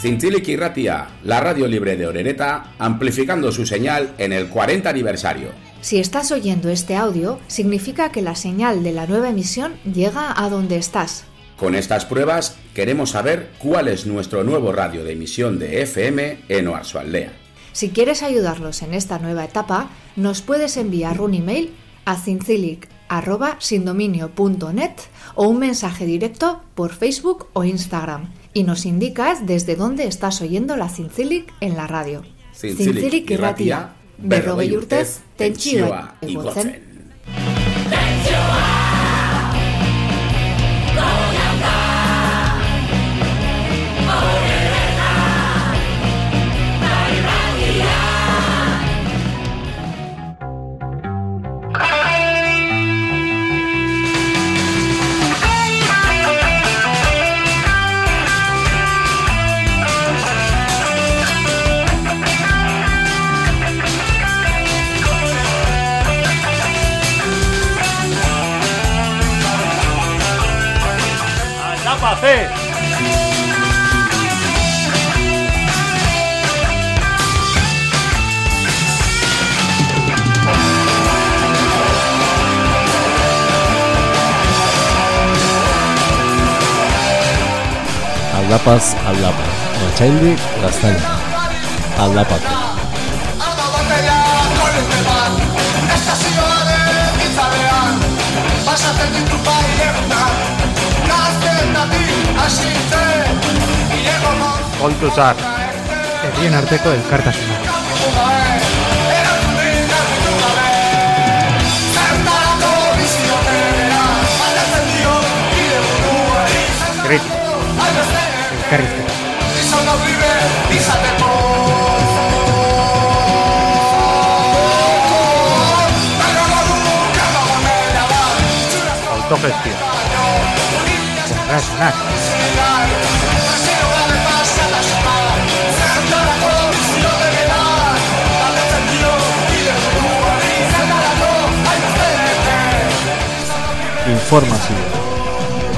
Cintilic Irratia, la radio libre de Orereta, amplificando su señal en el 40 aniversario. Si estás oyendo este audio, significa que la señal de la nueva emisión llega a donde estás. Con estas pruebas queremos saber cuál es nuestro nuevo radio de emisión de FM en Oarsoaldea. Si quieres ayudarnos en esta nueva etapa, nos puedes enviar un email a cincilic.sindominio.net o un mensaje directo por Facebook o Instagram y nos indicas desde dónde estás oyendo la Cincilic en la radio. Zintzilik irratia, berrogei urtez, tentsioa igotzen. Aldapa C. Aldapaz aldapa. Otsaindik gaztaina. Aldapatu. Bat Estazioaren itzalean Pasatzen ditu bai egunak Gaztetatik Coltuzar. Bien Arteco del Cartagena. Crítico. El Carricero. Autogestión. Cerrar Informazio.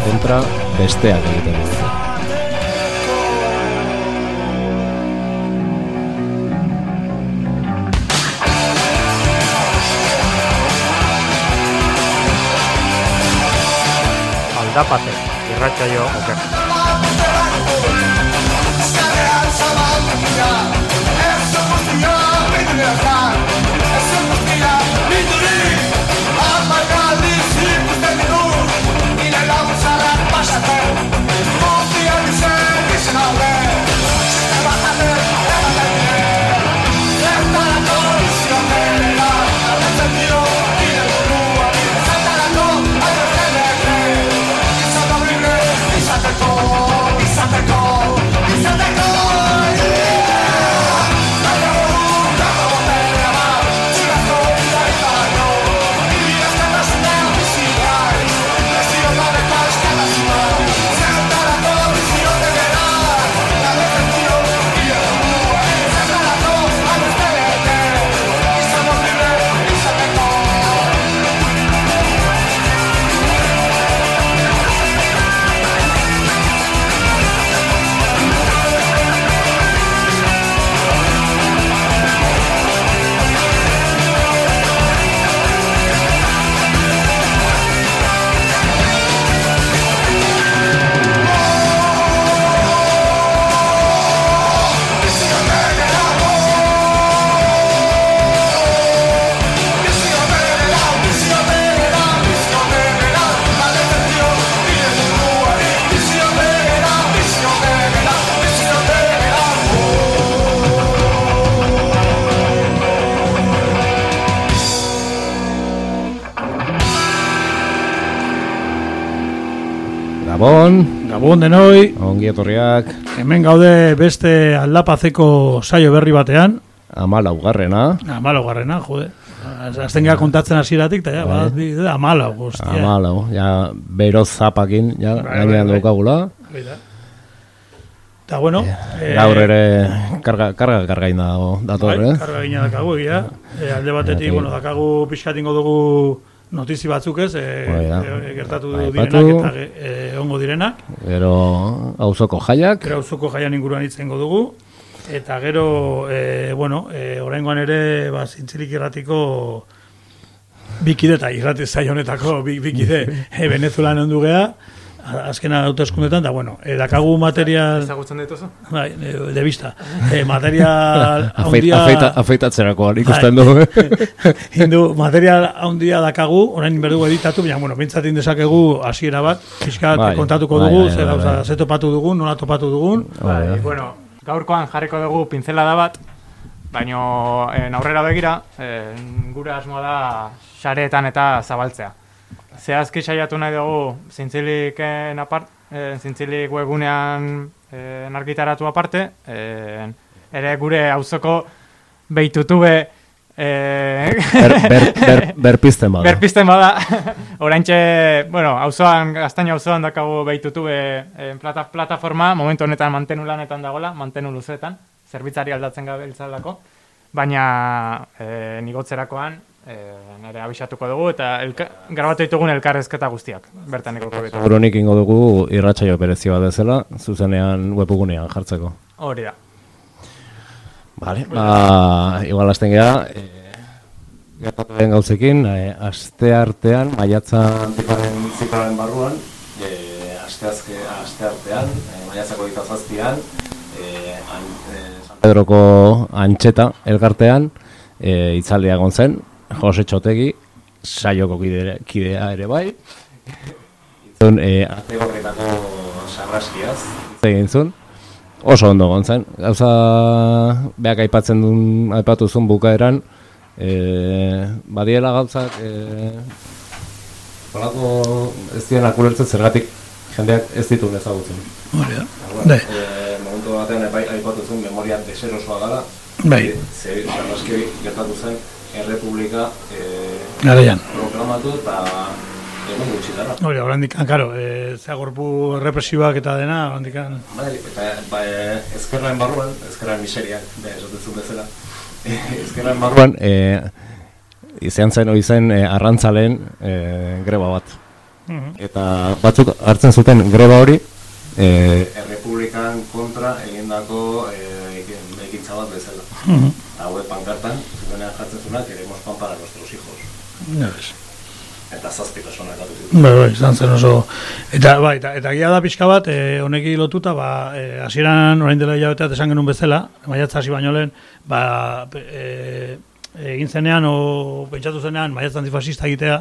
Kontra besteak egiten dugu. Aldapa C. Irratsaio Gabon denoi, ongi etorriak, hemen gaude beste aldapazeko saio berri batean, amala ugarrena, amalau garrena, jode. Azten gara kontatzen hasieratik, eta ja, Bai. bat, amalau, hostia. amala, ja, bero zapakin, ja, Bai, gainean bai, daukagula. Eta bueno, eh, Gaur ere karga, karga kargain dago, dator, bai, eh? karga gina dakagu, egia. Eh, alde batetik, Bai. bueno, dakagu pixkatingo dugu notizi batzuk ez, e, e, gertatu Bai, direnak eta e, ongo direnak. Gero auzoko jaiak, Gero auzoko jaian inguruan itzengo dugu. Eta gero, e, bueno, e, oraingoan ere, ba, zintzilik irratiko bikide eta irrati zai honetako bi- bikide e, Venezuelan ondu geha, azkena hauteskundetan, da, bueno, e, dakagu material, Ezagutzen dituzu? bai, e, de vista, e, material handia, afeita, afeitatzerakoan Bai. ikusten du. hindu, material handia dakagu, orain berdugu editatu, baina, bueno, bintzatin dezakegu hasiera bat, pixkat Bai, kontatuko bai, dugu, bai, bai, bai. ze topatu dugun, nola topatu dugun, Bai, bai. Bueno, gaurkoan jarriko dugu pinzelada bat, baino en aurrera begira, en, gure asmoa da sareetan eta zabaltzea. Zehazki saiatu nahi dugu zintziliken apart, e, zintzilik webunean e, argitaratu aparte, e, ere gure auzoko beitutube e, Ber, ber, ber, berpizten bada. Berpisten bada, oraintxe, bueno, auzoan, gaztaino auzoan dakagu behitutube eh, plata, plataforma, momentu honetan mantenu lanetan dagoela, mantenu luzeetan, zerbitzari aldatzen gabiltzalako, baina eh, nigotzerakoan eh, nire abisatuko dugu eta elka, grabatu ditugun elkarrezketa guztiak, bertan ikoko bitu. Segurunik ingo dugu irratsaio berezio bat bezala, zuzenean webgunean jartzeko. Hori da. Vale, ba, igual hasten geha, e, gertatu den gauzekin, e, aste artean, maiatzan zikaren, zikaren barruan, e, aste, azke, aste artean, e, maiatzako ditazaztian, e, an, e, San Pedroko antxeta elkartean, e, itzaldia zen, Jose Txotegi, saioko kidea, kidea ere bai, Itzun, e, ategorretako sarraskiaz, hitz egin zuen, oso ondo egon zen. Gauza, beak aipatzen duen, aipatu zuen bukaeran, e, badiela gauzak, e, Holako ez dienak ulertzen zergatik jendeak ez dituen ezagutzen. hori da. Bueno, e, momentu batean aipatu zuen memoria deserosoa dela, Bai. ze sarraski gertatu zen Errepublika e, Garaian. proklamatu eta egun gutxitara. Hori, oraindik, karo, e, zeagorpu represiboak eta dena, oraindik Bai, eta ba, e, barruan, ezkerraen miseriak, be, esatetzun bezala. ezkerraen barruan, e, izan zen hori zen e, arrantzaleen e, greba bat. Mhm. Eta batzuk hartzen zuten greba hori, e, Errepublikan kontra egindako e, ekin- ekintza bat bezala. Mhm. Hauek pankartan, zunak, queremos pan para nuestros hijos. Ja, bez. Eta zazpi persona zituen. Bai, bai, izan zen oso... Eta, bai, eta, eta gira da pixka bat, e, honeki lotuta, ba, e, hasieran orain dela hilabeteat esan genuen bezala, maiatza hasi baino lehen, ba, e, egin zenean, o pentsatu zenean, maiatza antifasista egitea,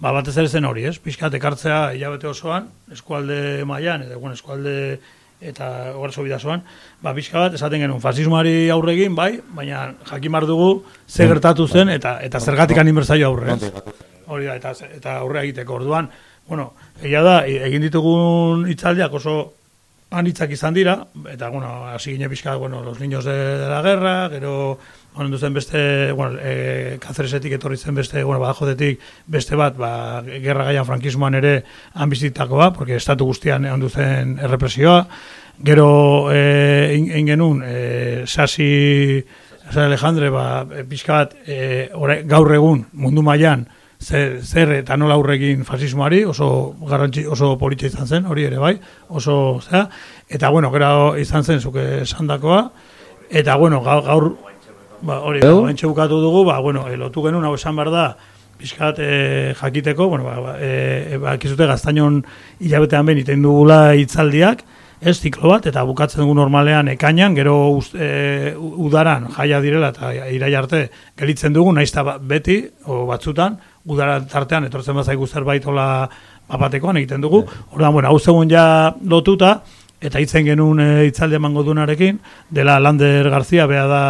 ba, batez ere zen hori, ez? Pixkat ekartzea hilabete osoan, eskualde mailan eta bueno, eskualde eta ogarzo bidazoan, ba, pixka bat, esaten genuen, fasismoari aurre egin, bai, baina jakin behar dugu ze gertatu zen, eta, eta zergatik animbertzaio aurre, ez? Hori da, eta, eta aurrea egiteko. Orduan, bueno, egia da, e- egin ditugun hitzaldiak oso anitzak izan dira, eta, bueno, hasi gine pixka, bueno, los niños de, de la guerra, gero, bueno, duzen beste, bueno, e, Cáceresetik etorri zen beste, bueno, badajotetik beste bat, ba, gerra gaian frankismoan ere han bizitakoa, porque estatu guztian handu zen errepresioa, gero, e, egin egin genuen, e, sasi, San Alejandre, ba, pixka bat, e, orain- gaur egun mundu mailan zer, zer eta nola aurrekin fasismoari, oso garrantzi, oso politxa izan zen, hori ere bai, oso, zera, eta bueno, gero izan zen zuke esandakoa, eta bueno, gaur, gaur ba, hori, ba, bukatu dugu, ba, bueno, e, lotu genuen, hau esan behar da, pixkat e, jakiteko, bueno, ba, ba, e, e, ba, ekizute gaztainon hilabetean behin iten dugula hitzaldiak, ez ziklo bat, eta bukatzen dugu normalean ekainan, gero uz, e, udaran jaia direla eta irai arte gelitzen dugu, naiz eta ba- beti, o batzutan, udara tartean etortzen bazaigu zerbait hola bapatekoan egiten dugu. Orduan, bueno, hau zegoen ja lotuta, eta hitzen genuen e, hitzaldi emango dunarekin, dela Lander Garzia, bea da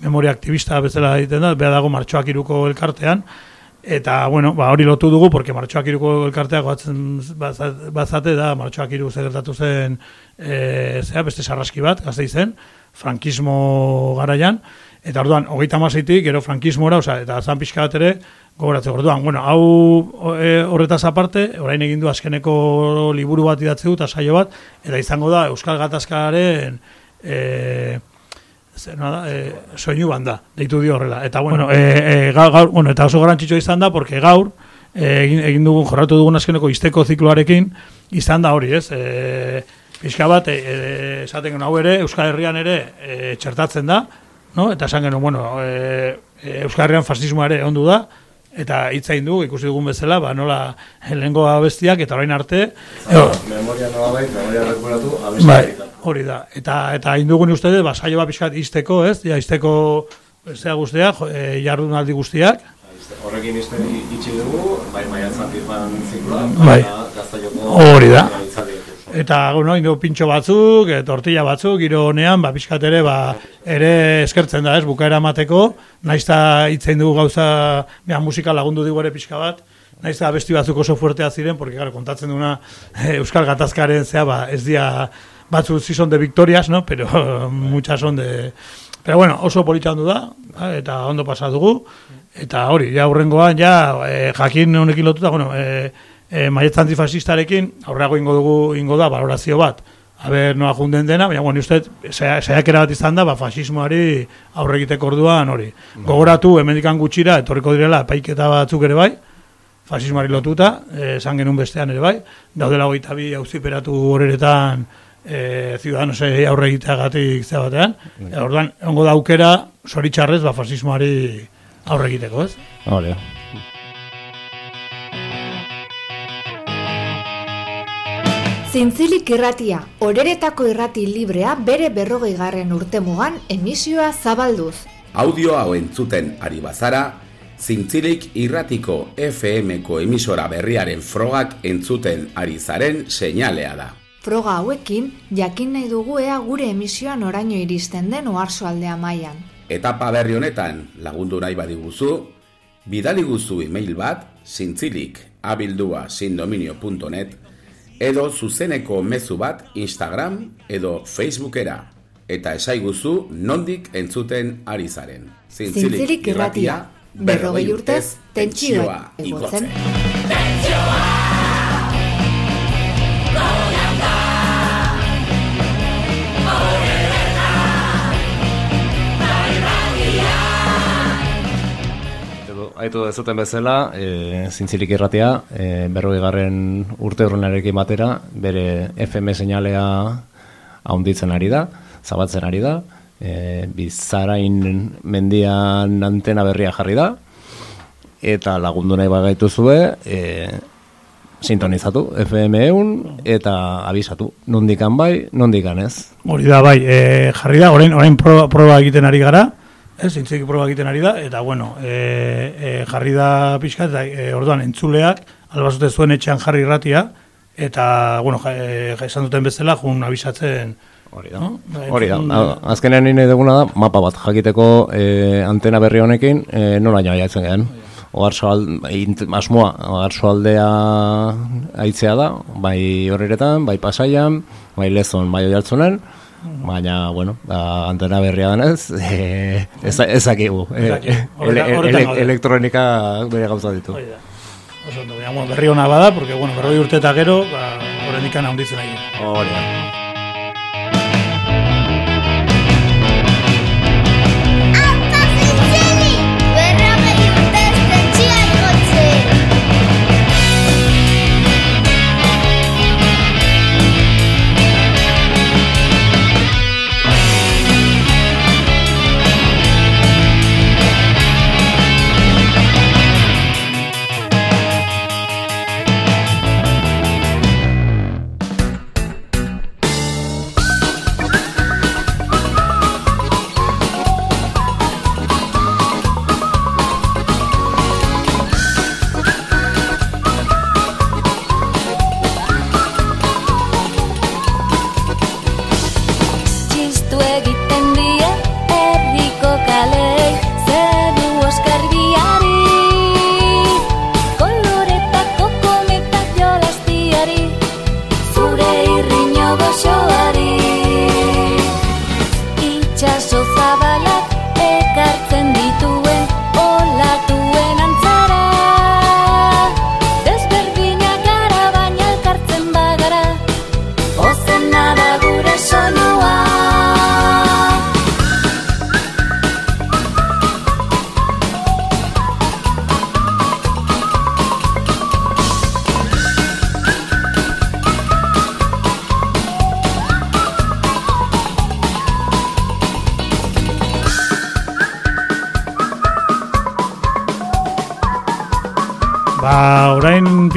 memoria aktivista bezala egiten da, bea dago martxoak iruko elkartean, Eta, bueno, ba, hori lotu dugu, porque martxoak iruko elkarteak batzen baza- bazate da, martxoak iru zer gertatu zen, e, zera, beste sarraski bat, gazte izen, frankismo garaian, eta orduan, hogeita maseitik, gero frankismora, oza, eta zan pixka bat ere, gogoratzeko. Orduan, bueno, hau e, horretaz aparte, orain egin du azkeneko liburu bat idatzi du, eta saio bat, eta izango da, Euskal Gatazkaren, e, zer da, e, soinu banda, deitu dio horrela. Eta bueno, e, e, gaur, bueno, eta oso garantzitsua izan da, porque gaur, eh, egin, egin dugun, jorratu dugun azkeneko izteko zikloarekin, izan da hori, ez? E, pixka bat, e, e, esaten genuen hau ere, Euskal Herrian ere e, txertatzen da, no? eta esan genuen, bueno, e, e, Euskal Herrian fascismoa ere ondu da, eta hitz egin du, ikusi dugun bezala, ba, nola lehengo abestiak, eta orain arte, eo, Memoria nola bai, memoria rekuratu, bai, hori da, eta, eta egin dugun uste dut, ba, saio bat pixkat izteko, ez? Ja, izteko, zea guztiak, e, jardunaldi guztiak, Horrekin izte itxi dugu, bai maiatzan pirman zikloa, Bai. gaztaioko Hori da. itzaldiak oso. Eta, bueno, ingo pintxo batzuk, e, tortilla batzuk, giro honean, ba, pixkat ere, ba, ere eskertzen da, ez, bukaera mateko, naiz eta hitzein dugu gauza, ja, musika lagundu digu ere pixka bat, naiz eta besti batzuk oso fuertea ziren, porque, claro, kontatzen duna eh, Euskal Gatazkaren, zea, ba, ez dia, batzu son de victorias, no? Pero muchas son de... Pero bueno, oso polita handu da, ba, eta ondo pasa dugu, eta hori, ja, hurrengoan, ja, e, jakin honekin lotuta, bueno, e, e, maietza antifasistarekin, aurreago ingo dugu, ingo da, valorazio bat, haber noa junden dena, baina, bueno, uste, saiakera bat izan da, ba, fasismoari aurre egiteko orduan, hori. Gogoratu, hemendikan gutxira, etorriko direla, epaiketa batzuk ere bai, fasismoari lotuta, eh, esan genuen bestean ere bai, daudela hogeita bi auziperatu horeretan e, ciudadanosei aurre egiteagatik zea batean, e, orduan, ongo da aukera, zoritxarrez, ba, fasismoari aurre egiteko, ez? Hori Zintzilik irratia, oreretako irrati librea bere berrogei garren urtemugan emisioa zabalduz. Audio hau entzuten ari bazara, zintzilik irratiko FM-ko emisora berriaren frogak entzuten ari zaren seinalea da. Froga hauekin, jakin nahi dugu ea gure emisioan oraino iristen den oarsoaldea mailan. Etapa berri honetan lagundu nahi badiguzu, bidali guzu email bat zintzilik abildua sindominio.net edo zuzeneko mezu bat Instagram edo Facebookera eta esaiguzu nondik entzuten ari zaren. Zintzilik irratia, berrogei urtez, tentsioa igotzen. Edo, Aitu dezuten bezala, e, zintzilik irratia, e, berroi garren urte urrunarekin batera, bere FM seinalea haunditzen ari da, zabatzen ari da, e, bizarain mendian antena berria jarri da, eta lagundu nahi bagaitu zue, e, sintonizatu, FM eun, eta abisatu, nondikan bai, nondikan ez. Hori da, bai, e, jarri da, orain, orain proba, proba egiten ari gara, ez, zintzik proba egiten ari da, eta bueno, e, e, jarri da pixka, eta e, orduan entzuleak, albazute zuen etxean jarri irratia, eta, bueno, ja, e, esan duten bezala, jun abisatzen, Hori da. No? Bai, Hori da. Azkenean nire duguna da, mapa bat jakiteko e, antena berri honekin e, nola jaiatzen gehen. Ogarsoal, int- asmoa, ogarsoaldea aitzea da, bai horretan, bai pasaian, bai lezon, bai oiartzunen, baina, bueno, ba, antena berria denez, e, ez, ezakigu. E, ele, ele, elektronika bere gauza ditu. Oso berri ona bada, porque, bueno, berroi urte eta gero, ba, horren handitzen ari. Hori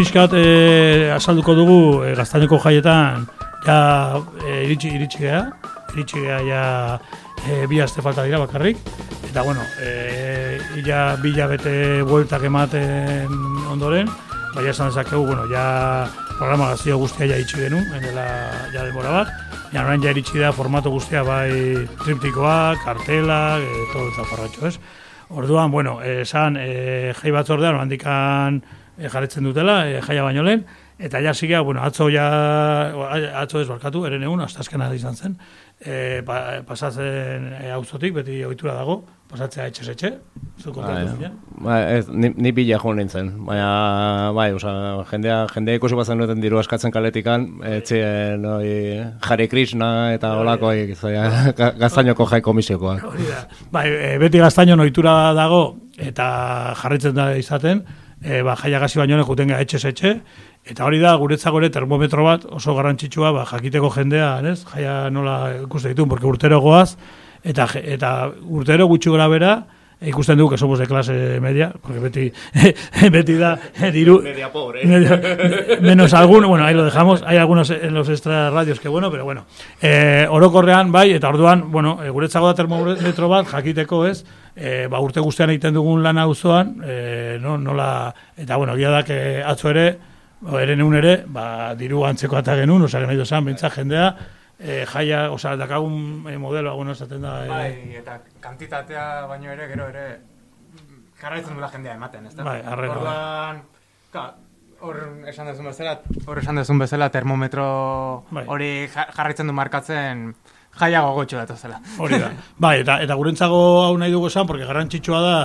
pixkat e, azalduko dugu e, gaztaineko jaietan ja e, iritsi, iritsi geha, iritsi geha ja e, bi aste falta dira bakarrik, eta bueno, e, ja bi bete bueltak ematen ondoren, baina esan dezakegu, bueno, ja programazio guztia ja itxi genuen, hain dela ja denbora bat, ja orain ja iritsi da formato guztia bai triptikoak, kartelak, e, todo eta forratxo, ez? Orduan, bueno, eh, esan e, jai batzordean handikan e, jarretzen dutela, e, jaia baino lehen, eta ja zigea, bueno, atzo ja, atzo ez barkatu, eren egun, astazkena izan zen, e, pa, pasatzen e, auzotik, beti ohitura dago, pasatzea etxez etxe, zu kontatu ziren. Ba, ez, ni, ni bila joan nintzen, baina, bai, oza, jendea, jendea ikusi bazen duten diru askatzen kaletikan, etxien, oi, Hare Krishna eta olako, ga- gaztainoko jai da. Bai, beti gaztaino ohitura dago eta jarritzen da izaten, e, ba, jaia gazi baino juten gara etxez etxe, eta hori da guretzako ere termometro bat oso garrantzitsua ba, jakiteko jendea, ez? jaia nola ikuste ditun, porque urtero goaz, eta, eta urtero gutxi gora bera, ikusten dugu que somos de clase media, porque beti, beti da e, diru... Media pobre. Medio- menos alguno, bueno, ahí lo dejamos, hay algunos en los extra radios que bueno, pero bueno. Eh, orokorrean, bai, eta orduan, bueno, e, guretzako da termometro bat, jakiteko ez, e, ba, urte guztian egiten dugun lana auzoan, e, no, nola, eta bueno, gira da, atzo ere, o, ere neun ere, ba, diru antzeko eta genuen, osa, nahi dozan, bintza jendea, e, jaia, osa, dakagun e, modelo, alguno esaten da, e, Bai, eta kantitatea baino ere, gero ere, jarraitzen duela jendea ematen, ez da? Bai, arrero, Orduan, ka, hor esan duzun bezala, hor esan duzun bezala termometro Bai. hori ja- jarraitzen du markatzen jaia gogotxo datozela. Hori da. bai, eta, eta gurentzako hau nahi dugu esan, porque garrantzitsua da,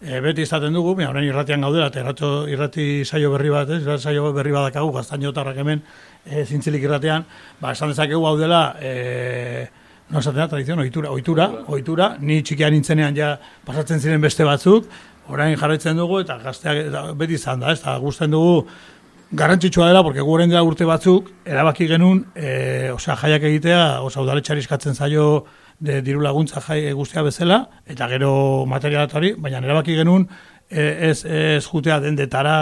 e, beti izaten dugu, mira, orain irratian gaudela, eta irratio, irrati saio berri bat, ez, irrati saio berri bat dakagu, gaztaino tarrak hemen, e, zintzilik irratean, ba, esan dezakegu hau dela, e, no esaten da, tradizion, ohitura, ohitura, ohitura, ni txikian nintzenean ja pasatzen ziren beste batzuk, orain jarraitzen dugu, eta gazteak eta beti izan da, ez, eta gusten dugu, garrantzitsua dela, porque gu orain dela urte batzuk, erabaki genuen, e, osea, jaiak egitea, osea, udaletxari eskatzen zaio de diru laguntza jai guztia bezala, eta gero materiala hori, baina erabaki genuen, ez, ez jutea dendetara,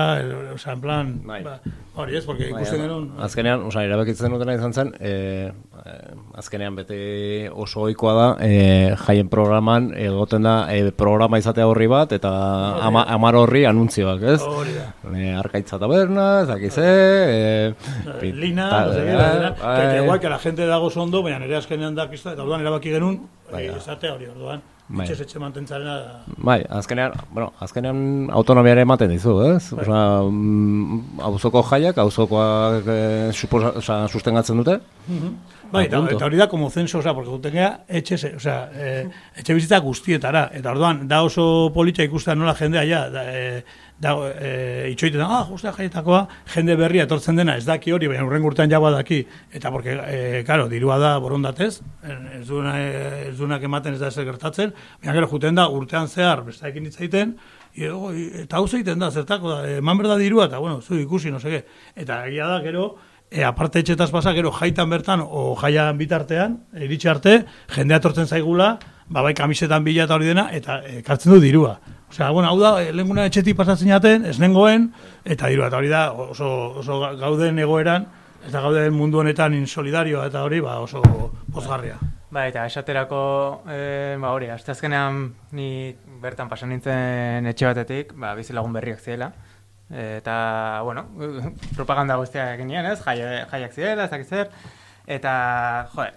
osea, en plan, Bai. ba, hori ez, porque ikusten genuen, Azkenean, oza, erabakitzen dutena izan zen, e, azkenean bete oso ohikoa da, e, jaien programan egoten da e, programa izatea horri bat, eta ama, amar horri anuntzioak, ez? hori da. E, arkaitza taberna, ez dakiz, e, Lina, bai, Lina, bai. que, la gente dago ondo, baina nire azkenean dakizta, eta orduan erabaki genuen, Bai, izatea hori, orduan, Bai. etxe mantentzarena da. Bai, azkenean, bueno, azkenean autonomia ere ematen dizu, ez? Osea, mm, auzoko jaiak, auzokoak e, suposa, osea, sustengatzen dute. Bai, eta, eta hori da como censo, o sea, porque juten gea etxe, o sea, eh, etxe bizitza guztietara, eta orduan, da oso politxa ikusten nola jendea ja, da, eh, da eh, itxoiten da, ah, guztia jaietakoa, jende berria etortzen dena, ez daki hori, baina urren urtean jaba daki, eta porque, eh, claro, dirua da borondatez, ez, duena, eh, ez duenak ematen ez da ezer gertatzen, baina gero juten da urtean zehar, bestaekin hitzaiten, I, o, i- eta hau egiten da, zertako da, eman berda dirua, eta bueno, zu ikusi, no seke. Eta egia da, gero, e, aparte etxetaz pasa, gero jaitan bertan, o jaian bitartean, iritsi arte, jendea etortzen zaigula, ba, bai kamisetan bila eta hori dena, eta e, kartzen du dirua. Osea, bueno, hau da, e, lehenguna etxetik pasatzen jaten, ez nengoen, eta dirua, eta hori da, oso, oso ga- gauden egoeran, eta gauden mundu honetan insolidarioa, eta hori, ba, oso pozgarria. Ba, eta esaterako, e, ba hori, asteazkenean ni bertan pasan nintzen etxe batetik, ba, bizilagun berriak ziela. E, eta, bueno, propaganda guztiak egin ez? Jai, jaiak ziela, ez dakit zer. Eta, jo,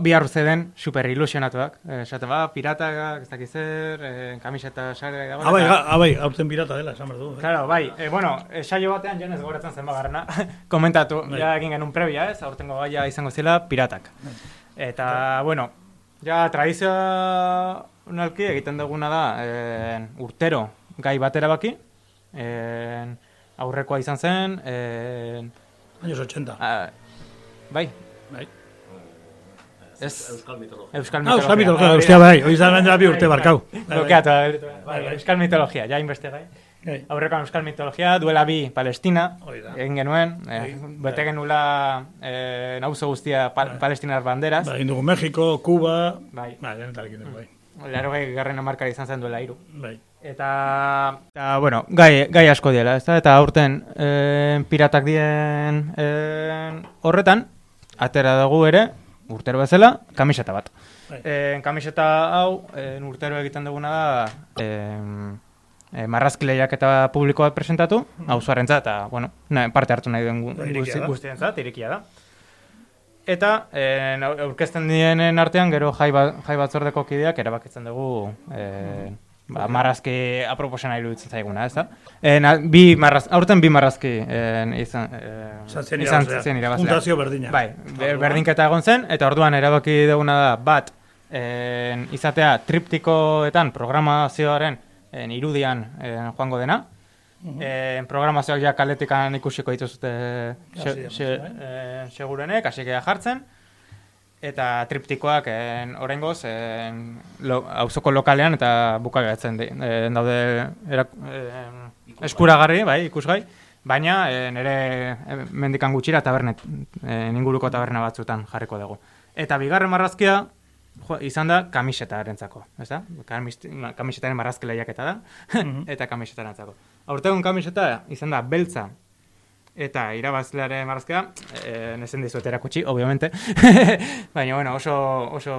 bi harru zeden super ilusionatuak. E, esaten, ba, piratak, ez dakit zer, e, kamiseta sare dago. Abai, eta- ga- abai, aurten pirata dela, esan behar du. eh? Claro, bai, e, bueno, saio batean joan ez gogoratzen zen bagarrena, komentatu, Bai. ja egin genuen prebia, ez, aurtengo gaia izango zela piratak. Eta, bueno, ja tradizionalki egiten duguna da, e, urtero gai bat erabaki, e, aurrekoa izan zen, e, Años 80. a, bai, Bai. Ez, Euskal Ah, mitologia. Euskal mitologia, hostia, bai, hori zan bi urte barkau. Bai, bai. Blokeatu, Euskal mitologia, ja investigai. Bai. Aurrekoan Euskal mitologia, duela bi Palestina, egin genuen, eh, bete genula eh, nauzo guztia pa palestinar banderaz, Ba, egin dugu Mexiko, Kuba, bai, bai, denetarekin dugu, bai. laro garren amarkara izan zen duela hiru. Bai. Eta, eta bueno, gai, gai asko diela, ezta? Eta aurten e, piratak dien e, horretan, atera dugu ere, urtero bezala, kamiseta bat. Bai. E, kamiseta hau, e, urtero egiten duguna da, e, e, marrazki lehiaketa publiko bat presentatu, auzoarentzat eta, bueno, na, parte hartu nahi duen guzti- da. guztientzat, irikia da. Eta, e, aurkezten dienen artean, gero jai, ba, jai batzordeko kideak erabakitzen dugu e, ba, marrazki aproposena iruditzen zaiguna, ez da? E, na, bi marraz, aurten bi marrazki e, izan, e, Izan zen izan irabazlea. zen irabazlea. Puntazio berdina. Bai, ber, berdinketa egon zen, eta orduan erabaki duguna da, bat, en, izatea triptikoetan programazioaren en, irudian en, joango dena, en, programazioak ja kaletikan ikusiko dituzute se, da, se, bai. en, segurenek, hasi jartzen, eta triptikoak en, orengoz en, lo, auzoko lokalean eta bukagatzen en, daude erak, en, eskuragarri, bai, ikusgai, baina nire mendikan gutxira tabernet, e, inguruko taberna batzutan jarriko dugu. Eta bigarren marrazkia jo, izan da kamisetarentzako, ez da? Kamisetaren marrazki lehiaketa da, eta kamisetarentzako. Aurtegun kamiseta izan da beltza eta irabazlearen marrazkia, e, nezen dizuet erakutsi, obviamente, baina bueno, oso, oso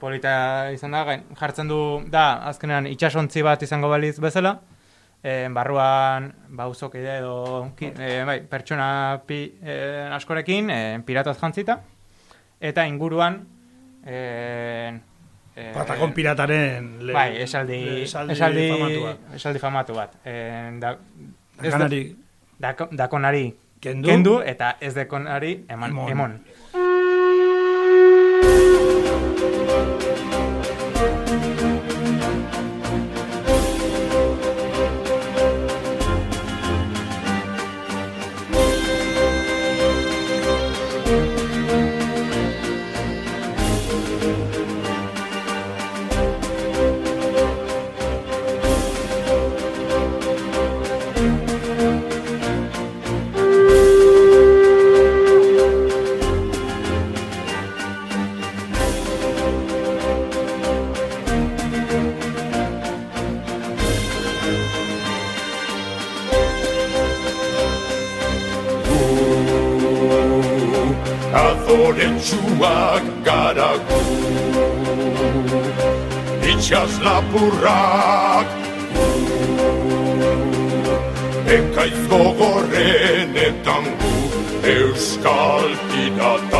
polita izan da, gain, jartzen du, da, azkenean itxasontzi bat izango baliz bezala, e, barruan bauzokide edo ki, e, bai, pertsona pi, e, askorekin e, pirataz jantzita, eta inguruan e, e, Patakon pirataren le, bai, esaldi, esaldi, esaldi, esaldi famatu bat. E, da, ez da- Dakanari dako, dakonari Kendu. kendu eta ez dekonari eman. Emon. emon. Lapurrak gu Ekaiz gogorrenetan gu Euskal piratak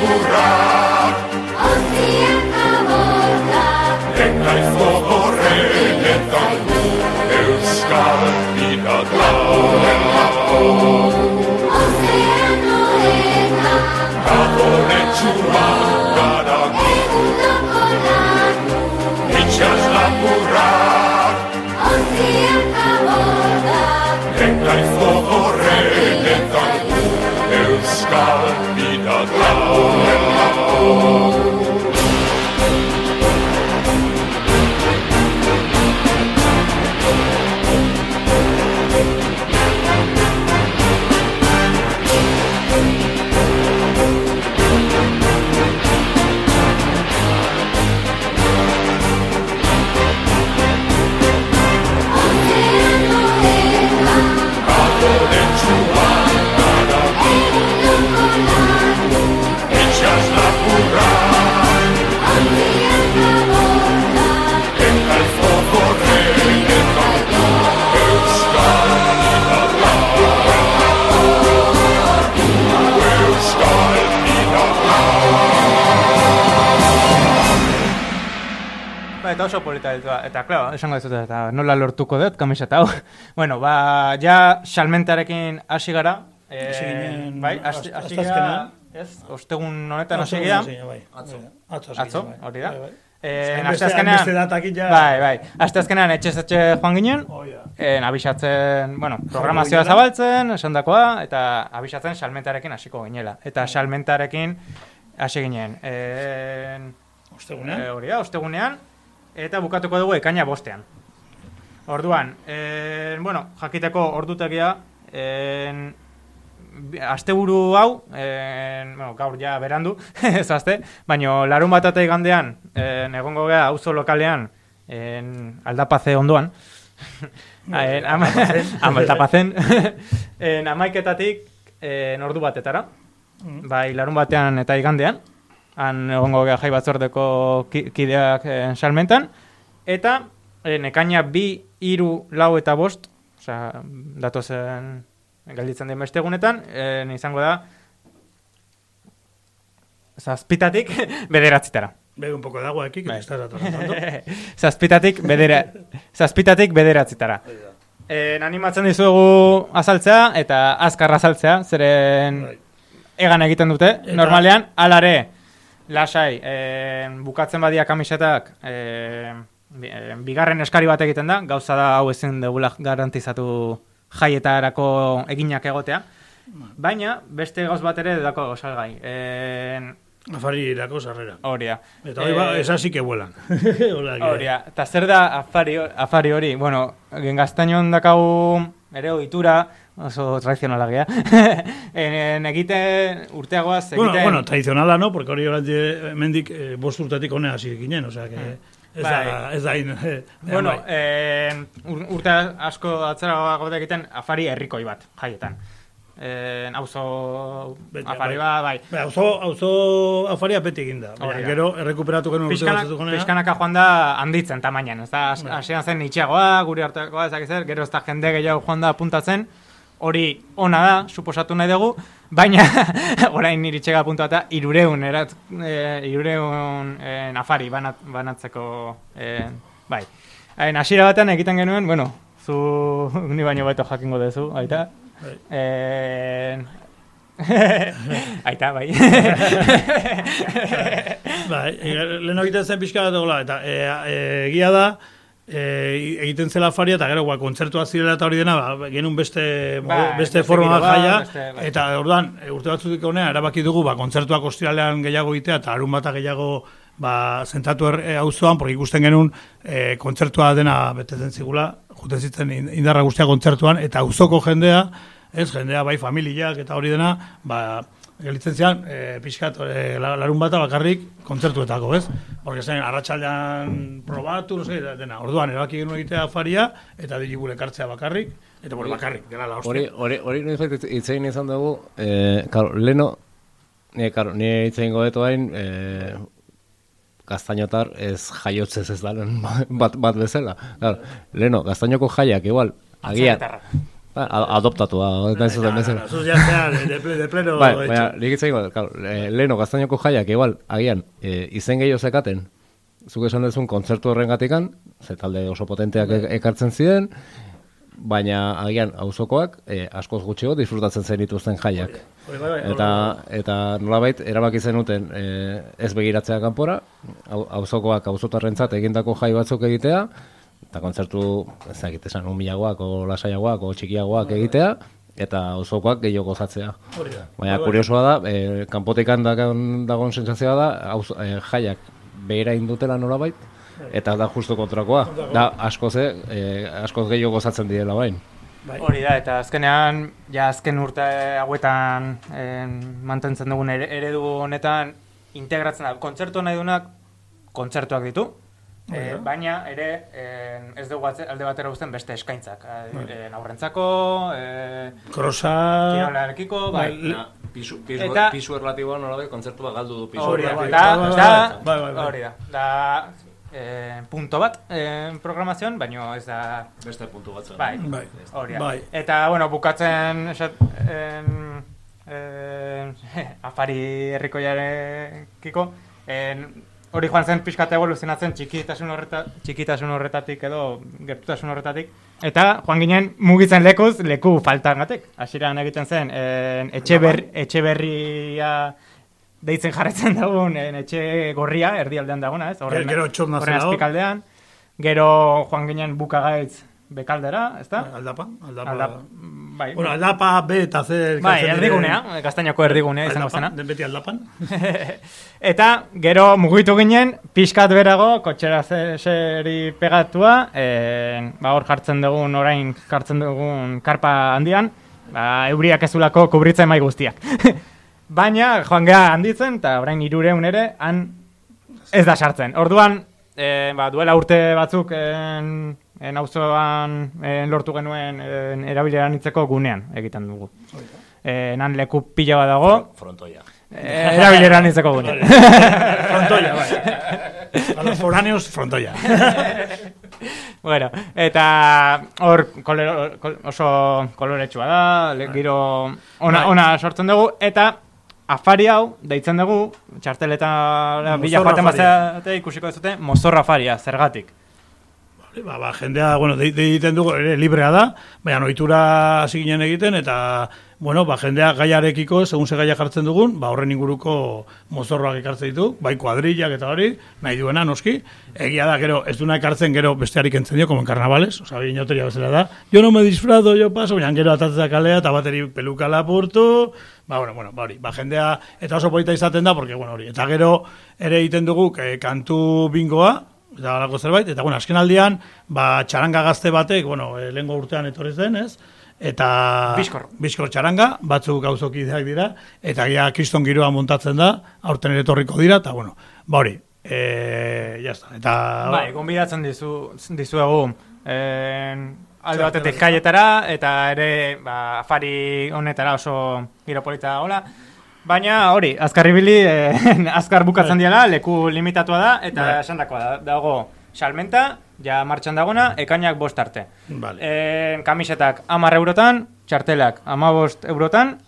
Itxas lapurrak Ontziak abordatuz Ekaiz gogorrenetan gu Euskal piratak Ozeanoetan Azoretsuak gara Ekaiz gogorrenetan gu Euskal piratak piratak Ba, eta oso polita ditu, eta klaro, esango dizut, eta nola lortuko dut kamiseta hau. bueno, ba, ja salmentarekin hasi gara. Eh, Hasi ginen, bai, hasi gara, ez, ostegun honetan hasi gara. Bai. Atzo. Atzo. Atzo, bai. hori da. Bai, bai. En, Beste- asteazkenean, ja- bai, bai. Asteazkenean etxe joan ginen, Oh, ja. en, abisatzen, bueno, programazioa zabaltzen, esandakoa, eta abisatzen salmentarekin hasiko ginela. Eta salmentarekin hasi ginen. En, Ostegunean? E, hori da, ostegunean, eta bukatuko dugu ekaina bostean. Orduan, e, bueno, jakiteko ordutegia, en, asteburu hau, en, bueno, gaur ja berandu, ez azte, baino larun bat eta igandean, en, egongo gea auzo lokalean, en, aldapaze ondoan, en, ama, ama aldapazen, en, amaiketatik, en, ordu batetara, bai larun batean eta igandean, han egongo gea jai batzordeko ki- kideak eh, salmentan, eta eh, nekaina bi, hiru, lau eta bost, osea, datozen galditzen den beste egunetan, eh, izango da zazpitatik bederatzitara. Bebe un poco de agua aquí, que Bai. te estás atrasando. zazpitatik bedera, zazpitatik bederatzitara. En, animatzen dizuegu azaltzea eta azkar azaltzea, zeren Bai. egan egiten dute, Eta- normalean, alare, lasai, en, bukatzen badia kamisetak, en, bigarren eskari bat egiten da, gauza da hau ezin degula garantizatu jaietarako eginak egotea, baina beste gauz bat ere dako salgai. En, Afari irako sarrera. hori da. Eta hori ba, vuelan. Hola, que- Hori, da. eta zer da afari, afari hori? Bueno, gengaztainon dakagu ere ohitura oso tradizionala gea. en, en, egite urteagoaz, egiten... Bueno, bueno, tradicionala no, porque hori orain mendik eh, bost urtetik honea hasi ginen, o sea que ez da, Bai. ez da in, eh, Bueno, bai. eh, ur- urte asko atzera gaude egiten afari herrikoi bat, jaietan. Eh, auzo afari bai. bat, bai. Bai, auzo, auzo afaria beti egin da. Da. gero errekuperatu genuen urte batzuk honea. pixkanaka joan da handitzen tamainan, ez da, Bai. hasieran zen itxeagoa, gure artekoa, ezak zer, gero ez da jende gehiago joan da apuntatzen, hori ona da, suposatu nahi dugu, baina orain iritxega apuntata irureun, erat, e, irureun e, nafari banat, banatzeko, e, bai. Hain, hasiera batean egiten genuen, bueno, zu ni baino beto jakingo duzu, aita. Bai. Eh, Aita, bai. Bai, e, lehen egiten zen pixka bat egola, eta e, e, egia da, e, egiten zela afaria, eta gero, ba, kontzertua zirela eta hori dena, ba, genuen beste, Bai, beste forma bat jaia, beste, bai. eta orduan, e, urte batzutik honea, erabaki dugu, ba, kontzertuak ostiralean gehiago egitea, eta arun bata gehiago ba, zentatu er, e, auzoan, porque ikusten genuen e, kontzertua dena betetzen zigula, juten zitzen in- indarra guztia kontzertuan, eta auzoko jendea, ez, jendea bai familiak eta hori dena, ba, gelitzen zian, e, pixkat, e, la- larun bata bakarrik kontzertuetako, ez? Porque zen, arratsaldean probatu, no sé, dena, orduan, erabaki genuen egitea afaria, eta digibule kartzea bakarrik, eta bueno, bakarrik, dela la hostia. Hori, hori, hori egin izan dugu, eh, karo, leno, ni, karo, ni hitz egin godetu hain, eh, gaztainotar ez jaiotzez ez da bat, bat bezala. Claro, leno, gaztainoko jaiak igual, agian, Atzerritarra. Ba, a- adoptatua, eta ez zuten bezala. Eso ya sea de, de, pleno Bai, hecho. baina, nik hitz claro, eh, leno, gaztainoko jaiak igual, agian, eh, izen gehiago zekaten, zuk esan duzun kontzertu horren gatikan, ze talde oso potenteak e- ekartzen ziren, baina agian auzokoak eh, askoz gutxiago disfrutatzen zen dituzten jaiak. Bai, bai, Eta, eta nolabait, erabaki zenuten eh, ez begiratzea kanpora, au- auzokoak auzotarrentzat egindako jai batzuk egitea, eta kontzertu, ez dakit esan, humilagoak, o lasaiagoak, o txikiagoak egitea, eta auzokoak gehiago gozatzea. Hori da. Baina Bai, bai. kuriosoa da, eh, kanpotikan dagon, dagon sentsazioa da, auzo, eh, jaiak behera indutela nolabait, eta da justo kontrakoa. Da askoz, eh, askoz gehiago gozatzen direla bain. Bai. Hori da, eta azkenean, ja azken urte hauetan en, mantentzen dugun ere- eredu honetan integratzen da. Kontzertu nahi dunak, kontzertuak ditu, e, baina ere en, ez dugu atze- alde batera uzten beste eskaintzak. En, aurrentzako, e, Krosa... kirolarekiko, bai. Bai, na- Pisu, pisu- Eta- pisu erlatiboa nolabait kontzertua galdu du Hori da, bai, da, bai, bai, da, bai, bai, bai. hori da, da, eh, punto bat eh, programazioan, baino ez da, Beste puntu batzuen. bai, Bai. hori da. Bai. Eta, bueno, bukatzen, esat, en, en, afari herrikoiarekiko, en, hori joan zen pixkat evoluzionatzen txikitasun, horreta, txikitasun horretatik edo gertutasun horretatik. Eta joan ginen mugitzen lekuz, leku faltangatik. Hasieran egiten zen, en, etxe, ber, etxe berria deitzen jarretzen dugun en, etxe gorria, erdialdean dagona, ez? Horren, Gero horren hor. azpikaldean. Gero joan ginen bukagaitz bekaldera, ezta? Aldapa, aldapa. Aldapa, bai. Bueno, aldapa B eta C. Bai, erdigunea, diren- gaztainako erdigunea izango Aldapan, zena. den beti aldapan. Eta gero mugitu ginen, pixkat berago, kotxera ze- seri pegatua, e, ba hor jartzen dugun, orain jartzen dugun karpa handian, ba, euriak ezulako kubritzen mai guztiak. Baina, joan geha handitzen, eta orain irureun ere, han ez da sartzen. Orduan, e, ba, duela urte batzuk en, en auzoan en, lortu genuen en, erabileran itzeko gunean egiten dugu. E, nan leku pila bat dago, Frontoia. Eh, erabileran izeko gune. Frontoia, bai. A los foráneos, frontoia. bueno, eta hor kolero, kol, oso koloretsua da, le, giro ona, Bai. ona sortzen dugu, eta afari hau, deitzen dugu, txarteleta bila joaten bazate ikusiko ez dute, mozorra afaria, zergatik. Ba, ba, jendea, bueno, egiten dugu, ere, librea da, baina noitura ginen egiten, eta, bueno, ba, jendea gaiarekiko, segun ze gaia jartzen dugun, ba, horren inguruko mozorroak ekartzen ditu, bai kuadrillak eta hori, nahi duena, noski, egia da, gero, ez duna ekartzen, gero, bestearik entzen dio, como en carnavales, oza, bi inoteria bezala da, yo no me disfrazo, yo paso, baina gero atatzea kalea, eta bateri peluka lapurtu, ba, bueno, bueno, ba, hori, ba, jendea, eta oso polita izaten da, porque, bueno, hori, eta gero, ere egiten dugu, eh, kantu bingoa, eta galako zerbait, eta bueno, azken aldian, ba, txaranga gazte batek, bueno, e, lehengo urtean etorri zen, ez? Eta... Bizkor. Bizkor txaranga, batzuk gauzokideak dira, eta ja kriston giroa montatzen da, aurten ere etorriko dira, eta bueno, ba hori, e, jazta, eta... Bai, gonbidatzen dizu, dizuegu en, alde batetik kaietara, eta ere ba, afari honetara oso giro polita hola. Baina hori, azkar ibili, eh, azkar bukatzen diala, leku limitatua da, eta Bai. esan dagoa da, dago salmenta, ja martxan dagona, ekainak bost arte. Vale. Eh, kamisetak amar eurotan, txartelak amabost eurotan,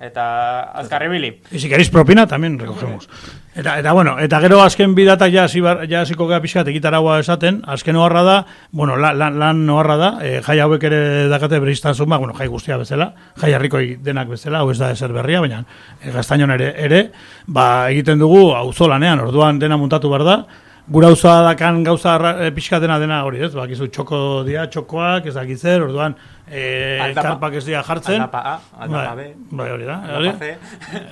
eta azkar ibili. Y si queréis propina, también recogemos. Eta, eta bueno, eta gero azken bidatak ja, hasi bar- ja hasiko gara pixkat egitaragua esaten, azken oharra da, bueno, lan, lan, oharra da, e, jai hauek ere dakate beriztan zuma, bueno, jai guztia bezala, jai harrikoi denak bezala, hau ez da ezer berria, baina e, gaztainon ere, ere, ba, egiten dugu auzo lanean, orduan dena montatu behar da, gura dakan gauza e, pixka dena dena hori, ez? Bakizu txoko dia, txokoak, ez dakit zer, orduan e, Aldapa. karpak ez dira jartzen. Aldapa A, aldapa bai, B. Bai, hori da. Aldapa hori. C.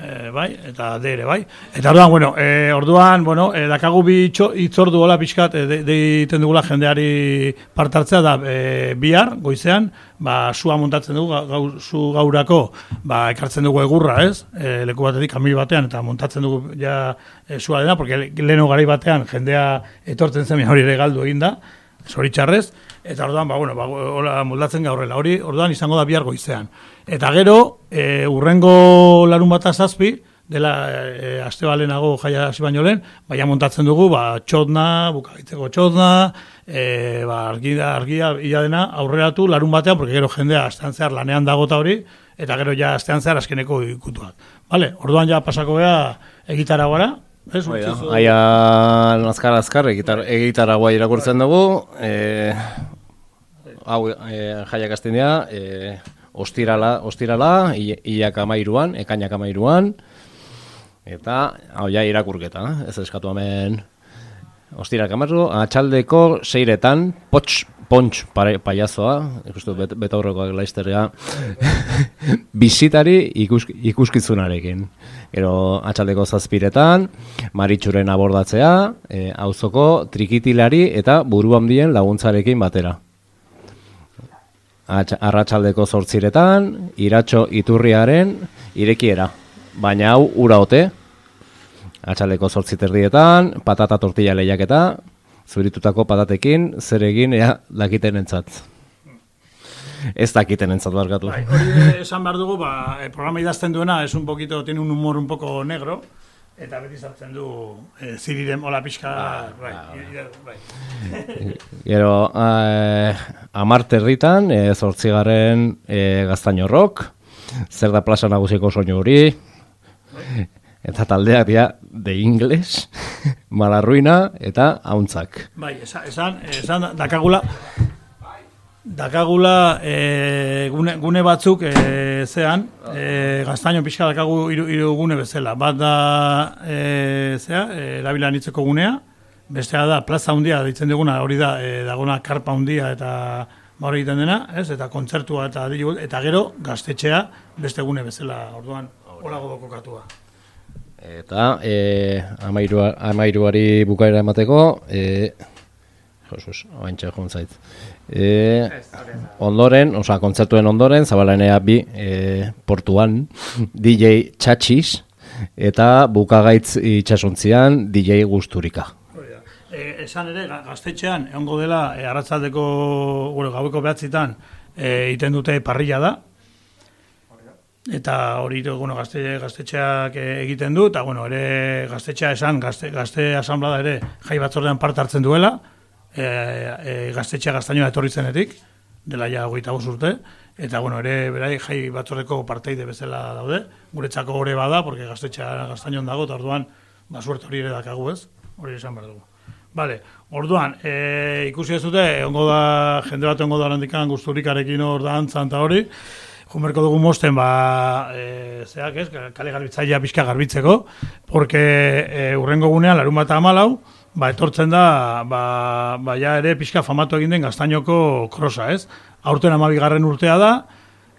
Eh, bai, eta D ere, bai. Eta orduan, bueno, e, orduan, bueno, e, dakagu bi hitzordu hola pixkat, e, de- deiten dugula jendeari partartzea da e, bihar, goizean, ba, sua montatzen dugu, ga- gau, su gaurako, ba, ekartzen dugu egurra, ez? E, leku batetik, kamil batean, eta montatzen dugu ja e, sua dena, porque le- leheno garai batean jendea etortzen zen, hori ere galdu egin da, zoritxarrez, eta orduan, ba, bueno, ba, hola moldatzen gaurrela, hori orduan izango da bihar goizean. Eta gero, e, urrengo larun bat zazpi, dela e, aste balenago jaia hasi baino lehen, baina montatzen dugu, ba, txotna, bukagitzeko txotna, e, ba, argia, argia, ia dena, aurreratu larun batean, porque gero jendea astean zehar lanean dagota hori, eta gero ja astean zehar azkeneko ikutuak. Vale, orduan ja pasako gea egitara gara, ez? Utzizu- Aia azkar azkar egitar, egitaragua irakurtzen dugu, e, hau e, jaiak azten dira, e, ostirala, ostirala, iak amairuan, ekainak amairuan, eta hau ja irakurketa, ez eskatu hemen ostirak amairu, atxaldeko seiretan, potx, pontx paiazoa, ikustu bet, betaurrekoak laizterga, bisitari ikus, ikuskizunarekin. Gero atxaldeko zazpiretan, maritxuren abordatzea, e, auzoko trikitilari eta buru handien laguntzarekin batera. Arratsaldeko zortziretan, iratxo iturriaren irekiera. Baina hau ura ote, atxaldeko zortziterdietan, patata tortilla lehiaketa, zuritutako patatekin, zer egin ea dakiten entzat. Ez dakiten entzat barkatu. Bai, esan behar dugu, ba, eh, programa idazten duena, es un poquito, tiene un humor un poco negro, eta beti sartzen du eh, ziriren mola pixka, bai, bai. Gero, eh, amarte herritan, eh, zortzigarren eh, gaztainorrok, zer da plaza nagusiko soinu hori, eta taldeak dira de ingles, malarruina eta hauntzak. Bai, esan, esan, esan dakagula, dakagula e, gune, gune batzuk e, zean, e, gaztaino pixka dakagu hiru, hiru gune bezala. Bat da, e, zea, e, hitzeko gunea, bestea da, plaza handia ditzen duguna, hori da, e, dagona karpa handia eta ba hori egiten dena, ez? Eta kontzertua eta eta gero gaztetxea beste gune bezala, orduan, hola godo kokatua. Eta e, amairu, amairuari bukaera emateko, e, Josus, oaintxe joan zait. E, ondoren, oza, kontzertuen ondoren, zabalanea bi e, portuan, DJ Txatxis, eta bukagaitz itxasontzian DJ Gusturika. E, esan ere, ga- gaztetxean, egongo dela, e, arratzaldeko, bueno, gaueko behatzitan, e, iten dute parrilla da, eta hori bueno, gazte, gaztetxeak e, egiten du, eta bueno, ere gaztetxea esan, gazte, gazte asamblada ere jai batzordean parte hartzen duela, e, e, gaztetxea gaztainoa etorri zenetik, dela ja bost urte, eta bueno, ere berai jai batzordeko parteide bezala daude, guretzako ore bada, porque gaztetxea gaztainon dago, eta orduan, ba, suerte hori ere dakagu ez, hori esan behar dugu. Vale, orduan, e, ikusi ez dute, ongo da, jende bat ongo da handikan guzturikarekin hor da antzan eta hori, Jumerko dugu mosten, ba, e, zeak ez, kale garbitzaia pixka garbitzeko, porque e, urrengo gunean, larun bat amalau, ba, etortzen da, ba, ba ja ere pixka famatu egin den gaztainoko krosa, ez? Aurten amabigarren urtea da,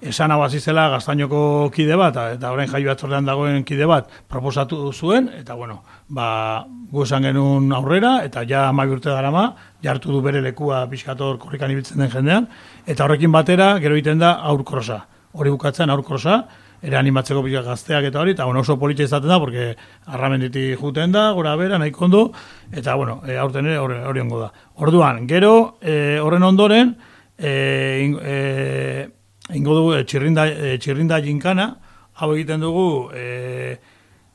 esan hau zela gaztainoko kide bat, eta orain jai batzordean dagoen kide bat proposatu zuen, eta bueno, ba, gu esan genuen aurrera, eta ja amabi urte darama, jartu du bere lekua pixkator korrikan ibiltzen den jendean, eta horrekin batera, gero egiten da aurkrosa. Hori bukatzen aurkrosa, ere animatzeko pixka gazteak eta hori, eta bueno, oso politxe izaten da, porque arramenditi juten da, gora bera, nahi kondo, eta bueno, e, aurten ere hori, hori ongo da. Orduan, gero, e, horren ondoren, e, ing- e, ingo dugu e, txirrinda, e, txirrinda jinkana, hau egiten dugu e,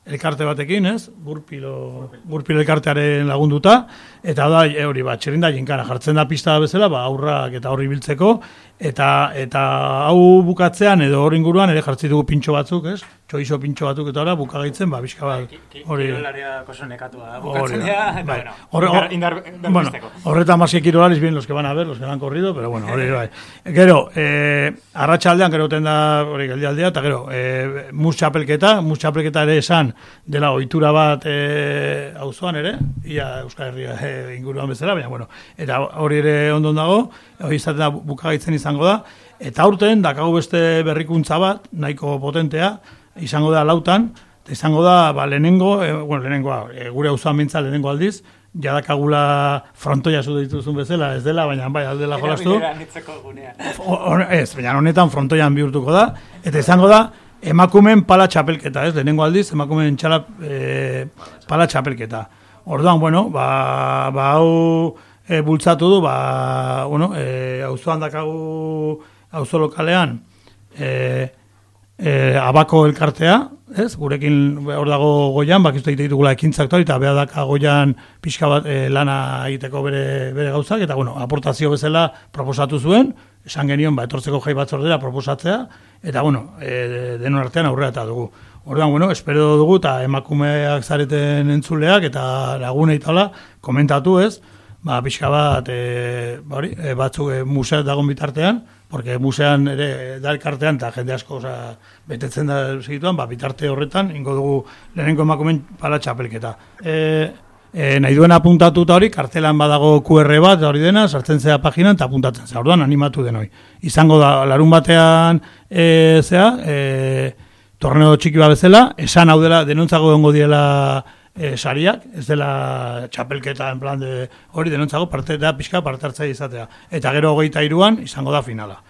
elkarte batekin, ez? Burpilo, burpilo elkartearen lagunduta, eta da, e, hori, ba, txirrinda jinkana, jartzen da pista bezala, ba, aurrak eta horri biltzeko, eta eta hau bukatzean, edo hori inguruan, ere jartzi dugu pintxo batzuk, ez? Txoizo pintxo batzuk eta ora, bukagaitzen, ba, bizka bat, hori... Kirolaria oso nekatua. Hori Bukatzen dira, Bai. bueno, Horre- indar, indar, bueno, horretan más que kirolaris bien los que van a ver, los que han corrido, pero bueno, hori bai. Gero, eh, arratsaldean gero ten da hori geldialdea, eta gero, eh, mus txapelketa, mus txapelketa ere esan dela ohitura bat eh, auzoan ere, ia Euskal Herria eh, inguruan bezala, baina bueno, eta hori ere ondon dago, hori izaten da bukagaitzen izango da, eta aurten dakagu beste berrikuntza bat, nahiko potentea, izango da lautan, eta izango da, ba, lehenengo, e, bueno, lehenengoa, e, gure auzoan mintza lehenengo aldiz, jadakagula frontoia zu dituzun bezala, ez dela, baina bai, aldela jolastu. Ez, baina honetan frontoian bihurtuko da, eta izango da, emakumen pala txapelketa, ez, lehenengo aldiz, emakumen txala, e, pala txapelketa. Orduan, bueno, ba, ba hau e, bultzatu du, ba, bueno, e, auzoan dakagu, auzo lokalean, e, e, abako elkartea, ez? Gurekin hor dago goian, bakiztu egite ditugula ekintzak eta hori, eta beha daka goian pixka bat e, lana egiteko bere, bere gauzak, eta bueno, aportazio bezala proposatu zuen, esan genion, ba, etortzeko jai batzordera proposatzea, eta bueno, e, denon artean aurrera eta dugu. Orduan, bueno, espero dugu, eta emakumeak zareten entzuleak, eta lagunei tala, komentatu ez, ba, pixka bat, e, hori, e, batzuk e, musea dagoen bitartean, porque musean ere da elkartean eta jende asko oza, betetzen da segituan, ba, bitarte horretan, ingo dugu lehenengo emakumen pala txapelketa. E, e, nahi duen apuntatu eta hori, kartelan badago QR bat, hori dena, sartzen zea paginan eta apuntatzen zea, orduan animatu denoi. Izango da, larun batean, e, zea, e, torneo txiki bat bezala, esan hau dela, denontzago egongo diela e, sariak, ez dela txapelketa en plan de hori denontzago parte da pixka parte hartzaile izatea. Eta gero hogeita iruan izango da finala.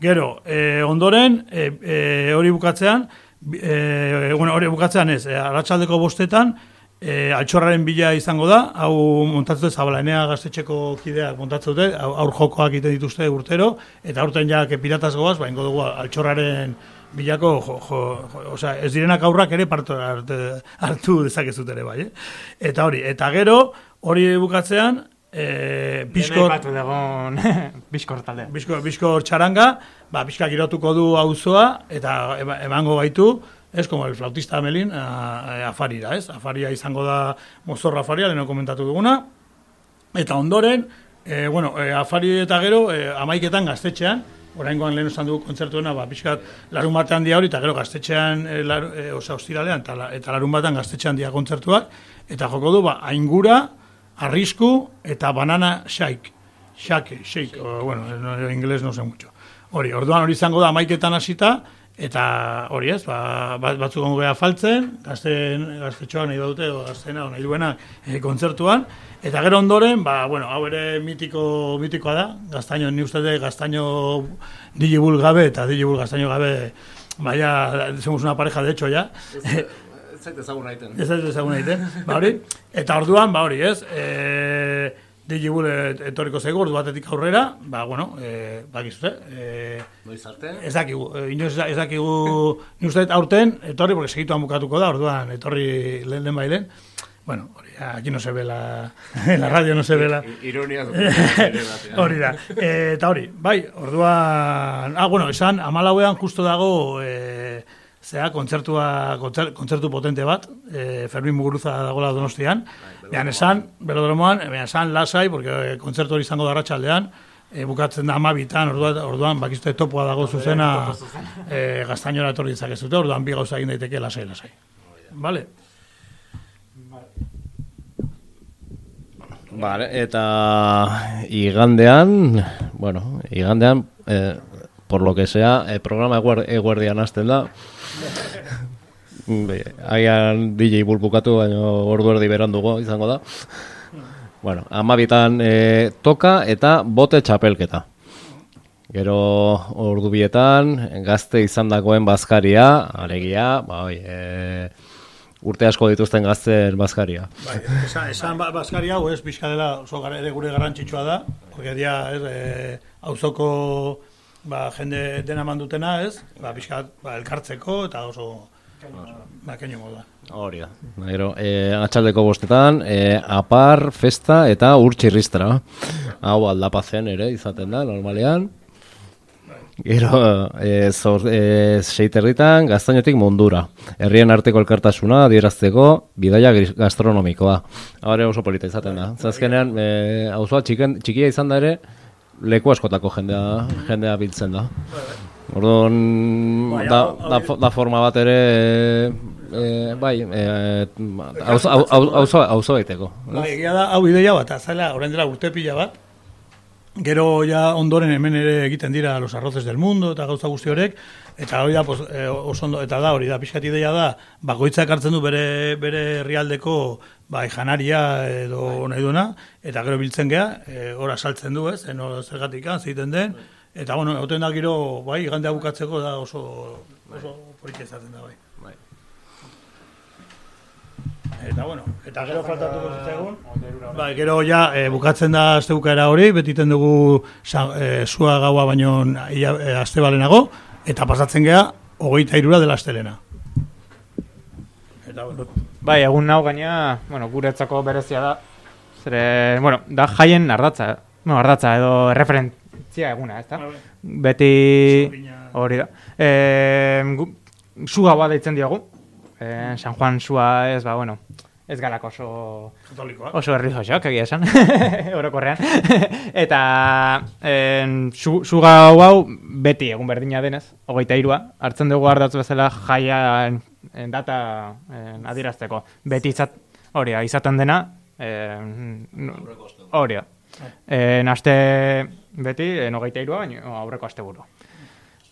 Gero, e, ondoren, e, e, hori bukatzean, e, bueno, hori bukatzean ez, e, arratsaldeko bostetan, e, altxorraren bila izango da, hau montatzen dute zabalainea gaztetxeko kideak montatzen dute, aur jokoak egiten dituzte urtero, eta aurten ja que pirataz goaz, ba, ingo dugu altxorraren bilako, jo, jo, jo, osea, ez direnak aurrak ere parto hartu, hartu dezakezut ere bai, eh? Eta hori, eta gero, hori bukatzean, e, Biskor. Biskor, dagoen Biskor taldea. Bizko, bizko txaranga, ba, bizka girotuko du auzoa eta ema- emango gaitu, ez, como el flautista Melin, a, a, afarira, ez? Afaria izango da mozorra afaria, leheno komentatu duguna, eta ondoren, E, bueno, e, afari eta gero, e, amaiketan gaztetxean, oraingoan lehen esan dugu kontzertuena, ba, pixkat, larun batean dia hori, eta gero gaztetxean, e, lar, e, osea, ostiralean, eta, la- eta larun batean gaztetxean dia kontzertuak, eta joko du, ba, aingura, arrisku, eta banana shake. Shake, shake, o, bueno, no, en inglés no sé mucho. Hori, orduan hori izango da amaiketan hasita, eta hori ez, ba, bat, batzuk geha faltzen, gazten, gaztetxoak nahi baute, o gaztena, nahi duena e, kontzertuan, eta gero ondoren, ba, bueno, hau ere mitiko, mitikoa da, gaztaino, ni uste dut gaztaino digibul gabe, eta digibul gaztaino gabe, Baina, somos una pareja, de hecho, ya. Ez zait ezagun naiten. Ez ez ezagun egiten, ba hori. Eta orduan, ba hori, ez? E, Digibul et- etorriko zaigu, ordu batetik aurrera, ba, bueno, e, bakizute, e, Noiz arte? ez dakigu, e, inoiz ez dakigu, ni uste aurten, etorri, porque segituan bukatuko da, orduan, etorri lehen den bailen. Bueno, hori, aquí no se ve la, en la radio no se ve la... Ironia Hori da. E, eta hori, bai, orduan... Ah, bueno, esan, amalauean justo dago... E, zea, kontzertua, kontzer, kontzertu potente bat, e, Fermin Muguruza dagoela donostian. Behan esan, belodromoan, behan esan lasai, porque kontzertu hori izango da arratsaldean, e, bukatzen da amabitan, orduan, orduan bakizte topoa dago zuzena, e, gaztainora etorri dezakezute, orduan bi gauza egin daiteke lasai, lasai. Vale? Vale, eta igandean, bueno, igandean, eh, por lo que sea, el programa eguer- eguerdian hasten da. Be, Agian DJ bulbukatu, baina ordu erdi berandugo izango da. Bueno, amabitan eh, toka eta bote txapelketa. Gero ordu bietan, gazte izan dagoen bazkaria, alegia, ba, oi, e, urte asko dituzten gazten bazkaria. Bai, esan, esan ba, baskari hau ez pixka dela oso gara ere gure garrantzitsua da, porque dia ez, e, auzoko ba, jende dena mandutena ez, ba, pixka ba, elkartzeko eta oso ba, keinu moda. Hori da. Gero, e, atxaldeko bostetan, e, apar, festa eta urtxirristra. Hau aldapazen ere izaten da, normalean. Gero, e, zor, e, seiterritan, gaztainotik mundura. Herrien arteko elkartasuna, adierazteko, bidaia gastronomikoa. Hau ere oso polita izaten da. Zazkenean, e, auzoa txiken, txikia izan da ere, leku askotako jendea, jendea biltzen da. Orduan, Bai, da, da, da forma bat ere, e, bai, e, auzo- au- au- auzo auzo baiteko. Ba, egia da, hau ideia bat, azala, orain dela urte pila bat, gero ja ondoren hemen ere egiten dira los arroces del mundo eta gauza guzti horrek, eta hori da, pues, e, oso ondo, eta da, hori da, pixkat ideia da, bakoitzak hartzen du bere, bere herrialdeko ba, janaria edo nahi duena, eta gero biltzen gea, e, ora saltzen du, ez, eno zergatik zeiten den, eta bueno, egoten da giro, bai, igandea bukatzeko da oso, oso polita izaten da, bai. Eta bueno, eta gero faltatuko zitzaigun. Ba, gero ja e, bukatzen da astebukaera hori, betiten dugu sa, e, sua gaua baino ia, e, aste balenago, eta pasatzen gea hogeita irura dela astelena. Eta bueno, Bai, egun hau gaina, bueno, guretzako berezia da. Zere, bueno, da jaien ardatza, bueno, ardatza edo referentzia eguna, ezta? Beti hori da. Eh, gu, su gaua deitzen diogu. Eh, San Juan sua ez, ba, bueno, ez galako oso katolikoa. oso herri joxok, egia esan, orokorrean. Eta en, su, su gau hau beti egun berdina denez, hogeita irua, hartzen dugu ardatz bezala jaia en, en data en, adierazteko. Beti izat, hori izaten dena, en, hori. En, aste beti, en, hogeita irua, baina aurreko aste buru.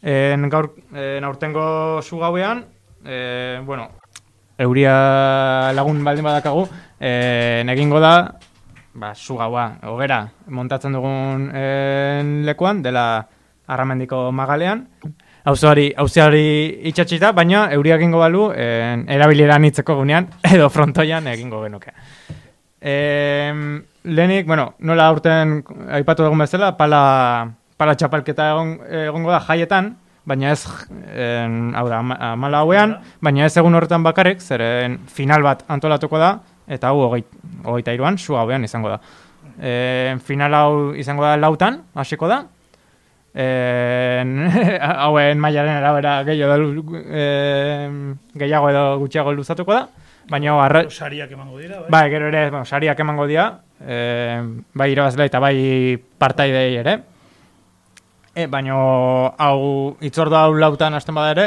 En, gaur, en, aurtengo su gauean, e, bueno, euria lagun baldin badakagu, e, egingo da, ba, su gaua, hogera, montatzen dugun e, lekuan, dela arramendiko magalean, auzoari auzoari itxatxita, baina euria egingo balu, e, erabilera nitzeko gunean, edo frontoian egingo genuke. E, lehenik, bueno, nola aurten aipatu dugun bezala, pala, pala txapalketa egon, egongo da jaietan, baina ez, en, hau da, ama- amala hauean, baina ez egun horretan bakarrik, zeren final bat antolatuko da, eta hau hogeit, hogeita iruan, su hauean izango da. E, final hau izango da lautan, hasiko da, en, hauen mailaren arabera gehiago, edo, em, gehiago edo gutxiago luzatuko da, Baina arra... Sariak emango dira, bai. Bai, gero ere, bueno, sariak emango dira, e, bai irabazle eta bai partaidei ere. E, baina hau itzordo hau lautan hasten bada ere,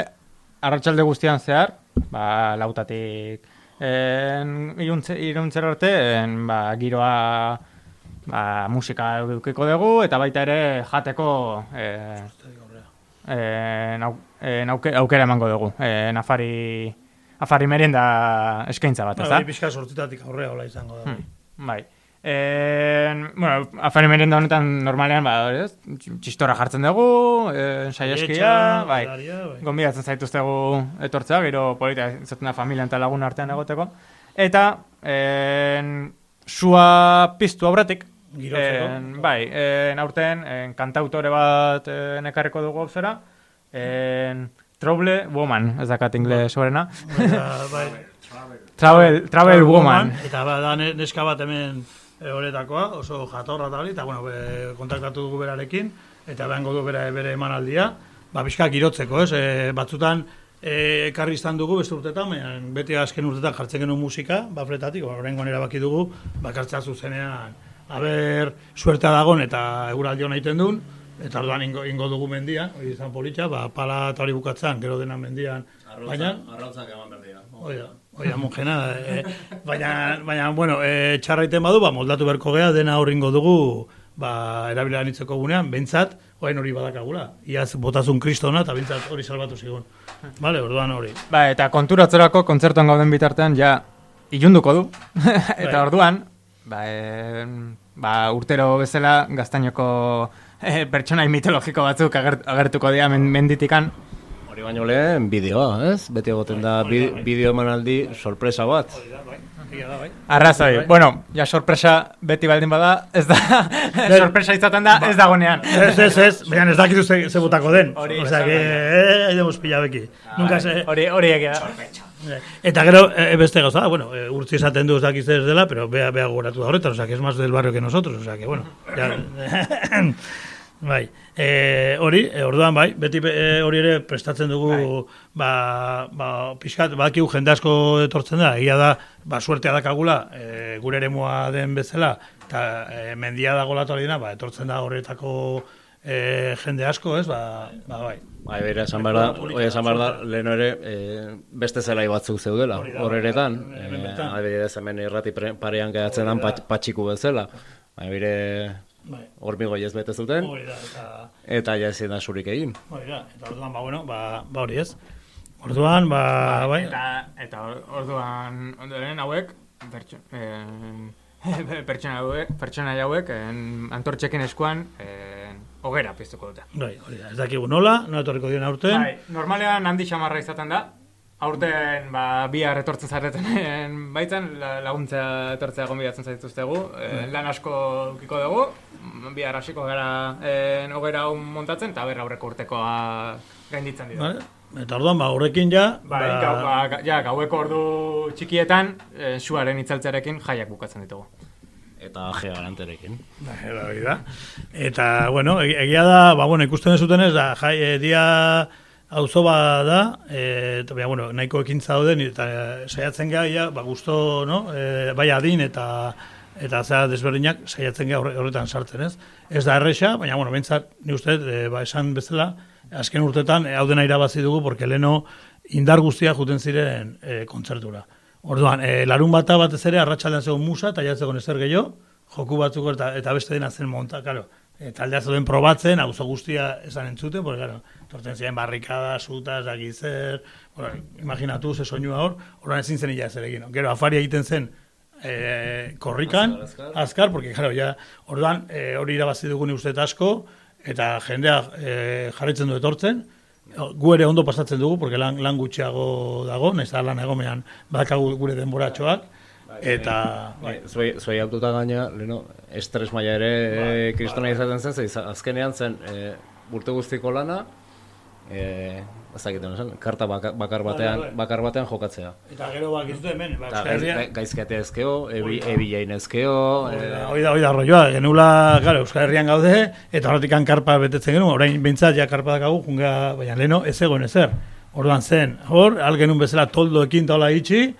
arratsalde guztian zehar, ba, lautatik en, iruntze, iruntzer arte, en, ba, giroa ba, musika edukiko dugu, eta baita ere jateko e, e, nau, e, nauke, aukera emango dugu. E, nafari, afari merienda eskaintza bat, ez da? Bai, pixka sortzitatik aurrea hola izango da. Hmm, bai. En, bueno, afari merenda honetan normalean, ba, ez? Txistora jartzen dugu, en, saieskia, Aietxa, bai. bai. Gonbidatzen zaituztegu etortzea, gero polita izaten da familia eta lagun artean egoteko. Eta, en, sua piztu aurretik, en, bai, en, aurten, en, kantautore bat en, ekarriko dugu zera, en, Trouble Woman, ez dakat ingles horrena. Eta, bai, Travel, Travel Woman. Eta ba, da ne- neska bat hemen e, horretakoa, oso jatorra eta hori, eta bueno, be, kontaktatu dugu berarekin, eta behango du bere, bere emanaldia, ba, pixka girotzeko, ez? E, batzutan, e, ekarri izan dugu beste urtetan, baina beti azken urtetan jartzen genuen musika, ba, fretatik, ba, horrengoan erabaki dugu, ba, kartzea zuzenean, haber, suertea dagon eta eguraldi hona egiten duen, eta orduan ingo, ingo dugu mendian, hori izan politxa, ba, pala eta hori bukatzen, gero dena mendian, baina, Arrautzak eman behar dira. Oida, oida mujena, eh, baina, baina, bueno, eh, txarra iten badu, ba, moldatu beharko gea, dena horringo dugu, ba, erabilera nitzeko gunean, bentsat, orain hori badakagula. Iaz botazun kristona, eta bentsat hori salbatu zigun. Vale, orduan hori. Ba, eta konturatzerako kontzertuan gauden bitartean ja ilunduko du. eta Bai. orduan, ba, e, ba, urtero bezala gaztainoko e, pertsonai mitologiko batzuk agert, agertuko dira men, menditikan. Hori baino lehen bideoa, ez? Beti egoten da bi- bideo emanaldi sorpresa bat. Da, bai. Arrazoi, bueno, ja sorpresa beti baldin bada, ez da, sorpresa izaten da, ez dagonean. Ez, ez, ez, baina ez dakizu ze, ze botako den. Hori, Osea, que, eh, haidemos pila beki. Nunca se... Hori, hori egia. Eta gero, e, beste gauza, da, bueno, e, urtzi esaten du ez dakiz ez dela, pero bea, bea gogoratu da horretan, o sea, que es más del barrio que nosotros, o sea, que bueno, ya, bai, e, hori, e, orduan bai, beti e, hori ere prestatzen dugu, ba, ba, pixkat, bakigu jende asko etortzen da, egia da, ba, suertea dakagula, e, gure eremua den bezala, eta e, mendia dago latorina, ba, etortzen da horretako e, jende asko, ez, ba, ba bai. Bai, bera, esan behar da, hori esan behar da, leheno ere, e, beste zelai batzuk zeudela, horretan. E, adibidez, hemen irrati parean gehatzen dan pat, patxiku bezala. Bai, bere Bai. hormigoi ez bete zuten, Hori da, eta... eta ja ezin da egin. Hori da, eta orduan, ba, bueno, ba, ba hori ez. Orduan, ba, bai, Eta, eta or- orduan, ondoren hauek, pertso, eh, pertsona hauek, pertsona hauek, en, antortxekin eskuan, en, hogera piztuko dute. bai, hori da. Ez dakigu nola, nola etorriko dion aurten. Bai, normalean handi xamarra izaten da, aurten ba, bihar etortzen zareten baitzen, la- laguntzea etortzea gonbidatzen zaituztegu, eh, lan asko ukiko dugu, bihar hasiko gara en, hogera hau montatzen, eta berra aurreko urtekoa gainditzen dira. Vale? Eta orduan, ba, horrekin ja, Bai, gau, ba, ja, gaueko ordu txikietan, e, suaren itzaltzearekin jaiak bukatzen ditugu. Eta gea garanterekin. Bai, hori da. Eta, bueno, eg- egia da, ba, bueno, ikusten zuten ez da, jai, e, dia auzo bat da, e, eta, baina, bueno, nahiko ekintza dauden, eta e, saiatzen gara, ja, ba, gusto, no, e, bai adin, eta eta zera desberdinak saiatzen horre- horretan sartzen, ez? Ez da erresa, baina, bueno, bentsat, ni uste, e, ba, esan bezala, azken urtetan, e, hau dena irabazi dugu, porque leno indar guztia juten ziren e, kontzertura. Orduan, e, larun bata batez ere, arratsaldean zegoen musa, eta jatzeko ezer gehiago, joku batzuk eta, eta beste dena zen monta, claro. E, taldea zeuden probatzen, auzo guztia esan entzuten, porque, claro, torten ziren barrikada, suta, zaki zer, bueno, imaginatu ze soinua hor, orduan ezin zen ila zer egin. Gero, afari egiten zen, e, korrikan, Azkar, azkar, porque, claro, ja, orduan, e, hori irabazi dugun uste asko, eta jendea e, jarritzen du etortzen, gu ere ondo pasatzen dugu, porque lan, lan gutxiago dago, nahiz da lan egomean badakagu gure denboratxoak, eta... Bai, zuei, zuei aututa gaina, leno, estres maila ere e, kristona izaten zen, ze azkenean zen e, urte guztiko lana, e, ez esan, karta baka- bakar batean, Bai, bai. bakar batean jokatzea. Eta gero bak izute hemen, ba, Euskal gaizkate ezkeo, ebi, ebilein ezkeo, Hori da, e, hori da, rolloa, genula, claro, Euskal Herrian gaude, eta horretik karpa betetzen genuen, orain bintzat ja karpa dakagu, junga, baina leno, ez egon ezer. Orduan zen, hor, al genuen bezala toldoekin taula itxi,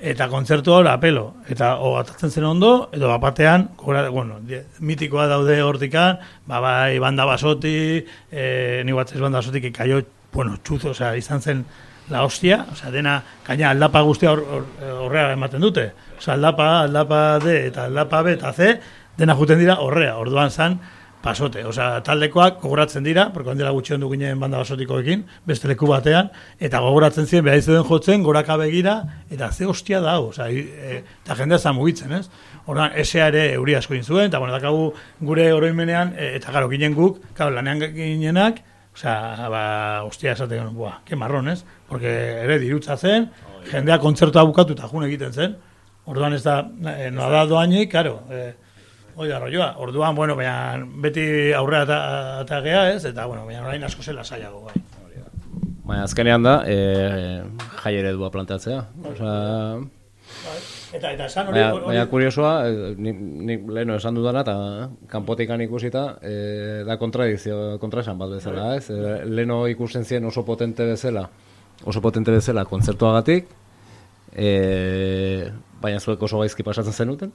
eta kontzertu hor apelo. Eta o atatzen zen ondo, edo bapatean, gora, bueno, mitikoa daude hortikan, ba, bai, banda basoti, e, ni batzez banda basotik ikaio, bueno, txuzo, osea, izan zen la hostia, osea, dena, gaina aldapa guztia hor, hor, horrea ematen dute. Osea, aldapa, aldapa D eta aldapa B eta C, dena juten dira horrea, orduan zan, pasote. Osea, taldekoak gogoratzen dira, porque ondela gutxi ondu ginen banda basotikoekin, beste leku batean, eta gogoratzen ziren, behar izuden jotzen, goraka begira, eta ze hostia da, i- e, eta jendea zan mugitzen, ez? Orduan, esea ere euri asko zuen, eta bueno, dakagu gure oroimenean, e, eta garo, ginen guk, claro, lanean ginenak, osea, ba, hostia esaten buah, ke marron, ez? Porque ere dirutza zen, jendea kontzertua bukatu eta egiten zen, orduan ez da, e, noa da doainik, karo, e, Hoi da rolloa. Orduan, bueno, baina beti aurrea eta, eta gea, ez? Eta, bueno, baina orain asko zela saiago, bai. Baina azkenean da, e, jai eredua planteatzea. Osea, Eta, eta esan hori... baina, kuriosoa, eh, ni, ni leheno esan dudana, eta kanpotikan ikusita, e, da kontradizio, kontraesan bat bezala, ez? E, leheno ikusten zien oso potente bezala, oso potente bezala kontzertuagatik, e, baina zuek oso gaizki pasatzen zenuten,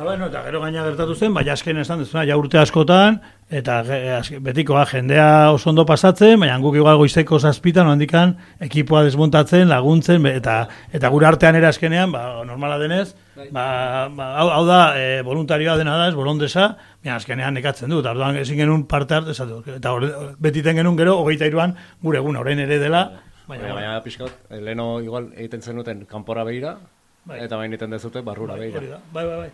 Ba, bueno, eta gero gaina gertatu zen, baina azken esan dezuna, ja urte askotan, eta azke- betikoa jendea oso ondo pasatzen, baina guk igual goizeko zazpitan, handikan, ekipoa desmontatzen, laguntzen, eta eta gure artean ere azkenean, ba, normala denez, ba, ba, hau, hau da, e, voluntarioa dena da, ez bolondesa, baina azkenean nekatzen dut, orduan ezin genuen parte hartu, esatu, eta hor, betiten genuen gero, hogeita iruan, gure egun, orain ere dela, baina, baina, baina pixkat, eh, leheno igual egiten zenuten kanpora begira, Bai. eta bain egiten dezute barrura Bai, da. Bai, bai, bai.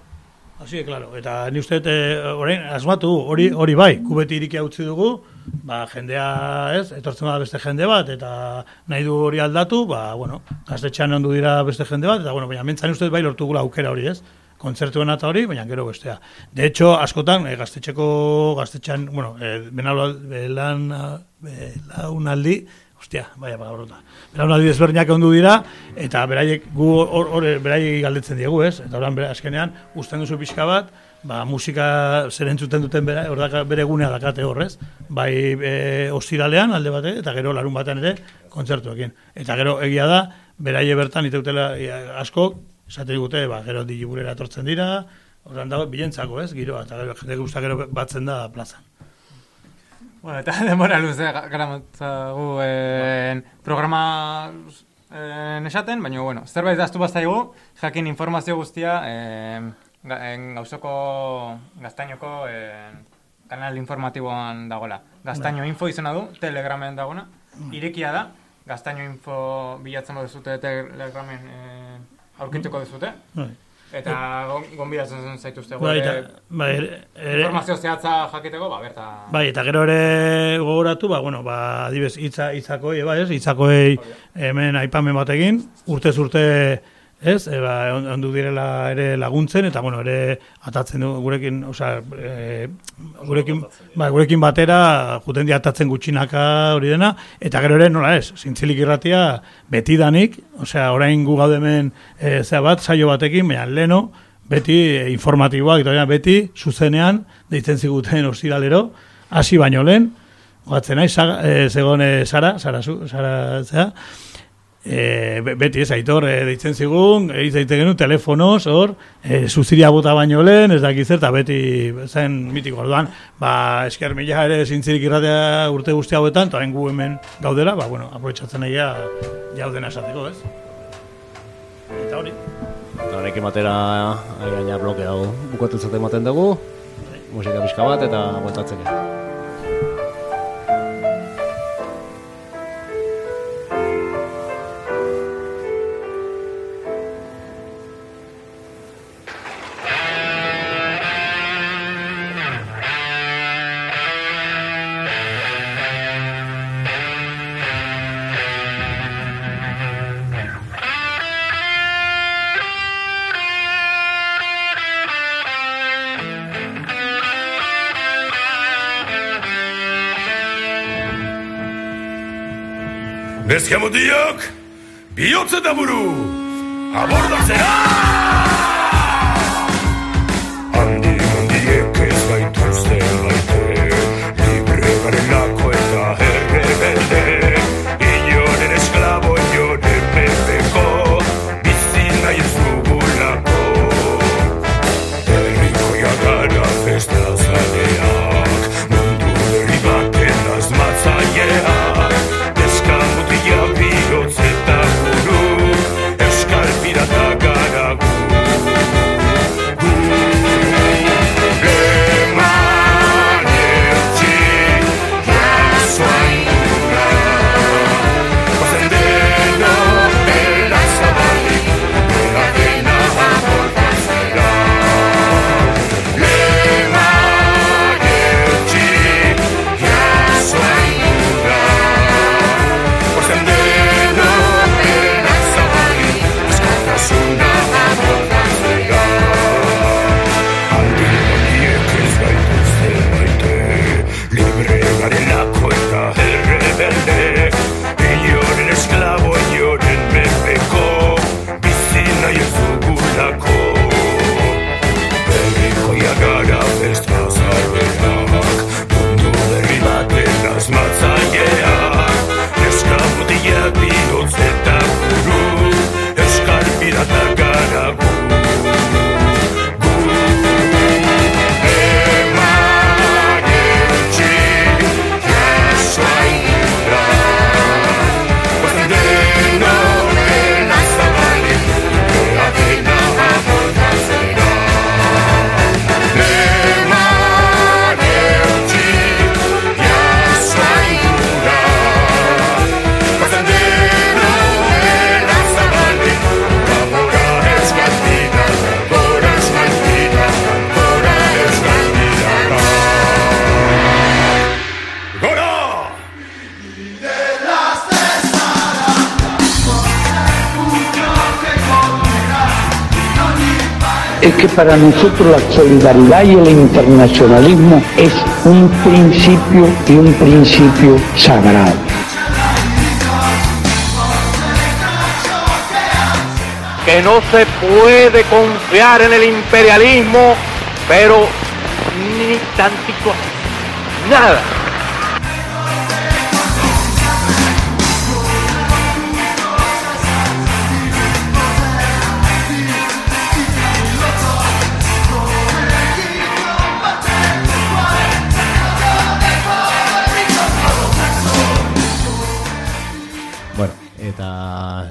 Así claro, eta ni uste eh, orain asmatu hori hori bai, kubeti irikia utzi dugu, ba jendea, ez, etortzen da beste jende bat eta nahi du hori aldatu, ba bueno, gaztetxean ondu dira beste jende bat eta bueno, baina mentzan uste bai lortugula aukera hori, ez? kontzertuen eta hori, baina gero bestea. De hecho, askotan, eh, gaztetxeko, gaztetxean, bueno, eh, benalo, belan, belaunaldi, Ostia, baina palabrota. Belaunaldi desberdinak ondu dira, eta beraiek gu hor, hor beraiek galdetzen diegu, ez? Eta oran bera, azkenean, usten duzu pixka bat, ba, musika zer entzuten duten bera, hor daka, bere gunea dakate horrez, bai e, ostiralean alde bate, eta gero larun batean ere kontzertuekin. Eta gero egia da, beraie bertan iteutela asko, esate digute, ba, gero digiburera etortzen dira, Horren dago bilentzako, ez, giroa, eta gero jende gero batzen da plazan. Bueno, eta denbora luze gara matzagu en, programa en, esaten, baina, bueno, zerbait daztu bazaigu, jakin informazio guztia en, gauzoko gaztainoko en, kanal informatiboan dagoela. Gaztaino info izena du, telegramen dagoena, irekia da, gaztaino info bilatzen duzute telegramen en, aurkituko duzute. Bai. Eta gon- gonbidatzen zaituzte Bai, gure eta, bai, ere, informazio zehatza jakiteko, ba, berta... Bai, eta gero ere gogoratu, ba, bueno, ba, adibes, hitza, hitzakoi, eba, ez, hitzakoei hemen aipamen batekin, urtez urte, ez, e, ba, on- ondu direla ere laguntzen, eta, bueno, ere atatzen du gurekin, osea, e, gurekin, ba, gurekin batera, juten di atatzen gutxinaka hori dena, eta gero ere, nola ez, zintzilik irratia betidanik, osea, orain gu gaude hemen, e, zea bat, saio batekin, baina leno, beti e, informatiboak, eta beti zuzenean deitzen ziguten ostiralero, hasi baino lehen, goatzen naiz, saga, e, e, Sara, Sara, zu, Sara, zea, e, be- beti ez aitor e, deitzen zigun, e, daiten genuen telefonoz, hor, e, zuziria bota baino lehen, ez dakiz eta beti zen mitiko orduan, ba, esker mila ere zintzirik irratea urte guzti hauetan, eta gu hemen gaudela, ba, bueno, aprobetsatzen egia jaudena esateko, ez? Eta hori. Eta honekin batera gaina bloke hau bukatu zaten ematen dugu, musika pixka bat eta bueltatzeke. Neska mutilok, bihotz eta buru, abordatzera! Handi es que para nosotros la solidaridad y el internacionalismo es un principio y un principio sagrado. Que no se puede confiar en el imperialismo, pero ni tantito. Nada.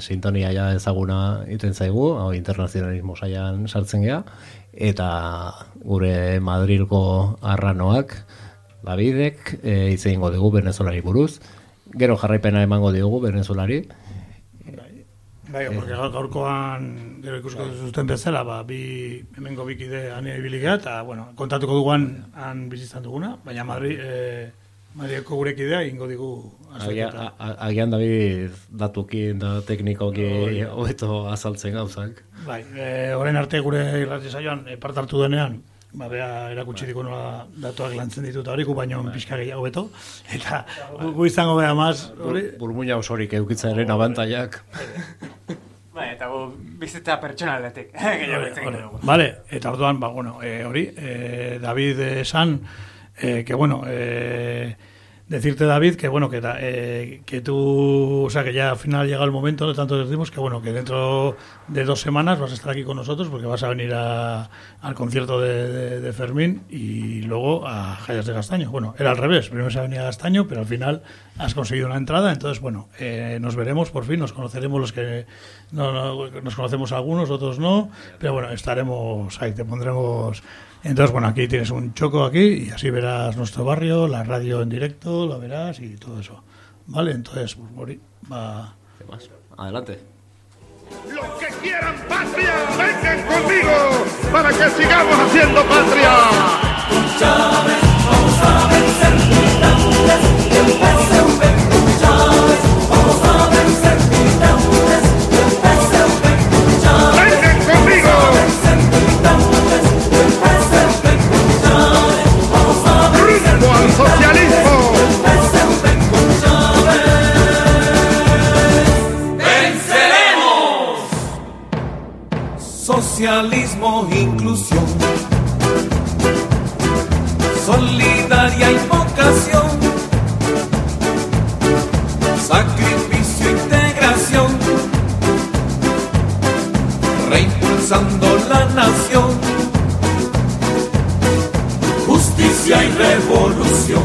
Sintonia ja ezaguna iten zaigu, hau internazionalismo saian sartzen gea, eta gure Madrilgo arranoak, Davidek, e, hitz egingo dugu Venezuelari buruz, gero jarraipena emango diogu Venezuelari, Bai, porque gaur- gaurkoan gero ikusko zuten bezala, ba, bi hemengo bikide ania ibiligea, eta, bueno, kontatuko duguan han bizitzan duguna, baina Madri, eh, Madrileko gurekidea ingo digu azalketa. agian David datukin da teknikoki hobeto azaltzen gauzak. Bai, e, orain arte gure irrati saioan e, parte hartu denean, ba, bea erakutsi diko nola datuak lantzen ditu eta hori, gu baino pixka gehiago beto, eta gu, gu izango beha maz, hori, Burmuina osorik eukitzaren abantaiak. Bai, eta gu bizitza pertsonaletik. Vale, eta orduan, ba, bueno, e, hori, e, David esan, eh, que bueno, eh, decirte David que bueno, que, eh, que tú, o sea, que ya al final llega el momento, de tanto decimos que bueno, que dentro de dos semanas vas a estar aquí con nosotros porque vas a venir a- al concierto de, de- Fermín y luego a Jallas de Castaño. Bueno, era al revés, primero se venía a Castaño, pero al final has conseguido una entrada, entonces bueno, eh, nos veremos por fin, nos conoceremos los que no, no- nos conocemos algunos, otros no, pero bueno, estaremos ahí, te pondremos entonces, bueno, aquí tienes un choco aquí y así verás nuestro barrio, la radio en directo, lo verás y todo eso. Vale, entonces, pues, Mori, va... ¿Qué más? Adelante. Los que quieran patria, vengan conmigo para que sigamos haciendo patria. Vengan Socialismo, inclusión, solidaria y vocación, sacrificio, integración, reimpulsando la nación, justicia y revolución.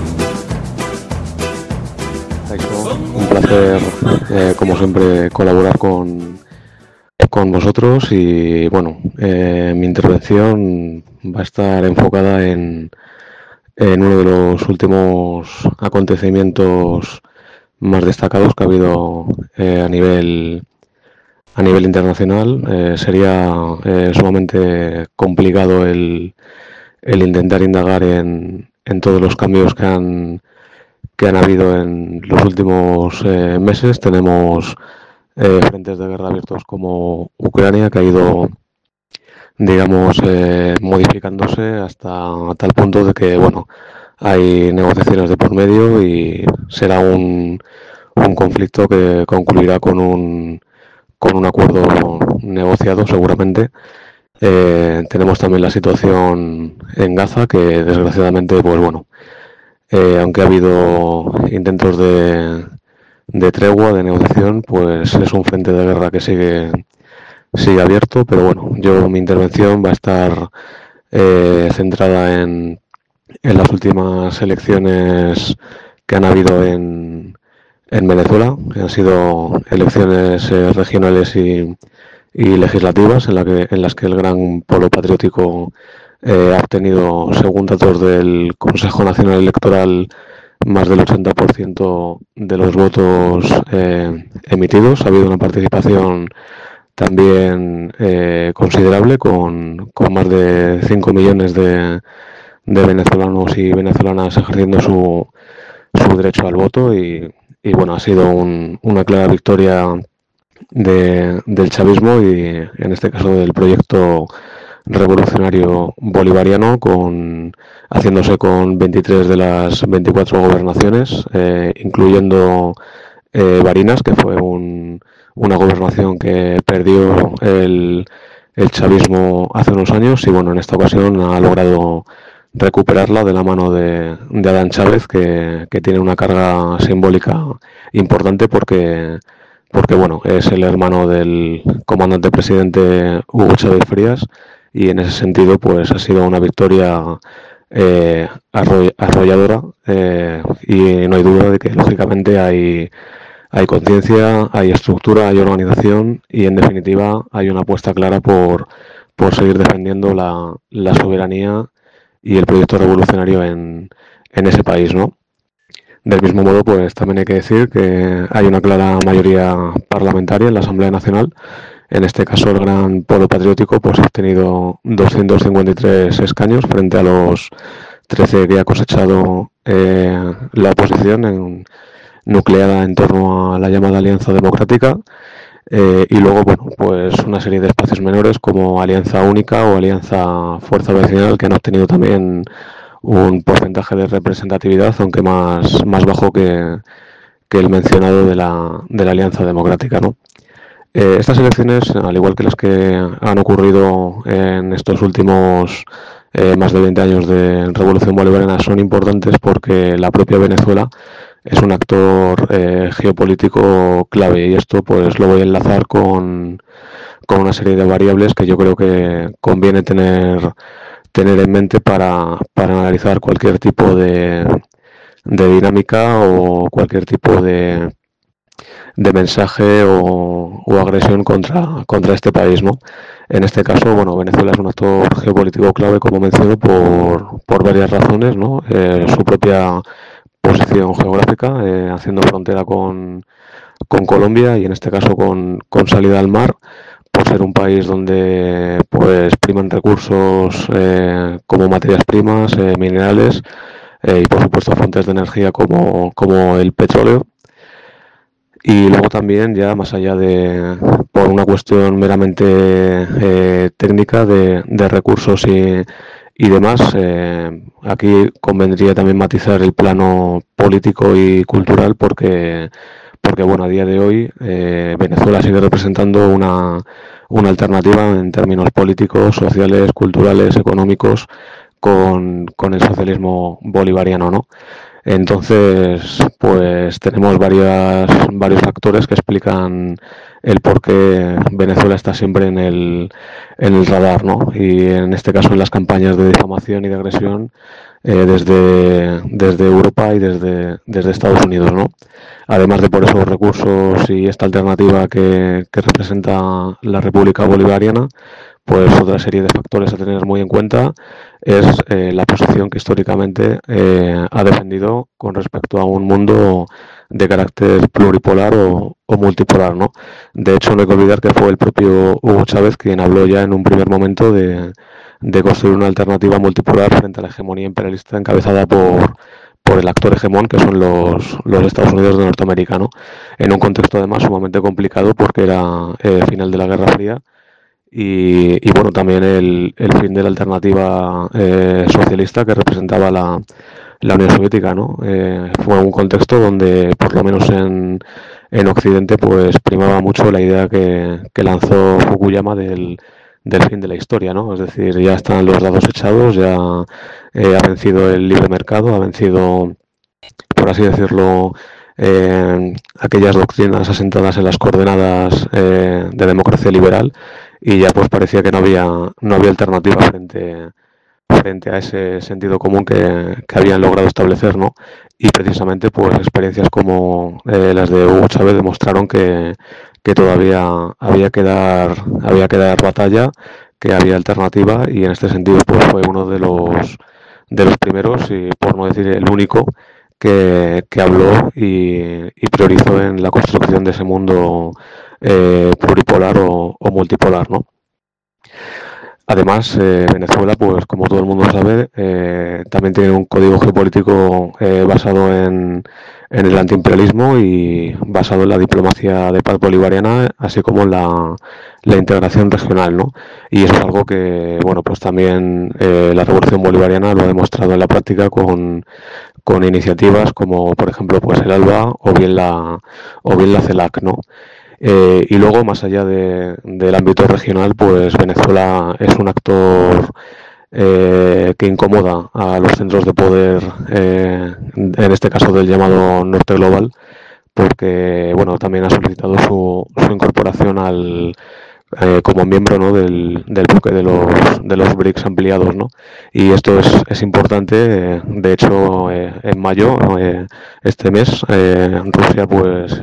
Un placer, eh, como siempre, colaborar con, con vosotros y bueno, eh, mi intervención va a estar enfocada en, en uno de los últimos acontecimientos más destacados que ha habido eh, a nivel a nivel internacional. Eh, sería sumamente complicado el, el intentar indagar en, en todos los cambios que han que han habido en los últimos meses. Tenemos eh, frentes de guerra abiertos como Ucrania, que ha ido, digamos, eh, modificándose hasta tal punto de que, bueno, hay negociaciones de por medio y será un, un conflicto que concluirá con un, con un acuerdo negociado seguramente. Eh, tenemos también la situación en Gaza, que desgraciadamente, pues bueno, eh, aunque ha habido intentos de, de tregua, de negociación, pues es un frente de guerra que sigue, sigue abierto, pero bueno, yo mi intervención va a estar eh, centrada en, en las últimas elecciones que han habido en, en Venezuela. Han sido elecciones eh, regionales y, y legislativas en, la que, en las que el gran polo patriótico eh, ha obtenido, según datos del Consejo Nacional Electoral, más del 80% de los votos eh, emitidos. Ha habido una participación también eh, considerable, con, con más de 5 millones de, de venezolanos y venezolanas ejerciendo su, su derecho al voto y, y, bueno, ha sido un- una clara victoria de- del chavismo y en este caso del proyecto revolucionario bolivariano, con, haciéndose con 23 de las 24 gobernaciones, eh, incluyendo eh, Barinas, que fue un, una gobernación que perdió el, el chavismo hace unos años y bueno, en esta ocasión ha logrado recuperarla de la mano de, de Adán Chávez, que, que tiene una carga simbólica importante porque porque bueno, es el hermano del comandante presidente Hugo Chávez Frías y en ese sentido pues ha sido una victoria eh, arroll- arrolladora eh, y no hay duda de que lógicamente hay, hay conciencia, hay estructura, hay organización y en definitiva hay una apuesta clara por, por seguir defendiendo la, la soberanía y el proyecto revolucionario en, en ese país, ¿no? Del mismo modo, pues también hay que decir que hay una clara mayoría parlamentaria en la Asamblea Nacional. En este caso, el Gran Polo Patriótico pues, ha obtenido 253 escaños frente a los 13 que ha cosechado eh, la oposición, en- nucleada en torno a la llamada Alianza Democrática. Eh, y luego, bueno, pues una serie de espacios menores como Alianza Única o Alianza Fuerza Vecinal que han obtenido también un porcentaje de representatividad, aunque más, más bajo que, que el mencionado de la, de la Alianza Democrática. ¿no? Eh, estas elecciones, al igual que las que han ocurrido en estos últimos eh, más de 20 años de Revolución Bolivariana, son importantes porque la propia Venezuela es un actor eh, geopolítico clave. Y esto pues lo voy a enlazar con, con una serie de variables que yo creo que conviene tener tener en mente para, para analizar cualquier tipo de, de dinámica o cualquier tipo de, de mensaje o, o agresión contra, contra este país, ¿no? En este caso, bueno, Venezuela es un actor geopolítico clave, como menciono, por, por varias razones, ¿no? Eh, su propia posición geográfica, eh, haciendo frontera con, con Colombia y en este caso con, con salida al mar, por ser un país donde pues priman recursos eh, como materias primas, minerales y por supuesto fuentes de energía como, como el petróleo. Y luego también ya más allá de por una cuestión meramente eh, técnica de, de recursos y, y demás, eh, aquí convendría también matizar el plano político y cultural porque porque bueno, a día de hoy eh, Venezuela sigue representando una, una alternativa en términos políticos, sociales, culturales, económicos con, con el socialismo bolivariano, ¿no? Entonces, pues tenemos varias, varios factores que explican el por qué Venezuela está siempre en el, en el radar, ¿no? Y en este caso en las campañas de difamación y de agresión eh, desde, Europa y desde, desde Estados Unidos, ¿no? Además de por esos recursos y esta alternativa que, que representa la República Bolivariana, pues otra serie de factores a tener muy en cuenta es eh, la posición que históricamente eh, ha defendido con respecto a un mundo de carácter pluripolar o, multipolar, ¿no? De hecho, no hay que olvidar que fue el propio Hugo Chávez quien habló ya en un primer momento de, de construir una alternativa multipolar frente a la hegemonía imperialista encabezada por, por el actor hegemón que son los, los Estados Unidos de Norteamérica, ¿no? En un contexto además sumamente complicado porque era eh, final de la Guerra Fría y, bueno, también el, fin de la alternativa eh, socialista que representaba la, la Unión Soviética, ¿no? Eh, fue un contexto donde, por lo menos en, en Occidente, pues primaba mucho la idea que, lanzó Fukuyama del, del fin de la historia, ¿no? Es decir, ya están los dados echados, ya eh, ha vencido el libre mercado, ha vencido, por así decirlo, eh, aquellas doctrinas asentadas en las coordenadas eh, de democracia liberal y ya pues parecía que no había no había alternativa frente frente a ese sentido común que, que habían logrado establecer, ¿no? Y precisamente pues experiencias como eh, las de Hugo Chávez demostraron que, que todavía había que dar había que dar batalla, que había alternativa y en este sentido pues fue uno de los de los primeros y por no decir el único que, que habló y, y, priorizó en la construcción de ese mundo eh, pluripolar o, multipolar, ¿no? además, eh, Venezuela, pues como todo el mundo sabe, eh, también tiene un código geopolítico eh, basado en, en el antiimperialismo y basado en la diplomacia de paz bolivariana, así como en la, la integración regional, ¿no? Y eso es algo que, bueno, pues también eh, la revolución bolivariana lo ha demostrado en la práctica con, con iniciativas como, por ejemplo, pues el ALBA o bien la, o bien la CELAC, ¿no? Eh, y luego, más allá de- del ámbito regional, pues Venezuela es un actor eh, que incomoda a los centros de poder, eh, en este caso del llamado Norte Global, porque bueno, también ha solicitado su, su incorporación al, eh, como miembro ¿no? del, del bloque de los, de los BRICS ampliados. ¿no? Y esto es, es importante. eh, de hecho, eh, en mayo, eh, este mes, eh, Rusia pues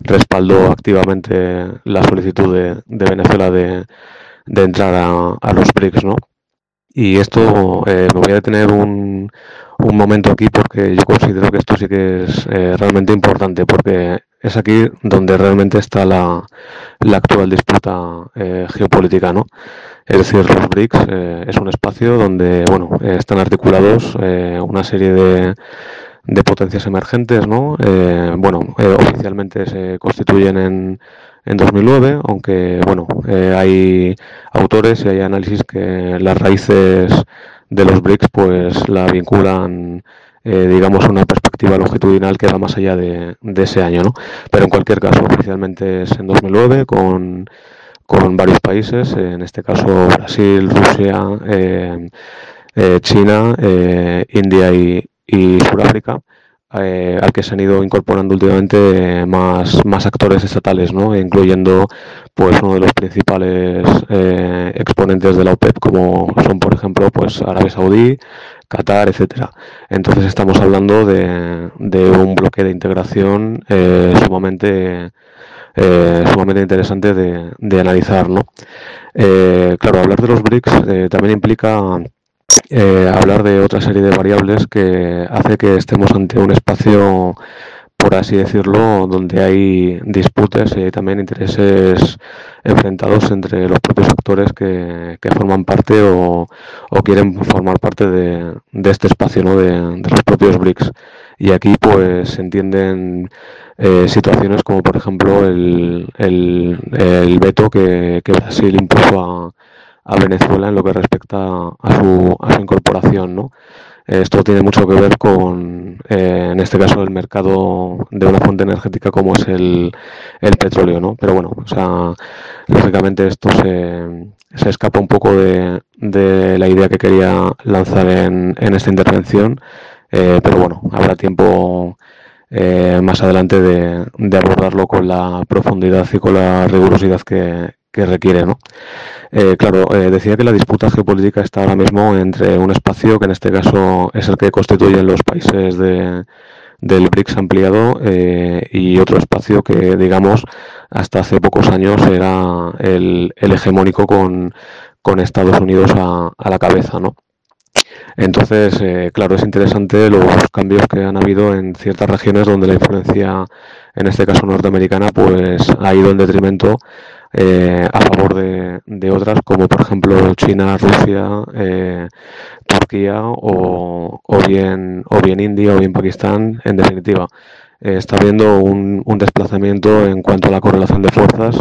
respaldó activamente la solicitud de, de Venezuela de, de entrar a, a los BRICS. ¿no? Y esto me voy a detener un, un momento aquí porque yo considero que esto sí que es realmente importante porque es aquí donde realmente está la, actual disputa eh, geopolítica, ¿no? Es decir, los BRICS eh, es un espacio donde, bueno, están articulados eh, una serie de, de potencias emergentes, ¿no? Eh, bueno, oficialmente se constituyen en, en 2009, aunque, bueno, hay autores y hay análisis que las raíces de los BRICS pues la vinculan eh, digamos una perspectiva longitudinal que va más allá de, de ese año ¿no? pero en cualquier caso oficialmente es en 2009 con, con varios países en este caso Brasil Rusia eh, eh, China India y, y Sudáfrica al que se han ido incorporando últimamente más, actores estatales, ¿no? incluyendo pues uno de los principales exponentes de la OPEP, como son por ejemplo pues Arabia Saudí, Qatar, etcétera. Entonces estamos hablando de, un bloque de integración eh, sumamente eh, sumamente interesante de, de analizar, ¿no? Eh, claro, hablar de los BRICS eh, también implica eh, hablar de otra serie de variables que hace que estemos ante un espacio, por así decirlo, donde hay disputas y también intereses enfrentados entre los propios actores que, que forman parte o, o quieren formar parte de, de este espacio, ¿no? de, de los propios BRICS. Y aquí pues se entienden eh, situaciones como por ejemplo el, el, el veto que, que Brasil impuso a, a Venezuela en lo que respecta a su, a su incorporación, ¿no? Esto tiene mucho que ver con, eh, en este caso, el mercado de una fuente energética como es el, petróleo, ¿no? Pero bueno, o sea, lógicamente esto se, se escapa un poco de, la idea que quería lanzar en, en esta intervención, eh, pero bueno, habrá tiempo eh, más adelante de, de abordarlo con la profundidad y con la rigurosidad que, que requiere, ¿no? Eh, claro, eh, decía que la disputa geopolítica está ahora mismo entre un espacio que en este caso es el que constituyen los países de, del BRICS ampliado eh, y otro espacio que, digamos, hasta hace pocos años era el, hegemónico con, con Estados Unidos a, a la cabeza, ¿no? Entonces, eh, claro, es interesante los cambios que han habido en ciertas regiones donde la influencia, en este caso norteamericana, pues ha ido en detrimento eh, a favor de, otras, como por ejemplo China, Rusia, eh, Turquía o, bien o bien India o bien Pakistán, en definitiva. Eh, está habiendo un, un desplazamiento en cuanto a la correlación de fuerzas,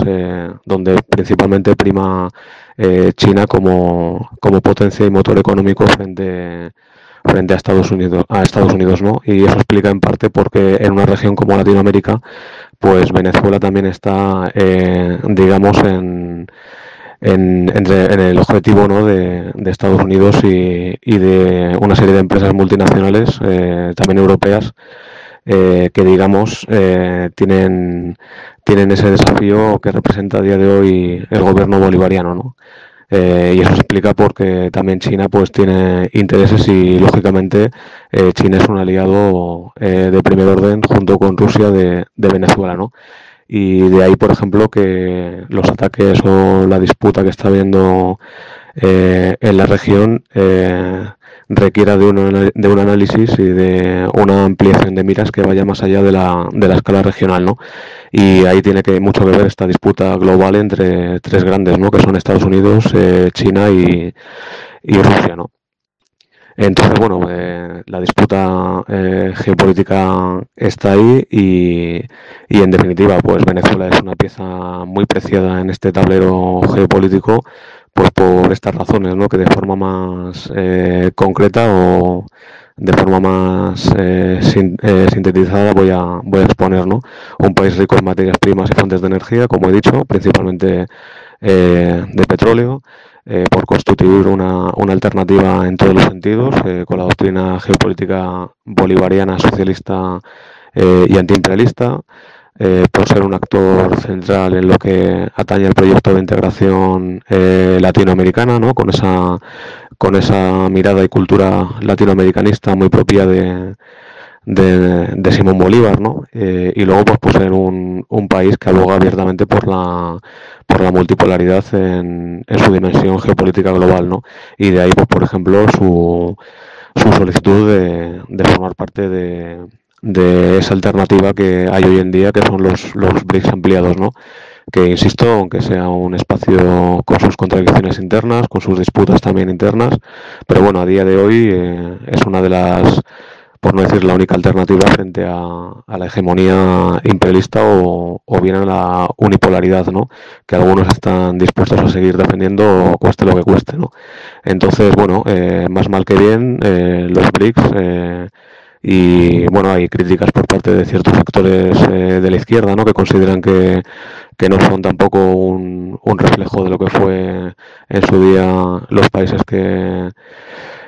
donde principalmente prima China como, como potencia y motor económico frente frente a Estados Unidos a Estados Unidos no y eso explica en parte porque en una región como Latinoamérica pues Venezuela también está eh, digamos en en, entre- en el objetivo ¿no? de, Estados Unidos y, y de una serie de empresas multinacionales, eh, también europeas, eh, que digamos eh, tienen, tienen ese desafío que representa a día de hoy el gobierno bolivariano. ¿no? Eh, y eso se explica porque también China pues tiene intereses y lógicamente eh, China es un aliado eh, de primer orden junto con Rusia de, de Venezuela, ¿no? Y de ahí, por ejemplo, que los ataques o la disputa que está habiendo en la región requiera de un, de un análisis y de una ampliación de miras que vaya más allá de la, de la escala regional, ¿no? Y ahí tiene que mucho que ver esta disputa global entre tres grandes, ¿no? Que son Estados Unidos, eh, China y, Rusia, ¿no? Entonces, bueno, eh, la disputa eh, geopolítica está ahí y, y, en definitiva, pues Venezuela es una pieza muy preciada en este tablero geopolítico, pues por estas razones, ¿no? Que de forma más eh, concreta o de forma más eh, eh, sintetizada voy a, voy a exponer, ¿no? Un país rico en materias primas y fuentes de energía, como he dicho, principalmente eh, de petróleo, por constituir una, una, alternativa en todos los sentidos, con la doctrina geopolítica bolivariana, socialista y antiimperialista, eh, por ser un actor central en lo que atañe al proyecto de integración eh, latinoamericana, ¿no? con, esa, con esa mirada y cultura latinoamericanista muy propia de, de, Simón Bolívar, ¿no? Eh, y luego pues por ser un, un, país que aboga abiertamente por la por la multipolaridad en, en, su dimensión geopolítica global, ¿no? Y de ahí pues por ejemplo su, su solicitud de, de formar parte de, de, esa alternativa que hay hoy en día que son los, los BRICS ampliados, ¿no? que insisto, aunque sea un espacio con sus contradicciones internas, con sus disputas también internas, pero bueno, a día de hoy eh, es una de las por no decir la única alternativa frente a, la hegemonía imperialista o, bien a la unipolaridad, ¿no? Que algunos están dispuestos a seguir defendiendo cueste lo que cueste, ¿no? Entonces, bueno, eh, más mal que bien, eh, los BRICS y bueno, hay críticas por parte de ciertos sectores eh, de la izquierda, ¿no? Que consideran que, que no son tampoco un, un reflejo de lo que fue en su día los países que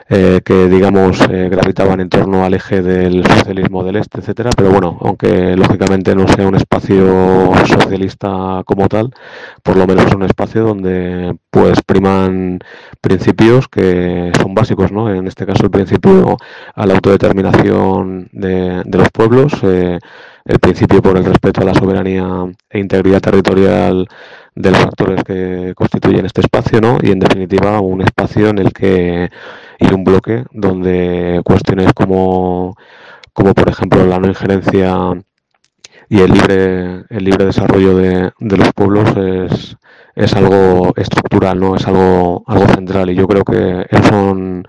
eh, que digamos eh, gravitaban en torno al eje del socialismo del este, etcétera, pero bueno, aunque lógicamente no sea un espacio socialista como tal, por lo menos es un espacio donde pues priman principios que son básicos, ¿no? En este caso el principio a la autodeterminación de, los pueblos, eh, el principio por el respeto a la soberanía e integridad territorial de los actores que constituyen este espacio, ¿no? Y en definitiva un espacio en el que y un bloque donde cuestiones como, como por ejemplo la no injerencia y el libre el libre desarrollo de, de los pueblos es, es algo estructural, ¿no? Es algo, algo central y yo creo que son,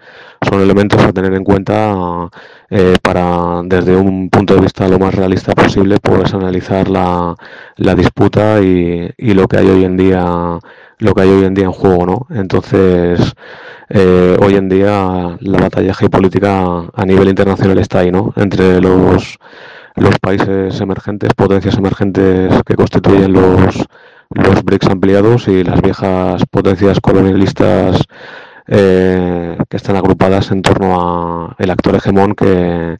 son elementos a tener en cuenta eh, para, desde un punto de vista lo más realista posible, pues analizar la, la disputa y, y, lo que hay hoy en día lo que hay hoy en día en juego, ¿no? Entonces, eh, hoy en día la batalla geopolítica a nivel internacional está ahí, ¿no? Entre los, los países emergentes, potencias emergentes que constituyen los los BRICS ampliados y las viejas potencias colonialistas eh, que están agrupadas en torno a el actor hegemón que,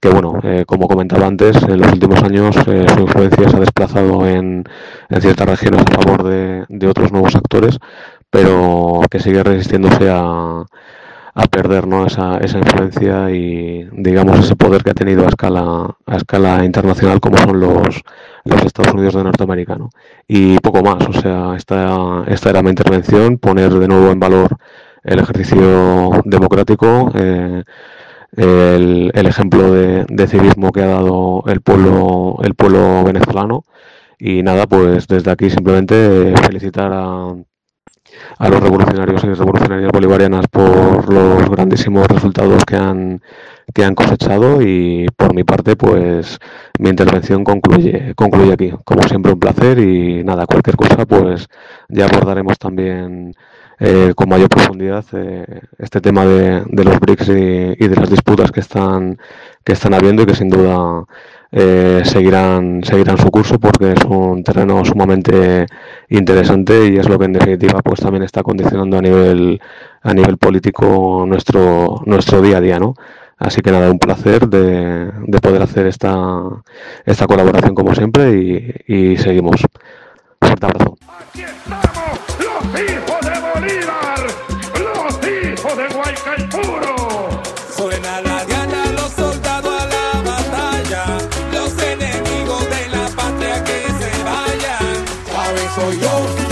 que bueno, eh, como comentaba antes, en los últimos años eh, su influencia se ha desplazado en, en ciertas regiones a favor de, de, otros nuevos actores, pero que sigue resistiéndose a, a perder ¿no? esa, esa influencia y digamos ese poder que ha tenido a escala, a escala internacional como son los, los Estados Unidos de Norteamérica. ¿no? Y poco más, o sea, esta, esta era mi intervención, poner de nuevo en valor el ejercicio democrático, eh, el, el, ejemplo de, de, civismo que ha dado el pueblo, el pueblo venezolano. Y nada, pues desde aquí simplemente felicitar a, a los revolucionarios y revolucionarias bolivarianas por los grandísimos resultados que han, que han cosechado y por mi parte pues mi intervención concluye, concluye aquí. Como siempre un placer y nada, cualquier cosa pues ya abordaremos también eh, con mayor profundidad eh, este tema de, de los BRICS y, de las disputas que están, que están habiendo y que sin duda eh, seguirán, seguirán su curso porque es un terreno sumamente interesante y es lo que en definitiva pues también está condicionando a nivel, a nivel político nuestro, nuestro día a día, ¿no? Así que nada, un placer de, de poder hacer esta, esta colaboración como siempre y seguimos. Fuerte abrazo. Aquí estamos, los hijos de Bolívar, los hijos de Guaycaipuro. Suena la diana, los soldados a la batalla, los enemigos de la patria que se vayan. Sabes, soy yo,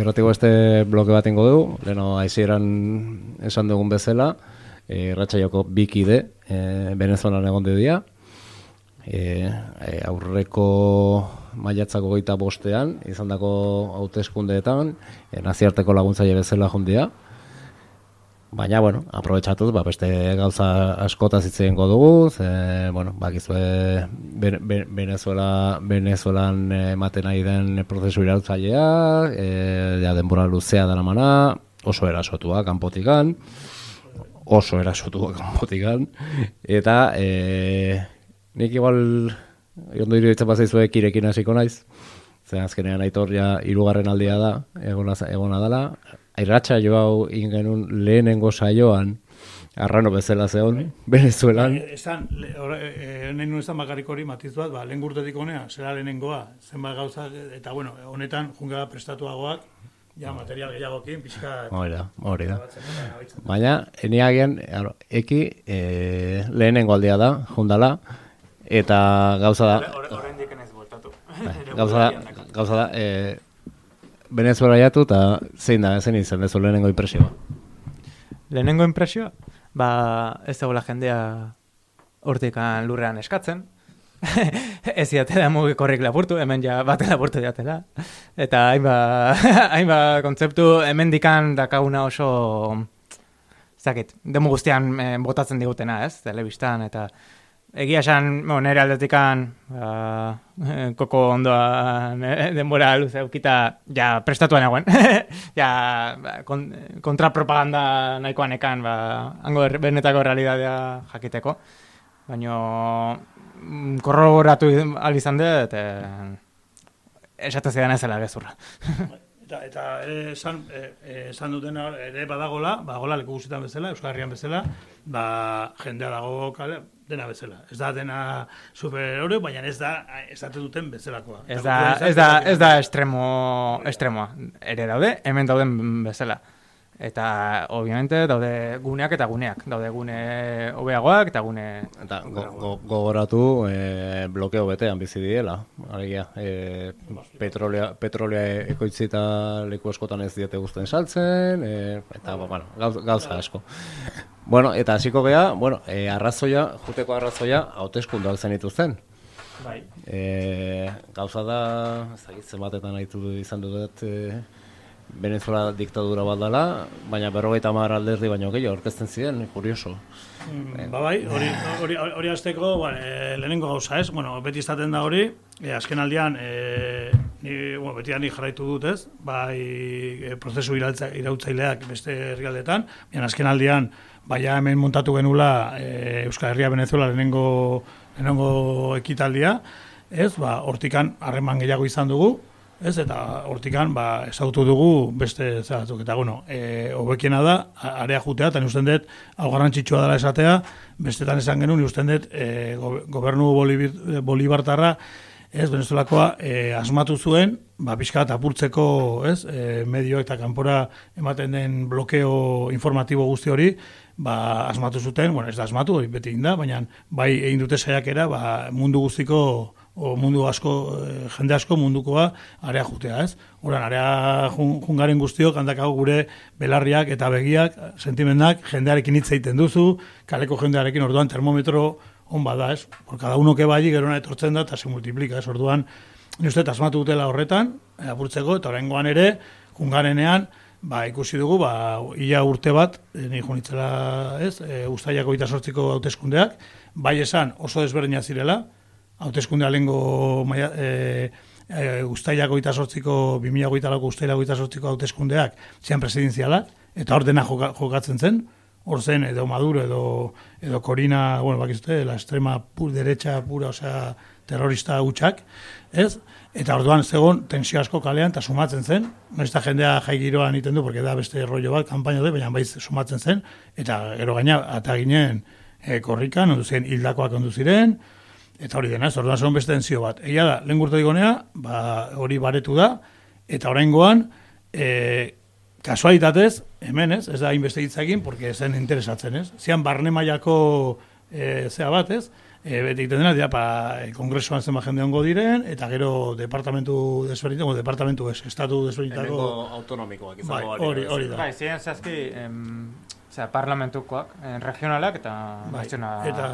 irratiko beste bloke bat ingo dugu, leheno aizieran esan dugun bezala, e, ratxaioko bikide, e, Venezuelan egon dira, e, aurreko maiatzako goita bostean, izan dako hauteskundeetan, e, naziarteko laguntzaile bezala jondia, Baina, bueno, aprobetxatuz, ba, beste gauza askotaz hitz egingo dugu, ze, bueno, bakizue Be- Be- Venezuela, Venezuelan ematen ari den prozesu irautzailea, e, ja, denbora luzea dara mana, oso erasotua kanpotikan, oso erasotua kanpotikan, eta e, nik igual, ondo iruditzen bazaizue kirekin hasiko naiz, Zer azkenean aitor ja hirugarren aldia da, egona, egona dela. Airatxa jo hau ingenun lehenengo saioan, arrano bezala zeon, Venezuelan. Esan, le- ora- eh, nahi nuen esan bakarrik hori matiz bat, ba, lehen gurtetik honea, zera lehenengoa, zenbat gauza, eta bueno, honetan jungara prestatuagoak, ja, material gehiagokin, pixka... Hori da, hori da. Baina, eniagian, aro, eki e, lehenengo aldia da, jundala, eta gauza da, Oraindik ez bueltatu. gauza da, gauza da, e, Venezuela jatu, eta zein da, zein izan dezu lehenengo impresioa. Lehenengo impresioa, ba, ez dagoela jendea hortikan lurrean eskatzen. ez diatela mugikorrik lapurtu, hemen ja bate lapurtu diatela. Eta hainba, hainba kontzeptu hemendikan dakaguna oso zakit, demo guztian eh, botatzen digutena, ez? Telebistan eta egia esan, bueno, nire aldetikan eh, koko ondoan eh, denbora luze eukita ja prestatuan egoen. ja ba, kon, kontrapropaganda nahikoan ekan ba, hango er- benetako realidadea jakiteko. Baina mm, korroboratu al izan dut, eh, esate zidan ezela gezurra. Eta, eta ere esan, e, e, esan duten ere badagola, badagola leku guztietan bezala, Euskal Herrian bezala, ba, jendea dago kale, dena bezala. Ez da dena super hori, baina ez da esaten duten bezalakoa. Ez da, ez da, ez da estremo, estremoa. Ere daude, hemen dauden bezala. Eta, obviamente, daude guneak eta guneak. Daude gune hobeagoak eta gune... Eta go, go, gogoratu e, blokeo betean bizi diela. Alegia, e, petrolea, petrolea ekoitzita leku askotan ez diete guzten saltzen, e, eta ba, bueno, gauza asko. Bueno, eta hasiko gea, bueno, e, arrazoia, juteko arrazoia, hauteskundoak zen dituzten. Bai. E, gauza da, ez dakit zenbatetan haitu izan dut, e, Venezuela diktadura bat dela, baina berrogeita hamar alderdi baino gehiago aurkezten ziren, kurioso. Mm, Ba bai, hori, hori, hori azteko, bueno, e, lehenengo gauza ez, bueno, beti izaten da hori, e, azken aldian, e, ni, bueno, beti ni jarraitu dut ez, bai e, prozesu irautza, irautzaileak beste herrialdetan, baina azken aldian, baina hemen montatu genula e, Euskal Herria Venezuela lehenengo, lehenengo ekitaldia, ez, ba, hortikan harreman gehiago izan dugu, Ez, eta hortikan, ba, ezagutu dugu beste zeratuk. Eta, bueno, e, hobekiena da, a- area jutea, eta usten dut, hau garrantzitsua dela esatea, bestetan esan genuen, usten dut, e, go- gobernu bolibartarra, ez, Venezuelakoa, e, asmatu zuen, ba, pixka bat apurtzeko, ez, e, medio eta kanpora ematen den blokeo informatibo guzti hori, ba, asmatu zuten, bueno, ez da asmatu, hori beti inda, baina bai egin dute saiakera, ba, mundu guztiko o mundu asko, eh, jende asko mundukoa area jutea, ez? Horan, area jun, jungaren guztiok, handakau gure belarriak eta begiak, sentimendak, jendearekin hitz egiten duzu, kaleko jendearekin orduan termometro on bada, ez? Por cada uno que bai, gerona etortzen da, eta se multiplica, ez? Orduan, ni uste, asmatu dutela horretan, apurtzeko, eta oraingoan ere, jungarenean, ba, ikusi dugu, ba, ia urte bat, e, ni junitzela, ez, e, ustaiako eta sortziko hauteskundeak, bai esan oso desberdina zirela, hauteskundea lehengo maia, e, e, ustailako eta sortziko, 2008 lauko ustailako eta sortziko hauteskundeak zian presidenzialak, eta hor dena joka, jokatzen zen, hor zen edo Maduro edo, edo Corina, bueno, bakizute, la extrema pur, derecha pura, osea, terrorista hutsak, ez? Eta orduan zegon tensio asko kalean eta sumatzen zen, noiz eta jendea jai giroan egiten du, porque da beste rollo bat, kanpaina de, baina baiz sumatzen zen, eta gero gaina, eta ginen e, korrikan, ondu ziren hildakoak ondu ziren, eta hori dena, orduan zegoen beste tensio bat. Egia da, lehen gurte digonea, ba, hori baretu da, eta oraingoan, e, kasualitatez, hemen ez, ez da hainbeste hitz egin, porque zen interesatzen ez. Zian barne mailako e, zea bat ez, e, beti egiten dena, dira, pa, e, kongresuan zenba jende ongo diren, eta gero departamentu desberdinetako, departamentu ez, estatu desberdinetako... Hemengo autonomikoak Bai, hori, hori da. Bai, ziren zehazki, em, osea, parlamentukoak, en, regionalak eta Bai, nazional- eta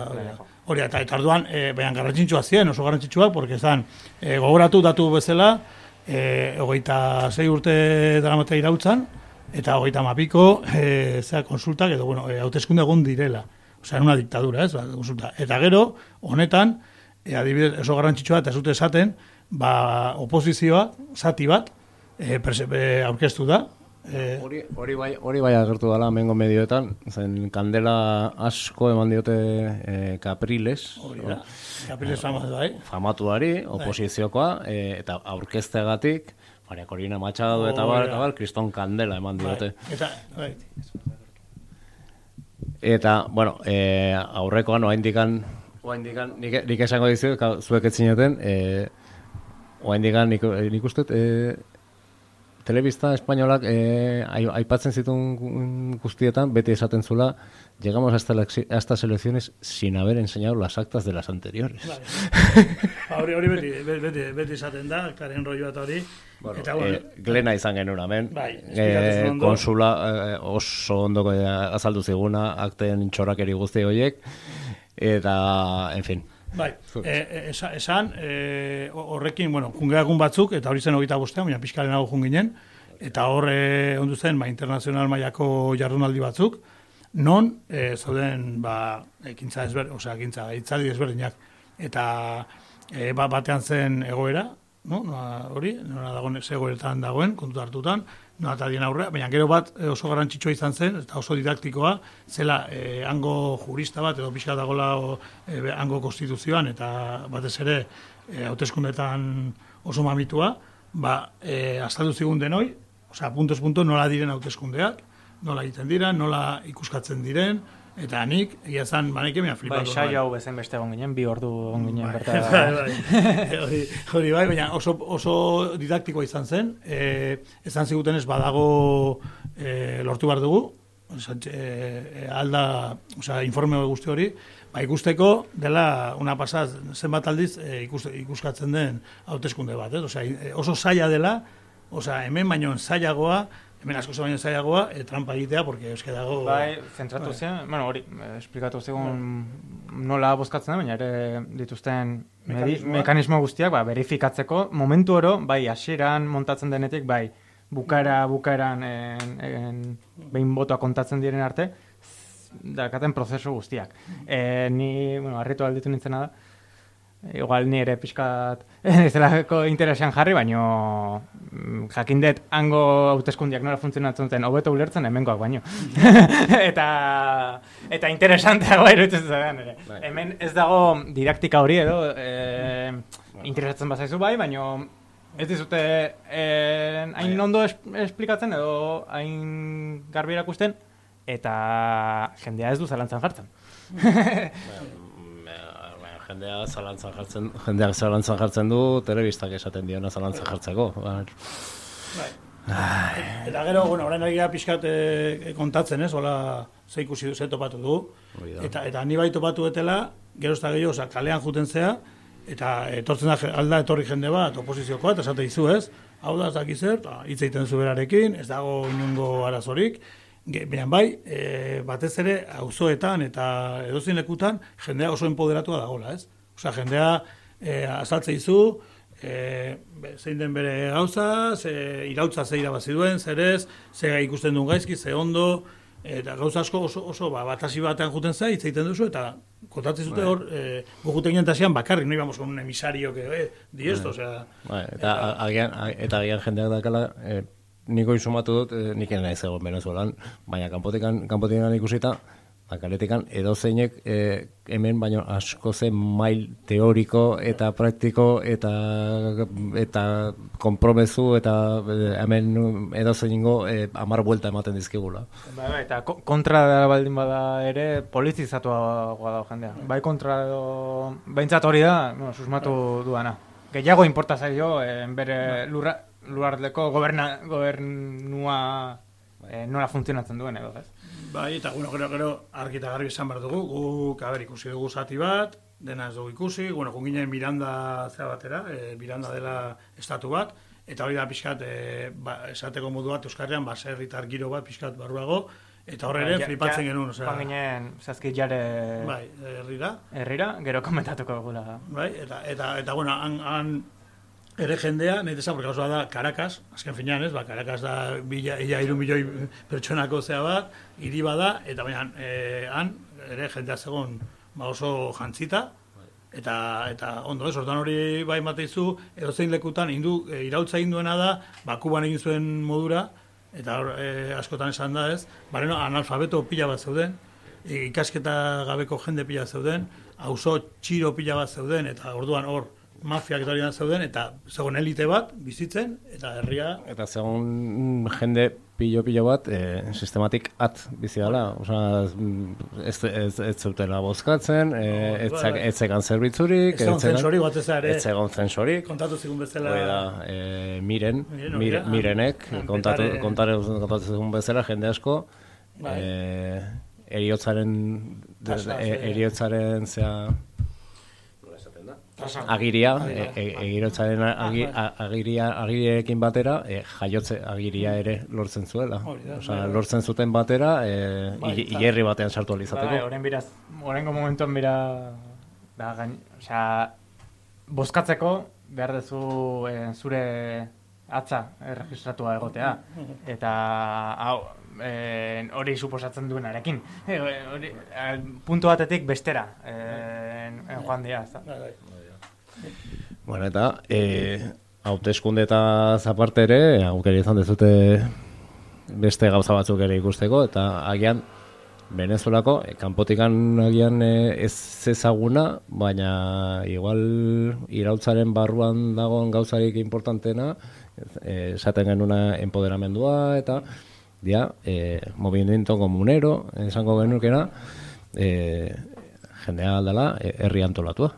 hori eta eta orduan e, baina garrantzitsuak ziren, oso garrantzitsuak porque zan e, gogoratu datu bezala e, hogeita zei urte daramate irautzan eta hogeita mapiko e, zera konsultak edo bueno, e, hauteskunde egon direla. Osea, una dictadura, ez, ba. Eta gero, honetan, e, adibidez, oso garrantzitsua eta ez dute esaten, ba, oposizioa, zati bat, e, perse, e, aurkeztu da, e, Hori, hori bai, hori bai agertu dela mengo medioetan, zen kandela asko eman diote eh, Capriles. Hori da. Capriles famatu bai. Famatuari, oposiziokoa, eh, eta aurkezteagatik, Maria Corina Machado eta bar, eta bar, Kriston Kandela eman diote. Bai, eta, bai, Eta, bueno, eh, aurrekoan, oaindikan, oaindikan, nik, nik esango dizu, zuek ez zineten, eh, oaindikan, nik, nik uste, eh, telebista espainolak eh, ai- aipatzen zituen guztietan, beti esaten zula, llegamos hasta, la, a estas elecciones sin haber enseñado las actas de las anteriores. Ba, hori hori beti, beti, beti, esaten da, karen rolloa eta hori. Bueno, eta bueno, eh, Glena izan genuen hemen. Bai, eh, konsula eh, oso ondo eh, azaldu ziguna akten txorakeri guzti horiek. Eta, en fin. bai, e, e, esa- esan, e, horrekin, bueno, jungeagun batzuk, eta hori zen hogeita bostean, baina pixkaren hau junginen, eta hor e, ondu zen, ba, internazional mailako jardunaldi batzuk, non, e, zauden, ba, ekintza ezber, osea, ekintza, itzaldi ezberdinak, eta e, ba, batean zen egoera, no? Nola, hori, nola dagoen, egoeretan dagoen, kontu hartutan, nola eta dien aurrea, baina gero bat e, oso garrantzitsua izan zen, eta oso didaktikoa, zela e, hango jurista bat, edo pixka dagoela o, e, hango konstituzioan, eta batez ere e, hauteskundetan oso mamitua, ba, e, azaldu zigun denoi, osea, puntos punto nola diren hauteskundeak, nola egiten dira, nola ikuskatzen diren, eta nik, egia zan, baneke mea Bai, flipatu. saio hau bezen beste egon ginen, bi ordu egon ginen Bai, berta. bai, bai. hori, hori bai, baina oso, oso didaktikoa izan zen. E, esan ziguten ez badago e, lortu behar dugu, Osea, e, alda, osea, informe guzti hori, ba, ikusteko dela una pasaz, zenbat aldiz e, ikus, ikuskatzen den hauteskunde bat, ez? Osea, e, oso zaila dela, osea, hemen baino zailagoa, hemen asko baino zailagoa, e, trampa egitea, porque euske dago... Bai, zentratu Bai. zen, bueno, hori, eh, esplikatu zigun nola bozkatzen da, baina ere dituzten Mekanismoak. mekanismo guztiak, ba, verifikatzeko, momentu oro, bai, hasieran montatzen denetik, bai, bukaera, bukaeran, en, en, behin botoa kontatzen diren arte, dakaten prozesu guztiak. E, ni, bueno, harritu alditu nintzena da, igual ni ere pixkat ez delako interesean jarri, baino mm, jakin dut hango hauteskundiak nola funtzionatzen duten hobeto ulertzen hemengoak baino. eta eta interesanteagoa iruditzen zaidan ere. Hemen ez dago didaktika hori edo e, interesatzen bazaizu bai, baino ez dizute eh, hain ondo es, esplikatzen edo hain garbi erakusten eta jendea ez du zalantzan jartzen. Jendea zalantzan jartzen, jendeak zalantzan jartzen du, telebistak esaten diona zalantzan jartzeko. Ba, Eta gero, bueno, orain egia pixkat e, kontatzen, ez, hola, ze ikusi du, ze topatu du. Eta, eta ni bai topatu etela, gero ez da gehiago, oza, kalean juten zea, eta etortzen da, alda etorri jende bat, oposiziokoa, eta esate dizu, ez, hau da, ez dakiz zer, eta hitz egiten zu berarekin, ez dago inungo arazorik, Baina bai, e, batez ere, auzoetan eta edozein lekutan, jendea oso empoderatua dagoela, ez? Osea, jendea e, azaltze dizu, e, zein den bere gauza, ze irautza ze irabazi duen, zer ez, ze ikusten duen gaizki, ze ondo, eta gauza asko oso, oso ba, batasi batean juten zai, hitz egiten duzu, eta kontatzen zute Bai. hor, e, gukuten ginen tasian bakarrik, no íbamos con un emisario que, eh, di esto, Bai. osea, Bai, eta agian, eta agian jendeak dakala, eh, niko insumatu dut, eh, nik naiz egon Venezuelan, baina kanpotikan, kanpotikan ikusita, ba, kaletikan edozeinek eh, hemen baino asko zen mail teoriko eta praktiko eta eta konpromezu eta eh, hemen edozeingo eh, amar buelta ematen dizkigula. Bai, bai, eta ko- kontra baldin bada ere politizatuagoa da jendea. Bai kontra edo behintzat hori da, bueno, susmatu duana. Gehiago inporta zaio eh, bere lurra, lurraldeko goberna, gobernua eh, nola funtzionatzen duen edo, ez? Bai, eta bueno, gero, gero argi eta garbi esan behar dugu, guk, haber, ikusi dugu zati bat, dena ez dugu ikusi, bueno, junginen Miranda zera batera, e, Miranda dela estatu bat, eta hori da pixkat, e, ba, esateko modu bat Euskarrian, baserritar giro bat pixkat barruago, eta horre ere Ja- flipatzen ja- genuen, osea, Joan ginen, zazki jare bai, herrira, herrira, gero komentatuko dugula. bai, eta, eta, eta bueno, han, han ere jendea, nahi desan, porque gauza da Caracas, azken finean ez, ba, Caracas da bila, ia iru milioi pertsonako zea bat, hiri bada, eta baina eh, han ere jendea zegoen ba, oso jantzita, eta, eta ondo ez, ordan hori bai mateizu, edo zein lekutan, indu, e, irautza induena da, ba, Kuban egin zuen modura, eta hor, e, askotan esan da ez, bareno analfabeto pila bat zeuden, e, ikasketa gabeko jende pila zeuden, auzo txiro pila bat zeuden, eta orduan hor mafiak eta zeuden, eta zegoen elite bat bizitzen, eta herria Eta segun jende pilo-pilo bat, e, sistematik at bizi dela. Osea, ez, ez, ez zutela bozkatzen, e, ez, ez zegan zerbitzurik, Ez zegoen zensorik, batez ere. Ez zegoen zensorik. kontatu zigun bezala. Hori da, e, miren, Miren, hori mire, da. mirenek, Han- kontatu, petare- kontatu, kontatu zigun bezala, jende asko, Bai. e, eriotzaren, eriotzaren, zea. Agiria, Hori da. e, e, egirotzaren agi, Ah, a- agiria, agiriarekin batera, e, jaiotze agiria ere lortzen zuela. Osea, bai, bai. lortzen zuten batera, e, Bai, eta- hilerri batean sartu Bai, alizateko. orain biraz, oraingo momentuan bira, da, gain, osea, bozkatzeko behar duzu eh, zure atza erregistratua egotea. Eta hau, eh, hori suposatzen duenarekin. Eh, hori, eh, puntu batetik bestera eh, joan dira. Bueno, eta e, hauteskunde eta zaparte ere, aukera izan dezute beste gauza batzuk ere ikusteko, eta agian Venezuelako, e, kanpotikan agian e, ez ezaguna, baina igual irautzaren barruan dagoen gauzarik importantena, e, esaten genuna empoderamendua, eta dia, e, movimiento comunero, esango genukena, e, jendea aldala e, herri antolatua.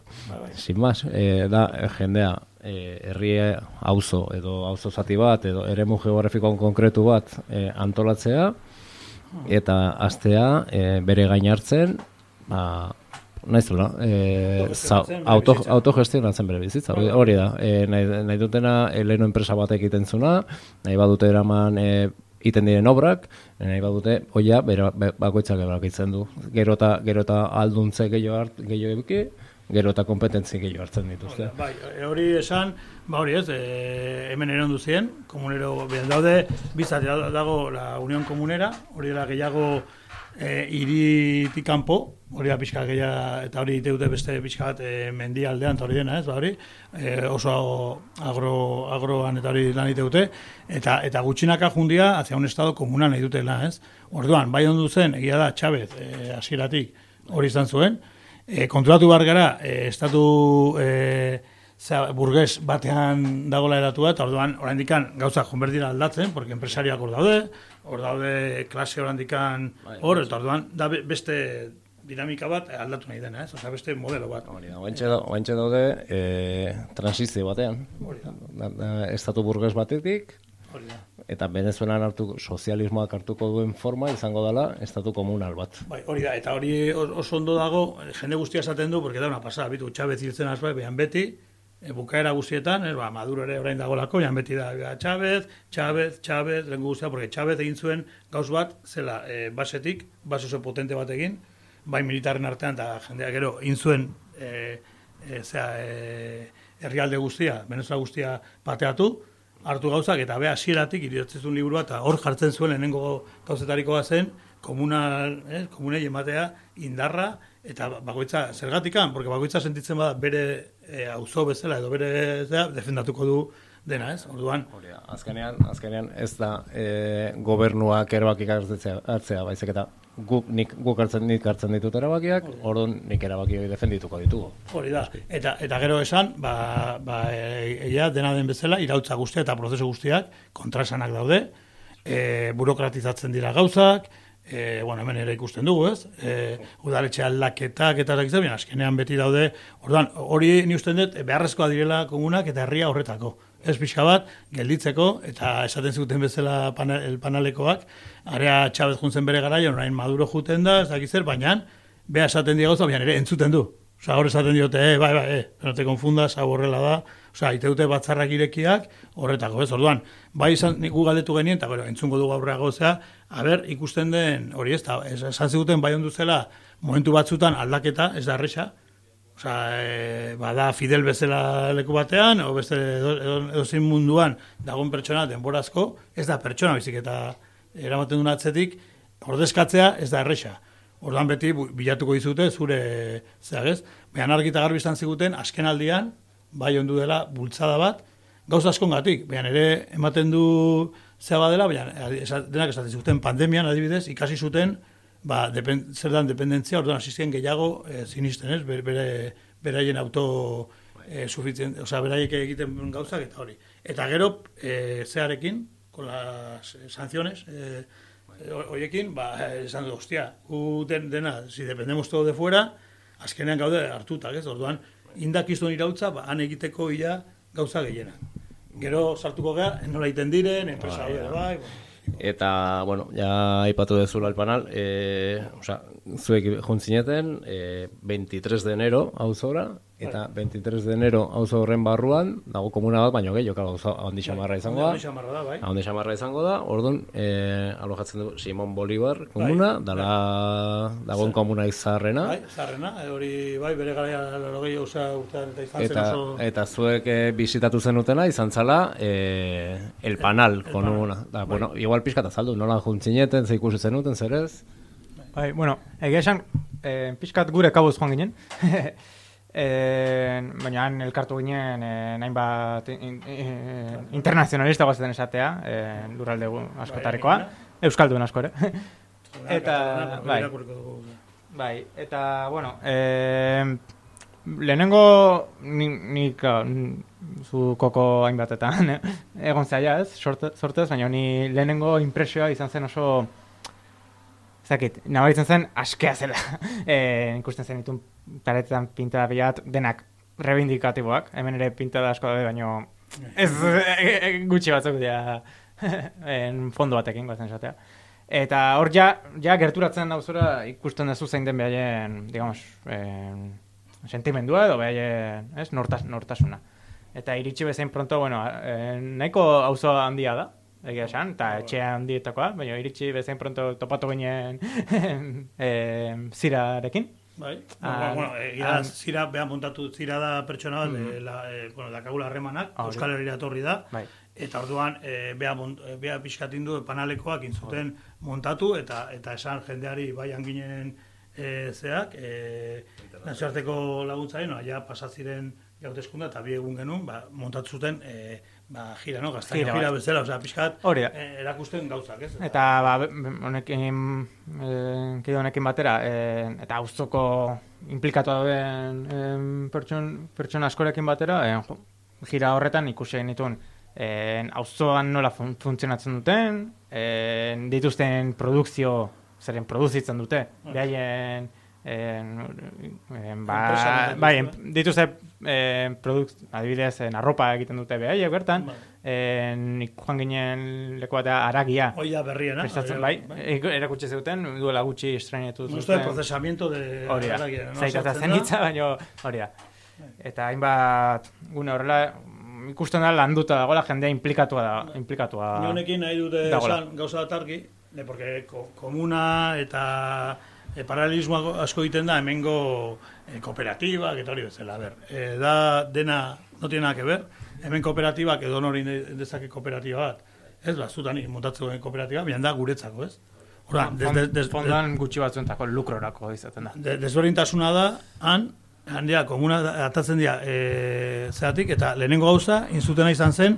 Sin más, e, da e, jendea e, herri auzo edo auzo zati bat edo eremu geografiko konkretu bat e, antolatzea eta astea e, bere gain hartzen, ba e, za, Autogestionatzen bere auto, autogestionatzen bere bizitza, hori, hori da. E, nahi, nahi dutena e, leheno enpresa batek egiten zuna, nahi badute eraman e, iten diren obrak, nahi badute, oia, bera, be- bakoitzak erabakitzen du. Gero eta, gero eta alduntze gehiago hart, gehiago eduki, gero eta kompetentzi gehiago hartzen dituzte. Bai, e, hori esan, ba hori ez, e, hemen eron duzien, komunero, ben daude, bizat dago la Unión Komunera, hori dela gehiago e, iritik kanpo, hori da pixka gehiago, eta hori deute beste pixka bat e, mendialdean, eta hori dena ez, ba hori, e, oso agro, agroan eta hori lan dute, eta, eta gutxinaka jundia hacia un estado komunal nahi dutela, ez? Orduan, bai ondu zen, egia da, Txabez, e, hasieratik hori izan zuen, e, kontrolatu behar gara, e, estatu e, zera, burges batean dagoela eratua, eta orduan, orandikan gauza konbertira aldatzen, porque empresariak hor daude, hor daude klase orandikan hor, eta orduan, da be- beste dinamika bat aldatu nahi dena, ez? Osea, beste modelo bat. Oentxe, da, daude e, transizio batean. Da, da, estatu burges batetik, Hori da. eta Venezuelan hartu, sozialismoak hartuko duen forma izango dela estatu komunal bat. Bai, hori da, eta hori os- oso ondo dago, eh, jende guztia esaten du, porque da una pasada, bitu, Txabez hiltzen azbai, behan beti, e, bukaera guztietan, ez, ba, Maduro ere orain dagolako, jan beti da, ba, Txabez, Txabez, Txabez, lengu guztia, porque Txabez egin zuen gauz bat, zela, e, basetik, base oso potente bat egin, bai militarren artean, eta jendea gero, egin zuen, e, e, zera, e, herrialde guztia, Venezuela guztia pateatu, hartu gauzak, eta be hasieratik idatzen zuen liburu bat, eta hor jartzen zuen lehenengo gauzetarikoa zen, komunal, eh, komunei ematea indarra, eta bakoitza, zergatikan, porque bakoitza sentitzen bada bere eh, auzo bezala, edo bere zera, defendatuko du dena, ez? Orduan, Azkenean, azkenean ez da e, gobernuak erabakik hartzea, hartzea baizik eta guk, nik, guk hartzen, nik hartzen ditut erabakiak, orduan nik erabaki hori defendituko ditugu. hori da. Eta, eta gero esan, ba, ba, e, egia dena den bezala, irautza guztia eta prozesu guztiak kontraesanak daude, e, burokratizatzen dira gauzak, e, bueno, hemen ere ikusten dugu, ez? E, udaletxe aldaketak eta baina azkenean beti daude, orduan, hori ni usten dut, beharrezkoa direla komunak eta herria horretako. Ez pixka bat, gelditzeko, eta esaten zuten bezala pana, el panalekoak, area Txabez juntzen bere garaian, orain Maduro juten da, ez dakiz zer, baina, beha esaten dira gauza, baina ere entzuten du. Osa, hor esaten diote, eh, bai, bai, eh, no te confundas, hau horrela da. Osa, ite dute batzarrak irekiak, horretako, ez, orduan, bai izan, nik gu galdetu genien, eta gero, entzungo dugu aurrera gozea, aber, ikusten den, hori ez, da, esan ziguten bai ondu zela, momentu batzutan aldaketa, ez da erresa, Osa, e, bada Fidel bezala leku batean, o beste edo, munduan dagoen pertsona denborazko, ez da pertsona bizik eta eramaten duen atzetik, ordezkatzea ez da erresa. Orduan beti bilatuko dizute zure zeagez. Baina argi eta garbi izan ziguten, azken aldian, bai ondu dela bultzada bat, gauza askongatik. Baina ere ematen du zea badela, baina adi- esa- denak esaten ziguten pandemian adibidez, ikasi zuten ba, depen, zer dan dependentzia, orduan hasi ziren gehiago e, sinisten, ez? Bere, bere, beraien auto e, sufizien, osea, beraiek egiten gauzak eta hori. Eta gero, e, zearekin, con las eh, sanciones, e, hoiekin, ba, eh, esan du, hostia, gu den, dena, si dependemos todo de fuera, azkenean gaude hartutak, ez? Orduan, indakizun irautza, ba, han egiteko ia gauza gehiena. Gero sartuko gara, nola egiten diren, enpresa Bai, bai, bai. Eta, bueno, ja aipatu dezula el panal, e, oza, zuek juntzineten, e, 23 de enero auzora, eta 23 de enero auzo horren barruan, dago komuna bat, baino gehiago, kalo, auzo handi xamarra izango da. Handi xamarra da, bai. Handi xamarra izango da, orduan, e, alojatzen du Simon Bolivar komuna, dala, dagoen komuna izarrena. Bai, zarrena, eh, hori, bai, bere gara lorogei osea urtean eta izan zen Eta, oso... eta zuek eh, bizitatu zenutena izan zala eh, el panal, con una. Da, bueno, igual pixka eta zaldu, nola juntzineten, ze ikusi zenuten, zer ez? Bai, bueno, egia esan, eh, pixkat gure kabuz joan ginen. baina han elkartu ginen eh, nahin bat in, eh, internazionalista guazaten esatea, eh, lurralde askotarekoa, euskaldun asko ere. eta, bai, bai, eta, bueno, eh, lehenengo ni, ni ka, zu koko hainbatetan eh, egon zaila ez, sorte, sortez, baina ni lehenengo impresioa izan zen oso Zakit, nabaritzen zen askea zela. e, ikusten zen ditun paretetan pintada bilat denak rebindikatiboak. Hemen ere pintada asko daude, baino ez e, e, gutxi batzuk dira en fondo batekin goazen esatea. Eta hor ja, ja gerturatzen dauzora ikusten duzu zein den behaien, digamos, en, sentimendua edo behaien, ez, nortas, nortasuna. Eta iritsi bezain pronto, bueno, eh, nahiko auzo handia da, egia esan, eta etxe handietakoa, baina iritsi bezain pronto topatu ginen eh, zirarekin. Bai, Han- bueno, egia da, han- zira, beha montatu, zira da pertsona bat, Mhm. eh, la, eh, bueno, dakagula harremanak, Ah, hori. Euskal Herria etorri da, Bai. eta orduan, eh, beha, mont, eh, beha pixkatindu panalekoak intzuten montatu, eta eta esan jendeari baian ginen eh, zeak, eh, nazioarteko laguntzaren, no, ja pasatziren jauteskunda, eta bi egun genuen, ba, montatu zuten, eh, ba, gira, no, gaztaino Gira gira, bat. bezala, osea, pixkat, Hori eh, erakusten gauzak, ez? Eta ba, honekin, eh, kide honekin batera, eh, eta auzoko implikatu dauden eh, pertson, pertsona askorekin batera, eh, gira horretan ikusi egin dituen eh, auzoan nola fun funtzionatzen duten, eh, dituzten produkzio, zeren produzitzen dute, behaien en, en, ba, bai, dituzte eh, produk, adibidez, en, arropa egiten dute behaiek bertan, en, nik joan ginen leku batea aragia, Hoi da berriena. prestatzen, bai, da, ik- erakutsi zuten, duela gutxi estrenetu Esto de procesamiento de Hori da, aragia, no? zaitata Sortzen zen da. hitza, baina hori da. Eta hainbat gune horrela, ikusten da landuta dagoela jendea implikatua da, implikatua Ni honekin nahi dute esan gauza bat argi, de porque ko- komuna eta e, paralelismo asko egiten da hemengo e, kooperatibak eta hori bezala. A ver, e, da dena no tiene nada que ver. Hemen kooperatibak edo nori dezake kooperatiba bat. Ez, ba, zutan montatzen duen kooperatiba, baina da guretzako, ez? Hora, des, des, des, Fondoan gutxi batzuentako lukrorako izaten da. de, desberdintasuna da, han, handia, komuna atatzen dira, e, zeatik, eta lehenengo gauza, inzutena izan zen,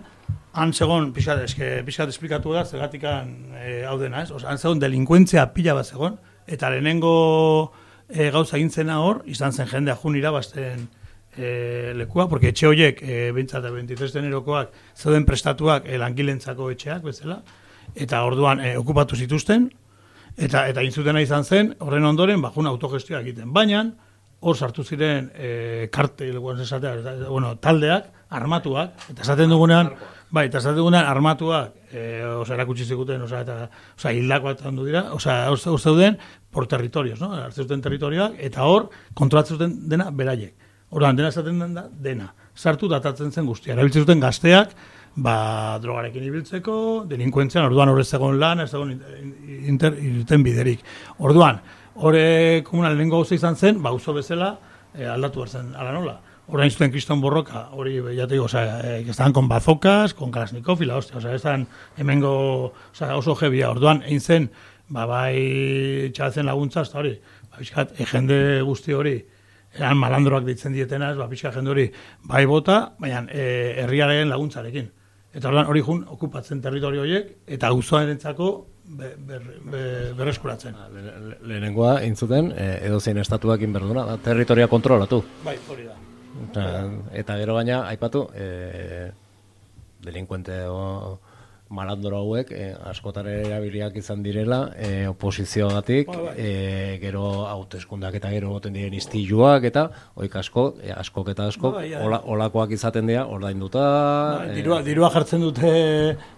han segon, pixat, eske, pixat esplikatu da, zegatikan e, hau dena, ez? Osa, han segon delinkuentzia pila bat zegon, eta lehenengo e, gauza gintzena hor, izan zen jendea jun irabazten e, lekua, porque etxe horiek, e, bintzat, 23 denerokoak, zeuden prestatuak e, langilentzako etxeak, bezala, eta orduan e, okupatu zituzten, Eta eta intzutena izan zen, horren ondoren, bajun autogestioa egiten. Baina, hor sartu ziren e, kartel, bueno, taldeak, armatuak, eta esaten dugunean, Bai, eta esaten dugunean armatuak, e, oza, erakutsi zikuten, oza, eta, oza, hildakoak eta ondu dira, oza, uste duten por territorios, no? Hartzen zuten territorioak, eta hor, kontrolatzen dena beraiek. Orduan, dena esaten den da, dena. Sartu datatzen zen guztia. Erabiltzen zuten gazteak, ba, drogarekin ibiltzeko, delinkuentzian, orduan horrez egon lan, ez egon inter, biderik. Orduan, hore komunal lehenko gauza izan zen, ba, uzo bezala, eh, aldatu behar zen, ala nola. Orain zuten kriston borroka, hori, ya te digo, o sea, eh, que estaban con bazocas, con Kalashnikov y la hostia, o sea, están hemengo, o sea, oso jebia, orduan, egin zen, ba, bai, txatzen laguntza, da hori, ba, pixkat, e, jende guzti hori, eran malandroak ditzen dietenaz, ba, pixka jende hori, bai bota, baina e, herriaren laguntzarekin. Eta orduan hori jun, okupatzen territorio horiek, eta auzoarentzako be, ber, be, berreskuratzen. Le- le- Lehenengoa, intzuten, eh, edozein estatuak inberduna, da, territoria kontrolatu. Bai, hori da. Eta, eta gero baina, aipatu, e, delinkuente o malandro hauek e, askotare erabiliak izan direla e, oposizioagatik, Bai, bai. e, gero hauteskundak eta gero goten diren istiluak eta oik asko, e, askok eta askok, Bai, ja. ola, olakoak izaten dira, ordainduta... Bai, e, dirua, dirua jartzen dute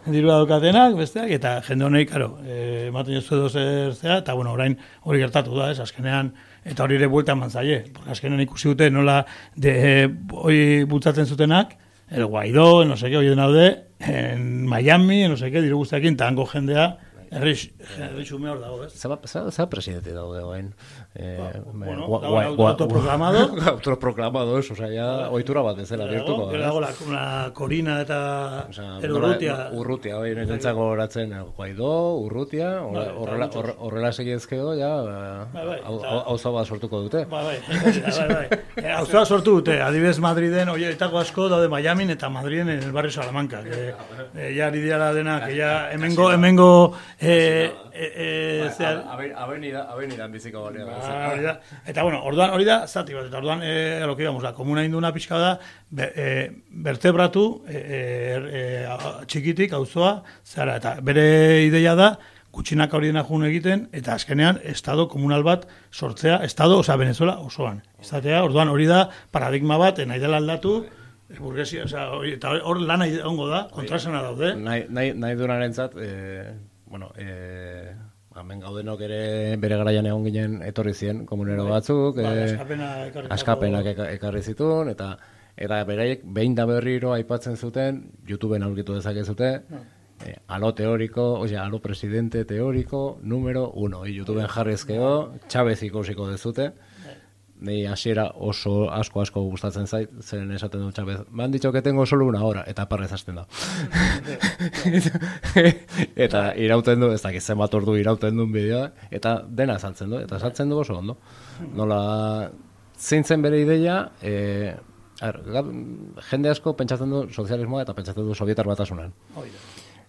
dirua daukatenak, besteak, eta jende honei, karo, eh, ematen jozu edo zer zea, eta bueno, orain hori gertatu da, ez, azkenean, eta hori ere buelta eman zaie, porque azkenean ikusi dute nola de, eh, hori bultzatzen zutenak, el Guaidó, no sé qué, hori daude, en Miami, no sé qué, diru guztiakin, eta hango jendea, herri herri xume hor dago, ez? Zeba, zeba, zeba presidente daude oain. Eh, bueno, gua- dago gua- auto- gua- autoproclamado. autoproclamados, osea, ja, ohitura bat ezela bihurtuko. Gero dago la, la Corina eta el nola- Urrutia. Urrutia, hori niretzako horatzen Guaidó, Urrutia, Bai, eta horrela horre- horrela segiezkeo, ja, Bai, hau- eta- hau- auzo bat sortuko dute. Bai, bai, bai, bai. Eh, Auzoa sortu dute, adibidez Madriden, oietako asko daude Miamin eta Madriden en el barrio Salamanca. Que, eh, ja ari dira dena, que ja hemengo, hemengo, eh, eh, eh, zea, Avenida, avenida biziko balea. Ah, hori da. Eta bueno, orduan hori da zati bat, eta orduan eh, lo que íbamos, la komuna induna pixka da be, eh, vertebratu eh, eh, eh, a- txikitik auzoa zara eta bere ideia da gutxinaka hori dena jun egiten eta azkenean estado komunal bat sortzea, estado, osea Venezuela osoan. Izatea, orduan hori da paradigma bat, eh, nahi dela aldatu, eh, burgesia, osea, hori, eta hor lana ongo da, kontrasena daude. Nahi, nahi, nahi dunarentzat, eh, bueno, eh, hemen gaudenok ere bere garaian egon ginen etorri ziren komunero batzuk, Bai, eh, askapena ekarritako- askapenak eka- ekarri zituen, eta eta beraiek behin da berriro aipatzen zuten, YouTubeen aurkitu dezakezute, eh, alo teoriko, osea, alo presidente teoriko, número uno, y YouTubeen jarrizkeo, Chávez ikusiko dezute, Nei hasiera oso asko asko gustatzen zait, zeren esaten du Chávez. Me han dicho que tengo solo una hora eta parrez hasten da. eta irauten du, ez dakit zenbat ordu irauten duen bideoa eta dena azaltzen du eta azaltzen du oso ondo. Nola zeintzen bere ideia, eh ar, jende asko pentsatzen du sozialismoa eta pentsatzen du sovietar batasunan.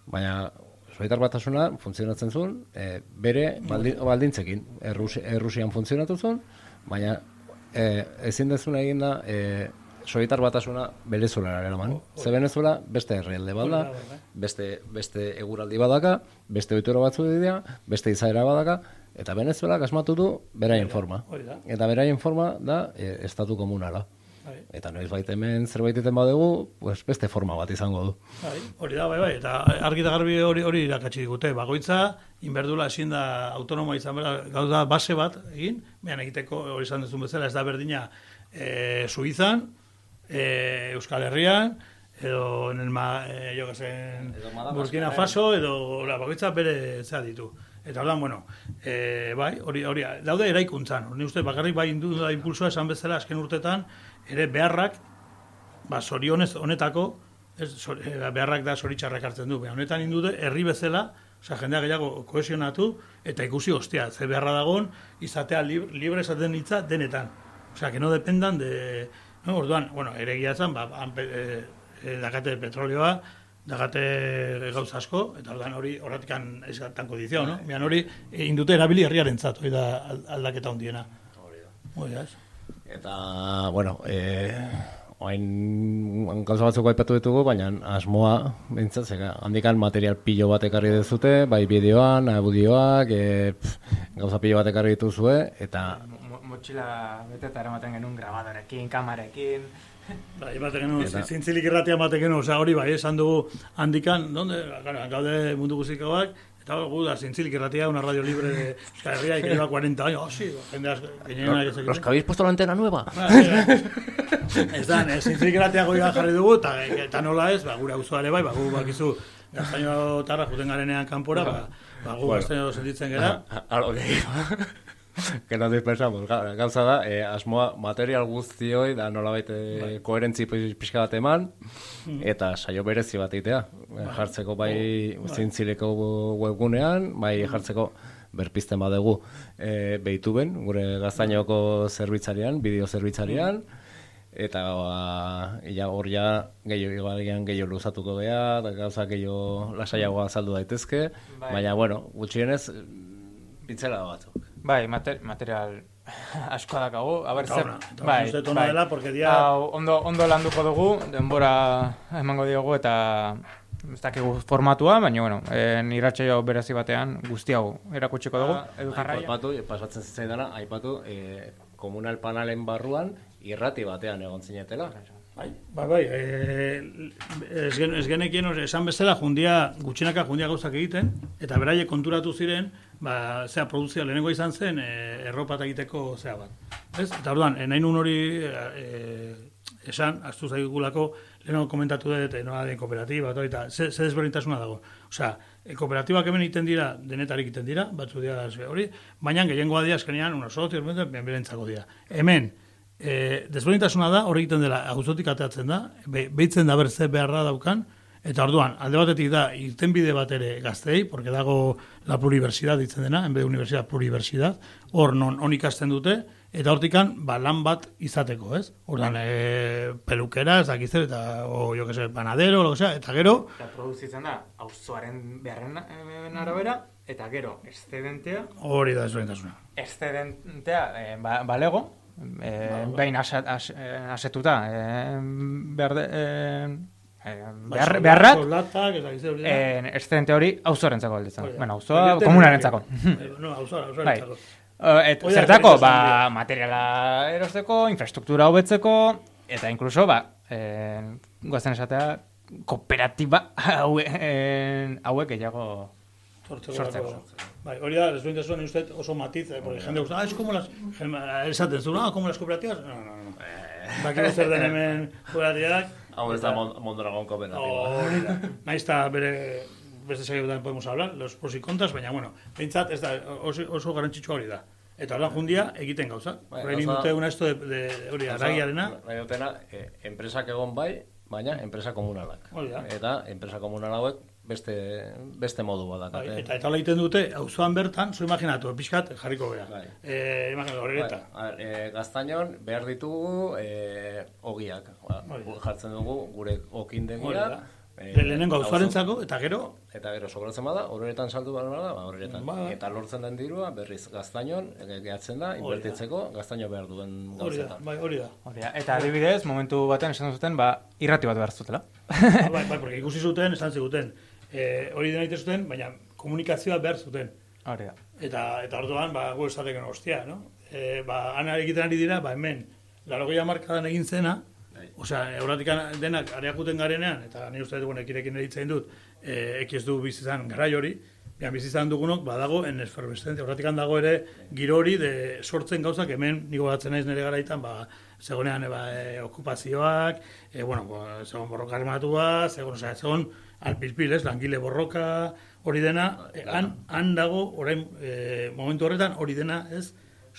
Baina Sovietar batasuna funtzionatzen zuen, e, bere baldi, baldintzekin. Errusi, Errusian funtzionatu zuen, baina e, ezin dezuna egin da e, Sovietar batasuna Venezuela eraman. Ze Venezuela beste herrialde bada, da, beste, beste eguraldi badaka, beste ohitura batzu dira, beste izaera badaka, eta Venezuela asmatu du beraien forma. Eta beraien forma da e, estatu komunala. Bai. Eta noiz baita hemen zerbait iten badugu, pues beste forma bat izango du. Bai, hori da, bai, bai, eta argi eta garbi hori hori irakatsi digute. Bagoitza, inberdula ezin da autonomoa izan bera, gauza base bat egin, behan egiteko hori izan duzun bezala, ez da berdina e, Suizan, e, Euskal Herrian, edo en el ma, e, jo que zen, Burkina Faso, edo la bagoitza bere zea ditu. Eta ordan, bueno, e, bai, hori, hori, daude eraikuntzan. Ni uste bakarrik bai indu da impulsoa esan bezala azken urtetan, ere beharrak ba, zorionez honetako, ez, zor, eh, beharrak da zoritxarrak hartzen du. Baina honetan indute herri bezala, osea, jendea gehiago kohesionatu, eta ikusi ostia, ze beharra dagon, izatea libre, libre esaten hitza denetan. Osea, que no dependan de... No, orduan, bueno, ere giatzen, ba, han, pe- eh, eh, dakate petrolioa, dakate gauza asko, eta orduan hori horratikan ez tan kodizio, no? Baina hori indute erabili herriarentzat, hori da al- aldaketa hundiena. Hori da, ez? Eta, bueno, e, oain gauza batzuk aipatu ditugu, baina asmoa, bintzat, zeka, handikan material pilo bat ekarri dezute, bai bideoan, audioak, e, pff, gauza pilo bat ekarri dituzue, eta Mo- Motxila beteta eramaten genuen grabadorekin, kamarekin, Bai, batek genuen, Eta- zintzilik irratia batek genuen, osea, hori bai, esan dugu handikan, donde, gara, gaude mundu guztikoak, eta gu da, zintzilik irratia, una radio libre de Euskal Herria, y que lleva 40 años, oh, sí, gehiena, que Los que habéis puesto la antena nueva. Ez da, ez zintzilik irratia goia jarri dugu, eta, eta nola ez, ba, gure auzoa ere bai, ba, gu bakizu, gaztaino tarra juten garenean kanpora, ba, ba, gu Bueno. gaztaino sentitzen gara, A, que nos dispersamos. Ga- Gauza da, eh, asmoa material guztioi da nolabait eh, koherentzi pi- pixka bat eman, eta saio berezi bat egitea. Eh, Jartzeko bai zintzileko webgunean, bai jartzeko berpizten badegu e, beituben, gure gaztainoko zerbitzarian, bideo zerbitzarian, eta ba, ja, hor ja gehiago igualian gehiago luzatuko gea, da gauza gehiago lasaiagoa azaldu daitezke, Bai. baina bueno, gutxienez pintzela batzuk. Bai, mater, material asko dakagu. A ber, Eta zer, ona, eta bai, uste bai. dela, porque dia- Hau, ondo, ondo landuko dugu, denbora emango diogu eta ez dakigu formatua, baina, bueno, en irratsaio berezi batean guzti hau erakutsiko dugu. Edu jarraia. Aipatu, pasatzen zitzaidana, aipatu, e, komunal panalen barruan irrati batean egon zinetela. Bai, bai, bai, e, ez, gen, ez genekien esan bezala jundia, gutxinaka jundia gauzak egiten, eta beraiek konturatu ziren, ba, zea, produzioa lehenengo izan zen, e, erropa egiteko zea bat. Ez? Eta orduan, e, nahi nun hori e, esan, astu zaigulako, lehenengo komentatu dut, e, nola den kooperatiba, eta, ze, ze desberdintasuna dago. Osea, e, kooperatibak hemen egiten dira, denetarik egiten dira, batzu dira hori, baina gehiengoa dira eskenean, una sozio, berentzako dira. Hemen, e, desberdintasuna da, hori egiten dela, auzotik ateatzen da, be, behitzen da berze beharra daukan, eta orduan, alde batetik da, irtenbide bat ere gaztei, porque dago la pluriversidad ditzen dena, en vez de universidad pluriversidad, hor non on ikasten dute, eta hortikan, ba, lan bat izateko, ez? Orduan, e, pelukera, ez dakiz eta, o, jo que se, panadero, lo que sea, eta gero, Eta produzitzen da, auzoaren beharren eh, arabera, eta gero, excedentea, hori da desberdintasuna. excedentea eh, ba, balego, eh, behin eh, asetuta, eh, berde, eh, eh, behar, Bai, beharrak, Soldatak, ez dakiz zer, hori da. eh, excedente hori auzorentzako aldetzen. Hori da. Bueno, auzoa komunarentzako. Eh, No, auzora, Bai. auzorentzako. Eh, et, zertako, ba, materiala erosteko, infrastruktura hobetzeko, eta inkluso, ba, eh, goazen esatea, kooperatiba haue, eh, hauek gehiago Sortzeko. Bai, hori da, desberdintasuna ni uste oso matiz, eh, porque jende gusta, ah, es como las, esaten zu, ah, como las cooperativas, no, no, no. Bakigu zer den hemen kooperatibak, Hau ez da Mon- Mondragon kooperatiba. hori da, naiz eta bere, beste saioetan podemos hablar, los pros y contras, baina, bueno, behintzat, ez da, oso, oso garrantzitsua hori da. Eta orduan jundia egiten gauza. Bai, gauza- dute una esto de, de hori, aragiarena, Nahi dutena, eh, enpresak egon bai, baina enpresa komunalak. Eta enpresa komunal hauek beste, beste modu bat Bai, dakate. eta eta hola egiten dute, auzoan bertan, zu imaginatu, pixkat jarriko gea. Bai. Eh, imaginatu, horreta. Bai, a ber, eh, gaztainon behar ditugu eh, ogiak. Ba, Hori gu- jartzen dugu gure Hori okindegia. eh, Le- lehenengo auzo- auzoarentzako, eta gero, Eta gero sobratzen bada, horretan saldu behar bada, ba, horretan. Bai. Eta lortzen den dirua, berriz gaztainon, eh, gehatzen da, invertitzeko, gaztaino behar duen hori da, gauzetan. bai, hori da. Hori da. Eta adibidez, momentu baten esan zuten, ba, irrati bat behar zutela. bai, bai, porque ikusi zuten, esan ziguten, eh, hori dena zuten, baina komunikazioa behar zuten. Hori da. Eta, eta orduan, ba, gu esateken ostia, no? E, ba, ana egiten ari dira, ba, hemen, larogeia markadan egin zena, osea, euratik denak areakuten garenean, eta ni uste dut, bueno, ekirekin eritzen dut, e, ekiz du bizizan garai hori, Bian bizizan dugunok badago en efervescentzia. Horratikan dago ere giro hori de sortzen gauzak hemen nigo batzen naiz nire garaitan ba zegonean ba, e, okupazioak, e, bueno, ba, zegoen borroka armatua, zegoen, osea, zegoen alpilpil, ez, langile borroka, hori dena, e, han, han dago, orain, e, momentu horretan, hori dena, ez,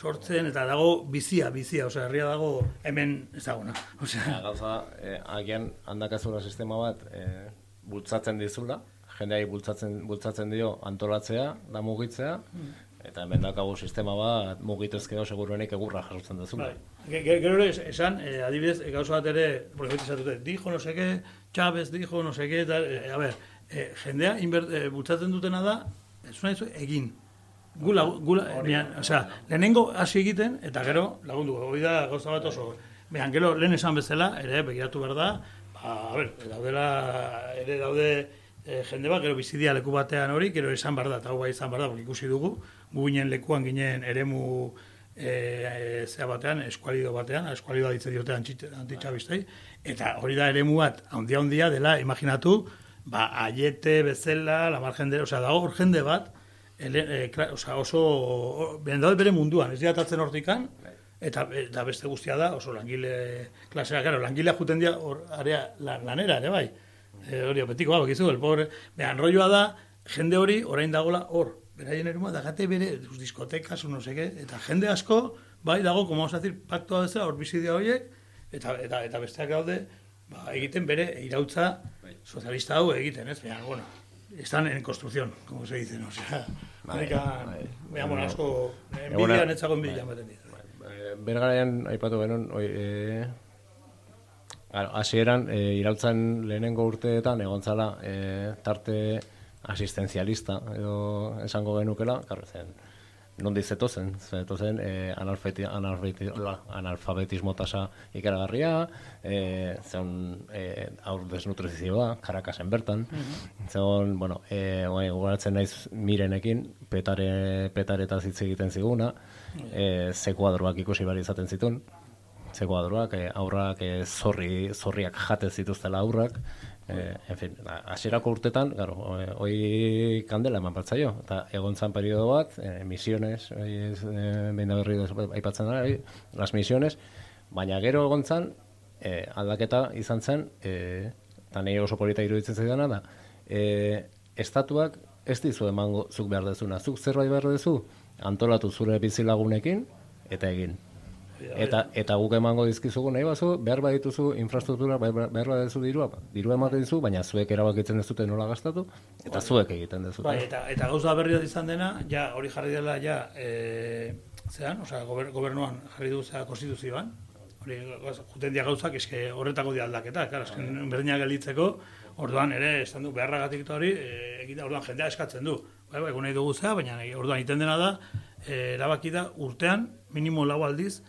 sortzen, eta dago bizia, bizia, osea, herria dago hemen ezaguna. Osea, Ja, gauza, eh, agian handakazura sistema bat eh, bultzatzen dizula, jendeai bultzatzen, bultzatzen dio antolatzea, da mugitzea, eta hemen dakagu sistema bat mugitezkeo seguruenik egurra jasotzen duzula. Bai. Ge- ge- Gero ere es- esan, eh, adibidez, eh, gauza bat ere, porque beti esatute, dijo no sé qué, Chávez dijo no sé qué, tal, eh, a ver, eh, jendea inber, eh, bultzatzen dutena da, ez nahi zu, egin. Gula, gula, bian, o sea, lehenengo hasi egiten, eta gero, lagundu, hori da gauza bat oso, behan, gero, lehen esan bezala, ere, begiratu behar da, ba, a ver, daudela, ere daude, e, jende bat, gero bizidia leku batean hori, gero esan behar da, eta hau bai izan behar da, porque ikusi dugu, gu lekuan ginen eremu e, zea batean, eskualido batean, eskualido ditzen diote antitxabistei, eta hori da eremu bat, handia handia dela, imaginatu, ba, aiete, bezala, la margen de, osea, dago hor jende bat, ele, e, kla- osea, oso, o- bere munduan, ez diatatzen hortikan, eta, eta beste guztia da, oso langile klasea, claro, langilea juten dira hor area lan- lanera ere bai. E, hori betiko hau, gizu, el pobre, behan rolloa da, jende hori orain dagola hor, beraien eruma, dagate bere dus, diskotekas, no seke, eta jende asko, bai dago, como vamos a decir, paktua bezala, hor bizi dira horiek, eta, eta, eta besteak daude, ba, egiten bere irautza sozialista hau egiten, ez? Baina, bueno, están en construcción, como se dice? O sea, Bai, Amerika, bai. bueno, asko, enbidia, netzago enbidia dit. Eh, Bergaraian aipatu genuen, oi, e, claro, hasieran e, irautzan lehenengo urteetan egon zala e, tarte asistenzialista edo esango genukela, claro, zen nondi zetozen, zetozen e, analfeti, analfeti, la, analfabetismo tasa ikaragarria, e, zeon e, aur desnutrizioa, karakasen bertan, zeon, bueno, e, oai, gogoratzen naiz mirenekin, petare, petaretaz hitz egiten ziguna, e, ze kuadroak ikusi behar izaten zituen, ze kuadroak, e, aurrak e, zorri, zorriak jate zituztela aurrak, e, en fin, da, hasierako urtetan, claro, e, hoi kandela eman batzaio, eta egon zan periodo bat, e, misiones, ez, e, behin da berri aipatzen da, hoi, las misiones, baina gero egon zan, e, aldaketa izan zen, e, eta nire oso polita iruditzen zaidana da, e, estatuak ez dizu emango zuk behar dezuna, zuk zerbait behar dezu, antolatu zure bizilagunekin, eta egin. Eta, eta guk emango dizkizugu nahi bazu, behar badituzu infrastruktura, behar, behar dirua, dirua ematen dizu, baina zuek erabakitzen dezute nola gastatu, eta zuek egiten dezute. Bai, eta, eta gauza berri izan dena, ja, hori jarri dela, ja, e, zean, osea, gober, gobernuan jarri du zea konstituzioan, hori juten dia gauzak, eske horretako di aldaketa, claro, esken berdinak gelditzeko, orduan ere, esan du, beharragatik eta hori, e, orduan jendea eskatzen du. Bai, bai, nahi dugu zea, baina orduan iten dena da, e, erabaki da, urtean, minimo lau aldiz,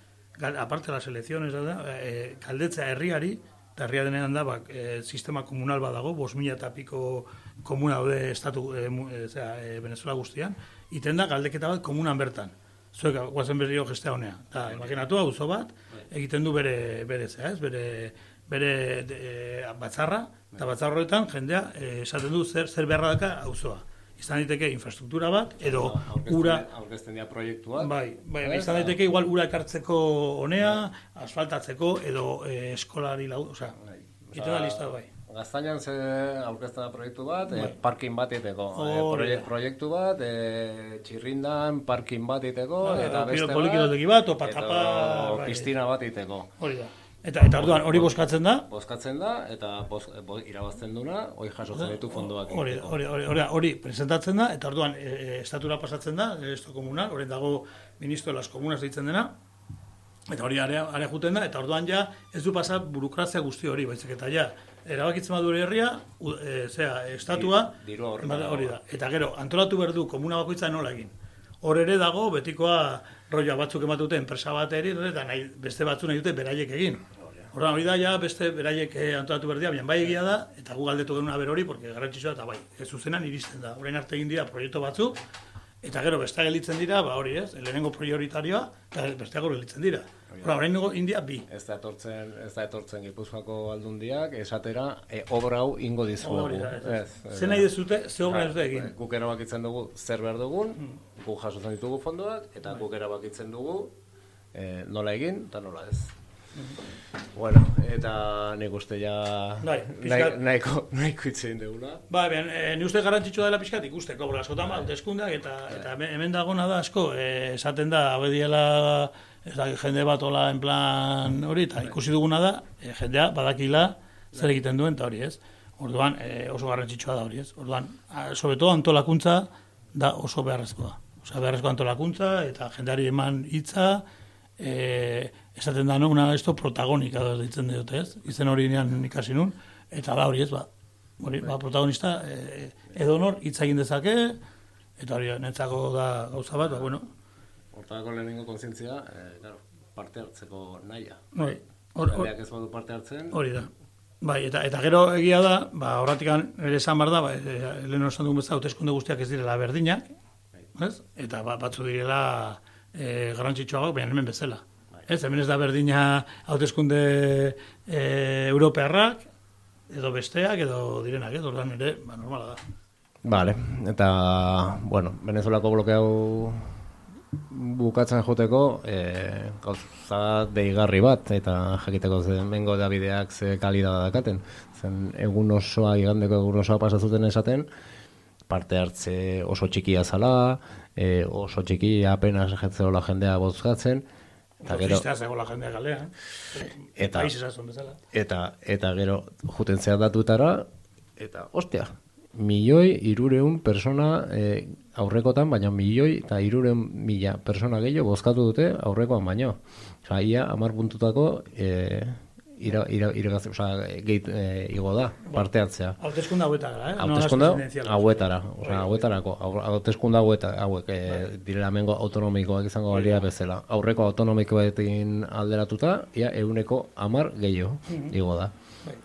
aparte las elecciones, da, e, galdetzea herriari, eta herria denean da, bak, e, sistema komunal badago, bos mila eta piko komuna daude estatu, e, mu- e, zera, e, Venezuela guztian, iten da galdeketa bat komunan bertan. Zuek, guazen berrio gestea honea. Da, imaginatu auzo bat, egiten du bere, bere, zera, ez, bere, bere de, batzarra, eta batzarra horretan jendea esaten du zer, zer beharra daka auzoa. Izan daiteke infrastruktura bat, edo ura, aurkezten dira proiektuak. Bai, bai, Eh, izan daiteke igual ura ekartzeko honea, asfaltatzeko edo eh, eskolari lau, osea, ite da lista bai. Gaztainan ze aurkezten da proiektu bat, Bai. e, parking bat iteko. E, proiek- da. proiektu bat, e, txirrindan parking bat iteko, Bai, eta beste pilo- polikidotegi bat, o patapa, edo bai. piztina bat iteko. Hori da. Eta, eta orduan, hori boskatzen da, Bozkatzen da, eta boz, bo, irabazten duna, hoi jasotzen ditu fondoak. hori, hori, hori, hori, hori presentatzen da, eta orduan, e, estatura pasatzen da, esto komunal, hori dago ministro de las comunas deitzen dena, eta hori area, area juten da, eta orduan ja ez du pasat burokrazia guzti hori, baizik eta ja, erabakitzen badu herria, e, zera, estatua, hori da. Eta gero, antolatu behar du komuna bakoitza nola egin. Hor ere dago, betikoa roia batzuk ematute enpresa bat eri, eta nahi, beste batzu nahi dute beraiek egin. Horra, hori da, ja, beste beraiek eh, antolatu behar dira, baina bai egia da, eta gu galdetu genuna ber hori, porque garrantzitsua eta bai, ez zuzenan iristen da. Orain arte egin dira proiektu batzuk, eta gero beste gelditzen dira, ba hori ez, lehenengo prioritarioa, eta besteago gelditzen dira. Horra, orain india bi. Ez da etortzen, ez da etortzen Gipuzkoako aldundiak esatera e, obra hau ingo dizuegu. Hori da, ez, ez. Ez, Ze nahi dezute, ze obra ez dute egin. Bai, Guk erabakitzen dugu zer behar dugun, guk jasotzen ditugu fondoak, eta guk erabakitzen dugu e, nola egin eta nola ez. Bueno, eta nik uste ja Bai, nahi, pixkat- nahiko, nahiko itzen dugula. Ba, ben, e, ni uste garrantzitsua dela pixkat ikusteko, bora, askotan ba, hauteskundeak eta, eta hemen- dagona da asko, e, esaten da, hau diela, ez da, jende bat ola en plan hori, eta ikusi duguna da, e, jendea badakila zer egiten duen, eta hori ez. Orduan, e, oso garrantzitsua da hori ez. Orduan, todo antolakuntza da oso beharrezkoa. Osea, beharrezko antolakuntza, eta jendeari eman hitza, e, esaten da, no, una esto protagonika da ditzen diote, ez? Izen hori nean ikasi nun, eta da hori ez, ba, hori, ba, protagonista e, edo nor hitz egin dezake, eta hori netzako da gauza bat, ba, bueno, Hortako lehenengo kontzientzia, e, claro, parte hartzeko nahia. Bai, hor- hor- ez badu parte hartzen, hori da. Bai, eta, eta gero egia da, ba, horratikan ere esan behar da, ba, e, lehen esan dugun bezala, hauteskunde guztiak ez direla berdinak, ez? Eta ba, batzu direla e, garrantzitsuagoak, baina hemen bezala. Ez, hemen ez da berdina hauteskunde e, europearrak, edo besteak, edo direnak, ez, ordan ere, ba, normala da. Vale, eta, bueno, Venezuelako bloke hau bukatzen joteko, e, gauza deigarri bat, eta jakiteko zen mengo Davideak ze kalidada dakaten. Zen egun osoa, igandeko egun osoa pasazuten esaten, parte hartze oso txikia zala, e, oso txikia apenas jetzeola jendea bozkatzen, eta gero, zegoela jendea galea, eh? Eta- bezala. eta, eta gero juten zehar datutara, eta, ostia, milioi irureun persona e, aurrekotan, baina milioi eta irureun mila persona gehiago bozkatu dute aurrekoan baino. Osa, ia, amar puntutako e, ira, ira, iragaz, osa, geit, e, igo da, parte hartzea. Hauteskunde hauetara, eh? No Hauteskunde las presidenciales. hauetara, osea, hauetarako, hau- hauteskunde haueta, hauek e, direla mengo autonomikoak izango balia bezala. Aurreko autonomikoekin alderatuta, ia euneko amar gehiago Mhm. igo da.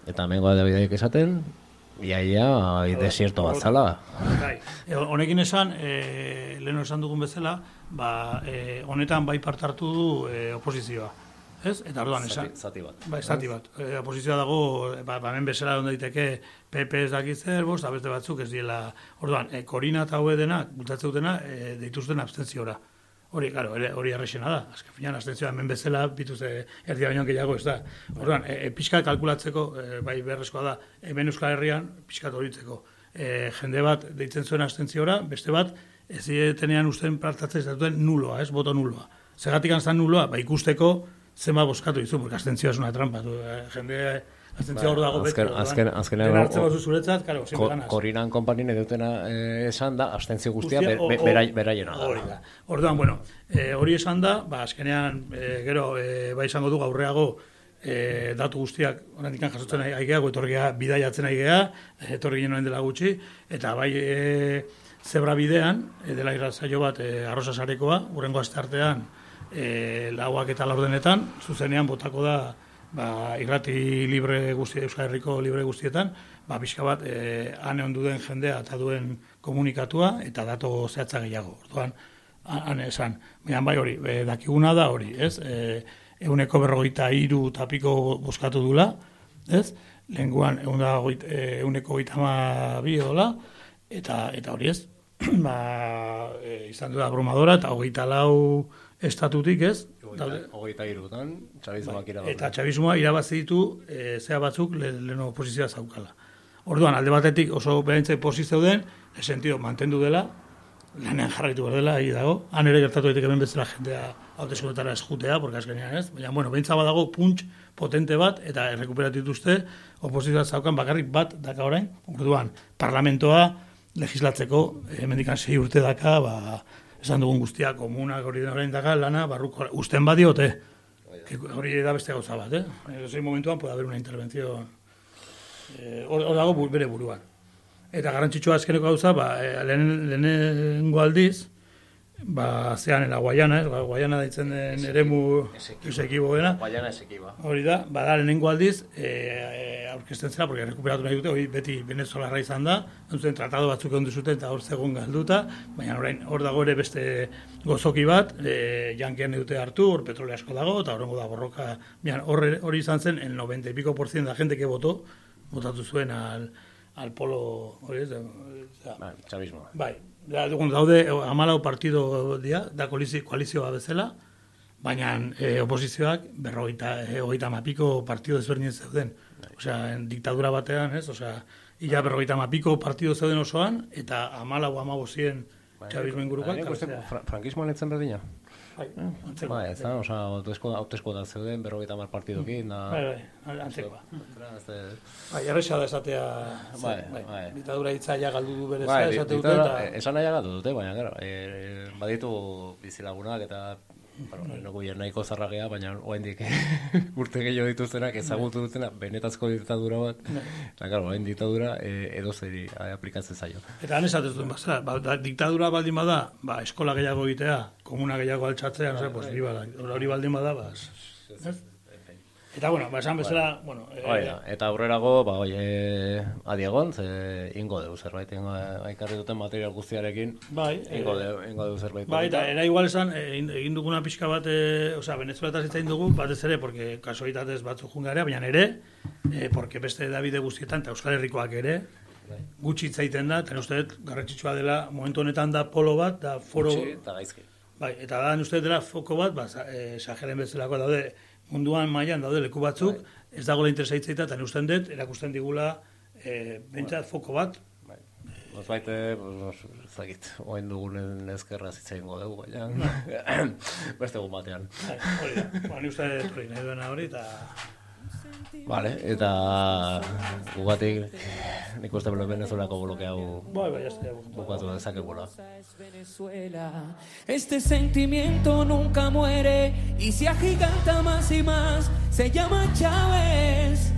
Eta mengo Davidek esaten, ia, ia, desierto bat zala. Bai, e, honekin esan, e, lehen esan dugun bezala, ba, e, honetan bai part hartu du e, oposizioa. Ez? Eta orduan esan. Zati- bat. Bai, zati bat. E, oposizioa dago, e, ba, ba, hemen bezala onde daiteke PP ez dakit zer, bost, beste batzuk ez diela. Orduan, e, Korina eta hau denak, bultatzen dutena, e, deituzten abstentziora. Hori, claro, hori errexena da. Azken finean, abstentzioa hemen bezala, bituzte erdia baino gehiago ez da. Orduan, e, e, pixka kalkulatzeko, e, bai beharrezkoa da, hemen Euskal Herrian, pixka horitzeko. E, jende bat deitzen zuen abstentziora, beste bat, ez dietenean usten partatzen ez duten nuloa, ez, boto nuloa. Zegatik anzan nuloa, ba ikusteko zenba boskatu dizu, porque abstentzioa es una trampa. Tu, eh, jende abstentzioa hor dago beti. Azken, azken, hartzen bazu zuretzat, claro, ko. Korinan konpanin edutena eh, esan da, abstentzio guztia, Guztia, be, o- be, o- berai- beraiena da. Hori da. Orduan, bueno, e, hori esan da, ba, azkenean, e, gero, e, ba izango du gaurreago, e, datu guztiak, oraindik jasotzen ari ari gea, gu etorria bidaiatzen ari gea, etorri ginen dela gutxi, eta bai e, zebra bidean, e, dela irratzaio bat, e, arrosa sarekoa, urrengo aste artean, e, lauak eta laurdenetan, zuzenean botako da, ba, irrati libre guzti, Euskal Herriko libre guztietan, ba, pixka bat, e, han egon duen jendea eta duen komunikatua eta dato zehatza gehiago. Orduan, han esan, baina bai hori, e, dakiguna da hori, ez? E, euneko berrogeita iru tapiko bozkatu dula, ez? Lenguan euneko goita ma bi edola, eta, eta hori ez, ba, e, izan du da abrumadora, eta hogeita lau estatutik ez, Hogeita irutan, txabizmoak irabazi. Eta txabismoa irabazi ditu e, zea batzuk le, leno posizioa zaukala. Orduan, alde batetik oso behaintze posi zeuden, sentido mantendu dela, lanean jarraitu behar dela, dago. Han ere gertatu daiteke hemen bezala jendea hauteskundetara ez jutea, porque azkenean ez. Baina, bueno, behintza badago punts potente bat, eta errekuperatu dituzte, oposizioa zaukan bakarrik bat daka orain. Orduan, parlamentoa legislatzeko, hemendikan sei urte daka, ba, esan dugun guztia, komunak hori den orain daka, lana, barruko, usten badiote. Que hori da beste gauza bat, eh? Edozein momentuan puede haber una intervención eh, hor, hor dago bere buruan. Eta garrantzitsua azkeneko gauza, ba, eh, lehen, lehenengo aldiz, ba, zean, la Guayana, ez? Ba, Guayana daitzen den eremu esekibo dena. Guayana esekiba. Hori da, bada lehenengo aldiz, e, e, aurkezten zera, porque rekuperatu nahi dute, hori beti venezolarra izan da, duten tratado batzuk egon zuten eta hor zegoen galduta, baina orain hor dago ere beste gozoki bat, e, jankian nahi dute hartu, hor petrole asko dago, eta horrengo da borroka, hori izan zen, el 90 y pico por cien da gente que votó, votatu zuen al, al polo, hori ez, da, Ba, txabismoa. Bai, da, dugun daude amalau partido dia, da koalizio, koalizioa bezala, baina e, oposizioak berrogeita, e, hogeita mapiko partido desberdin zeuden. Osea, en diktadura batean, ez? Osea, ia berrogeita mapiko partido zeuden osoan, eta amalau amabozien txabismo ingurukoak. Baina, ikusten, fra- frankismoan etzen berdina? Bai, antzeko. Ba, ez da, oza, hautezko, da zeuden, berrogeita mar partidokin, da... Bai, bai, antzekoa. Da- Bai, erresa da esatea, Bai, bai, bai. ditadura hitza ja galdu du berez, Bai, esate dute, ditadura, eta... eh, esan nahi agatu dute, baina, gara, e, baditu bizilagunak eta bueno, nugu hien nahiko zarragea, baina oraindik urte gehiago dituztenak ezagutu dutena benetazko diktadura bat. Eta, claro, orain diktadura e, edozeri aplikatzen zaio. Eta han esatez duen bazara, ba, diktadura baldin bada, ba, eskola gehiago egitea, komuna gehiago altxatzea, no sé, pues, hori, bada, hori baldin bada, ba? Eta, bueno, ba, esan bezala, bueno, eh, Hoi da, eta aurrerago, ba, oi, e, adiegon, ze ingo deu zerbait, ingo, aikarri duten material guztiarekin, Bai, ingo eh, deu, ingo deu zerbait. Bai, eta era igual esan, eh, egin duguna pixka bat, e, osea, Venezuela eta zitzain dugu, batez ere, porque kasualitatez batzuk jungarea, baina ere, e, porque beste Davide guztietan, eta Euskal Herrikoak ere, gutxi hitz egiten da, eta uste dut, garrantzitsua dela, momentu honetan da polo bat, da foro... Gutxi eta gaizki. Bai, eta da, uste dut dela foko bat, ba, eh, sajeren bezalako daude, munduan mailan daude leku batzuk, ez dagoela interesa hitz egitea, eta usten dut, erakusten digula, e, bentsat foko bat, Nos baite, pues, ez dakit, oain dugunen ezkerra zitzaingo dugu, baina, beste egun batean. Bai, hori da, ba, ni uste hori, nahi duena hori, eta... Vale, eta gugatik nik uste belo Venezuelako bloke hau Bai, bai, bukatu dezakegula. Venezuela. Este sentimiento nunca muere y se agiganta más y más. Se llama Chávez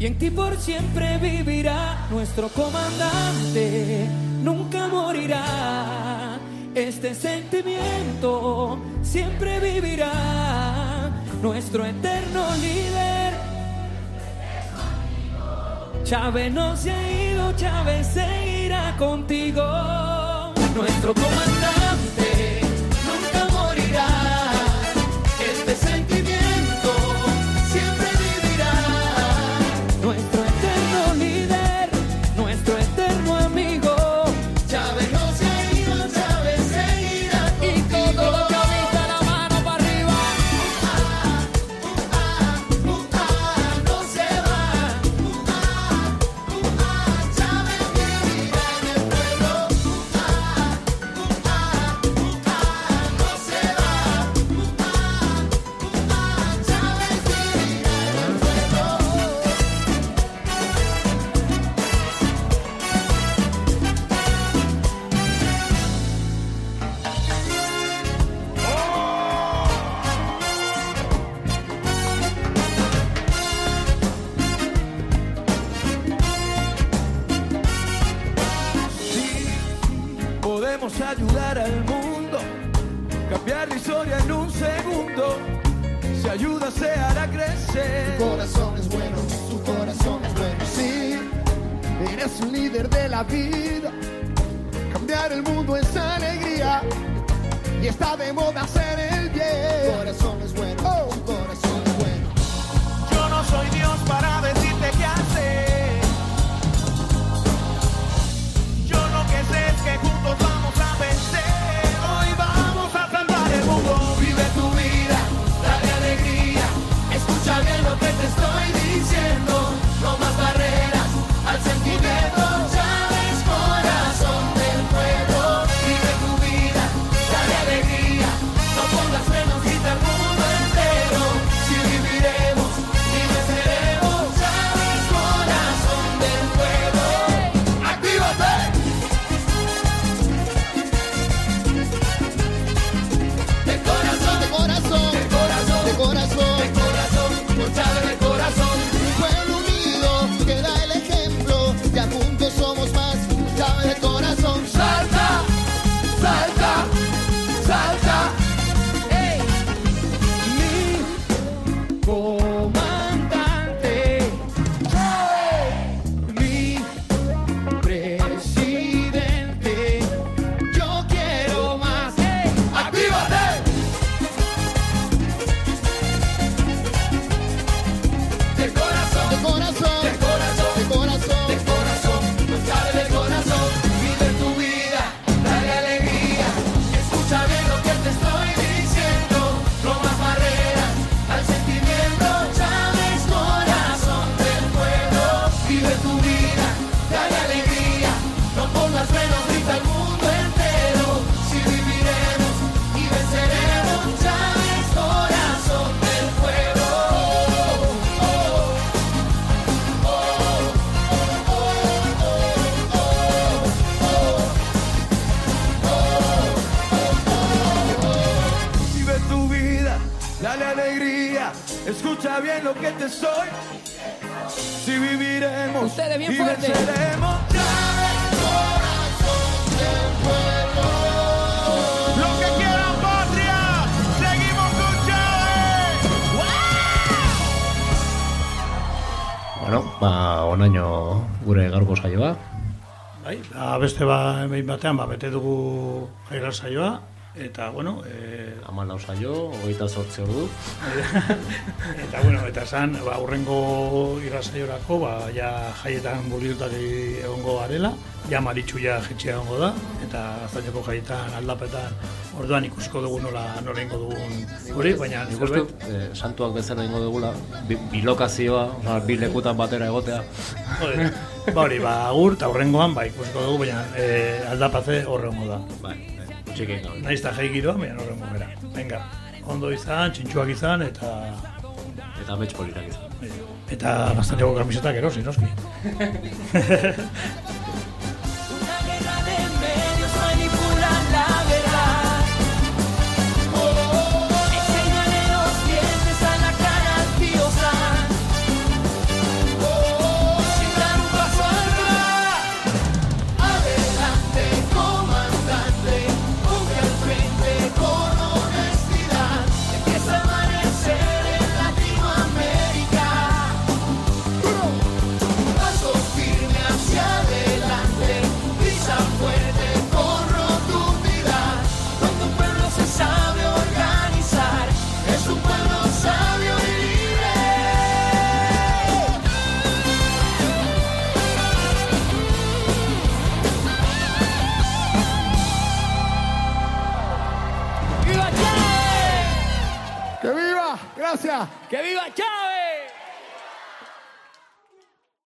y en ti por siempre vivirá nuestro comandante. Nunca morirá. Este sentimiento siempre vivirá. Nuestro eterno líder. Chávez no se ha ido, Chávez seguirá contigo. Nuestro comandante beste ba, behin batean, ba, bete dugu jairar saioa, eta, bueno, e, Amalau saio, hogeita zortzi ordu. eta, bueno, eta esan, ba, urrengo irrasaiorako, ba, ja jaietan burbilutari egongo garela, ja maritxu ja jetxea egongo da, eta aztaineko jaietan aldapetan, orduan ikusiko dugu nola, nola ingo dugun hori, baina Nik uste, dut, eh, santuak bezala ingo dugula, bi, bilokazioa, oza, bi lekutan batera egotea. Ba hori, ba, agur, eta horrengoan, ba, ikusiko dugu, baina e, aldapaze horrengo da. Bai, txikin gabe. Naiz eta jai giroa, baina horrengo gara. Venga, ondo izan, txintxuak izan, eta... Eta betx politak izan. Eta gaztaneko kamisetak erosi, noski.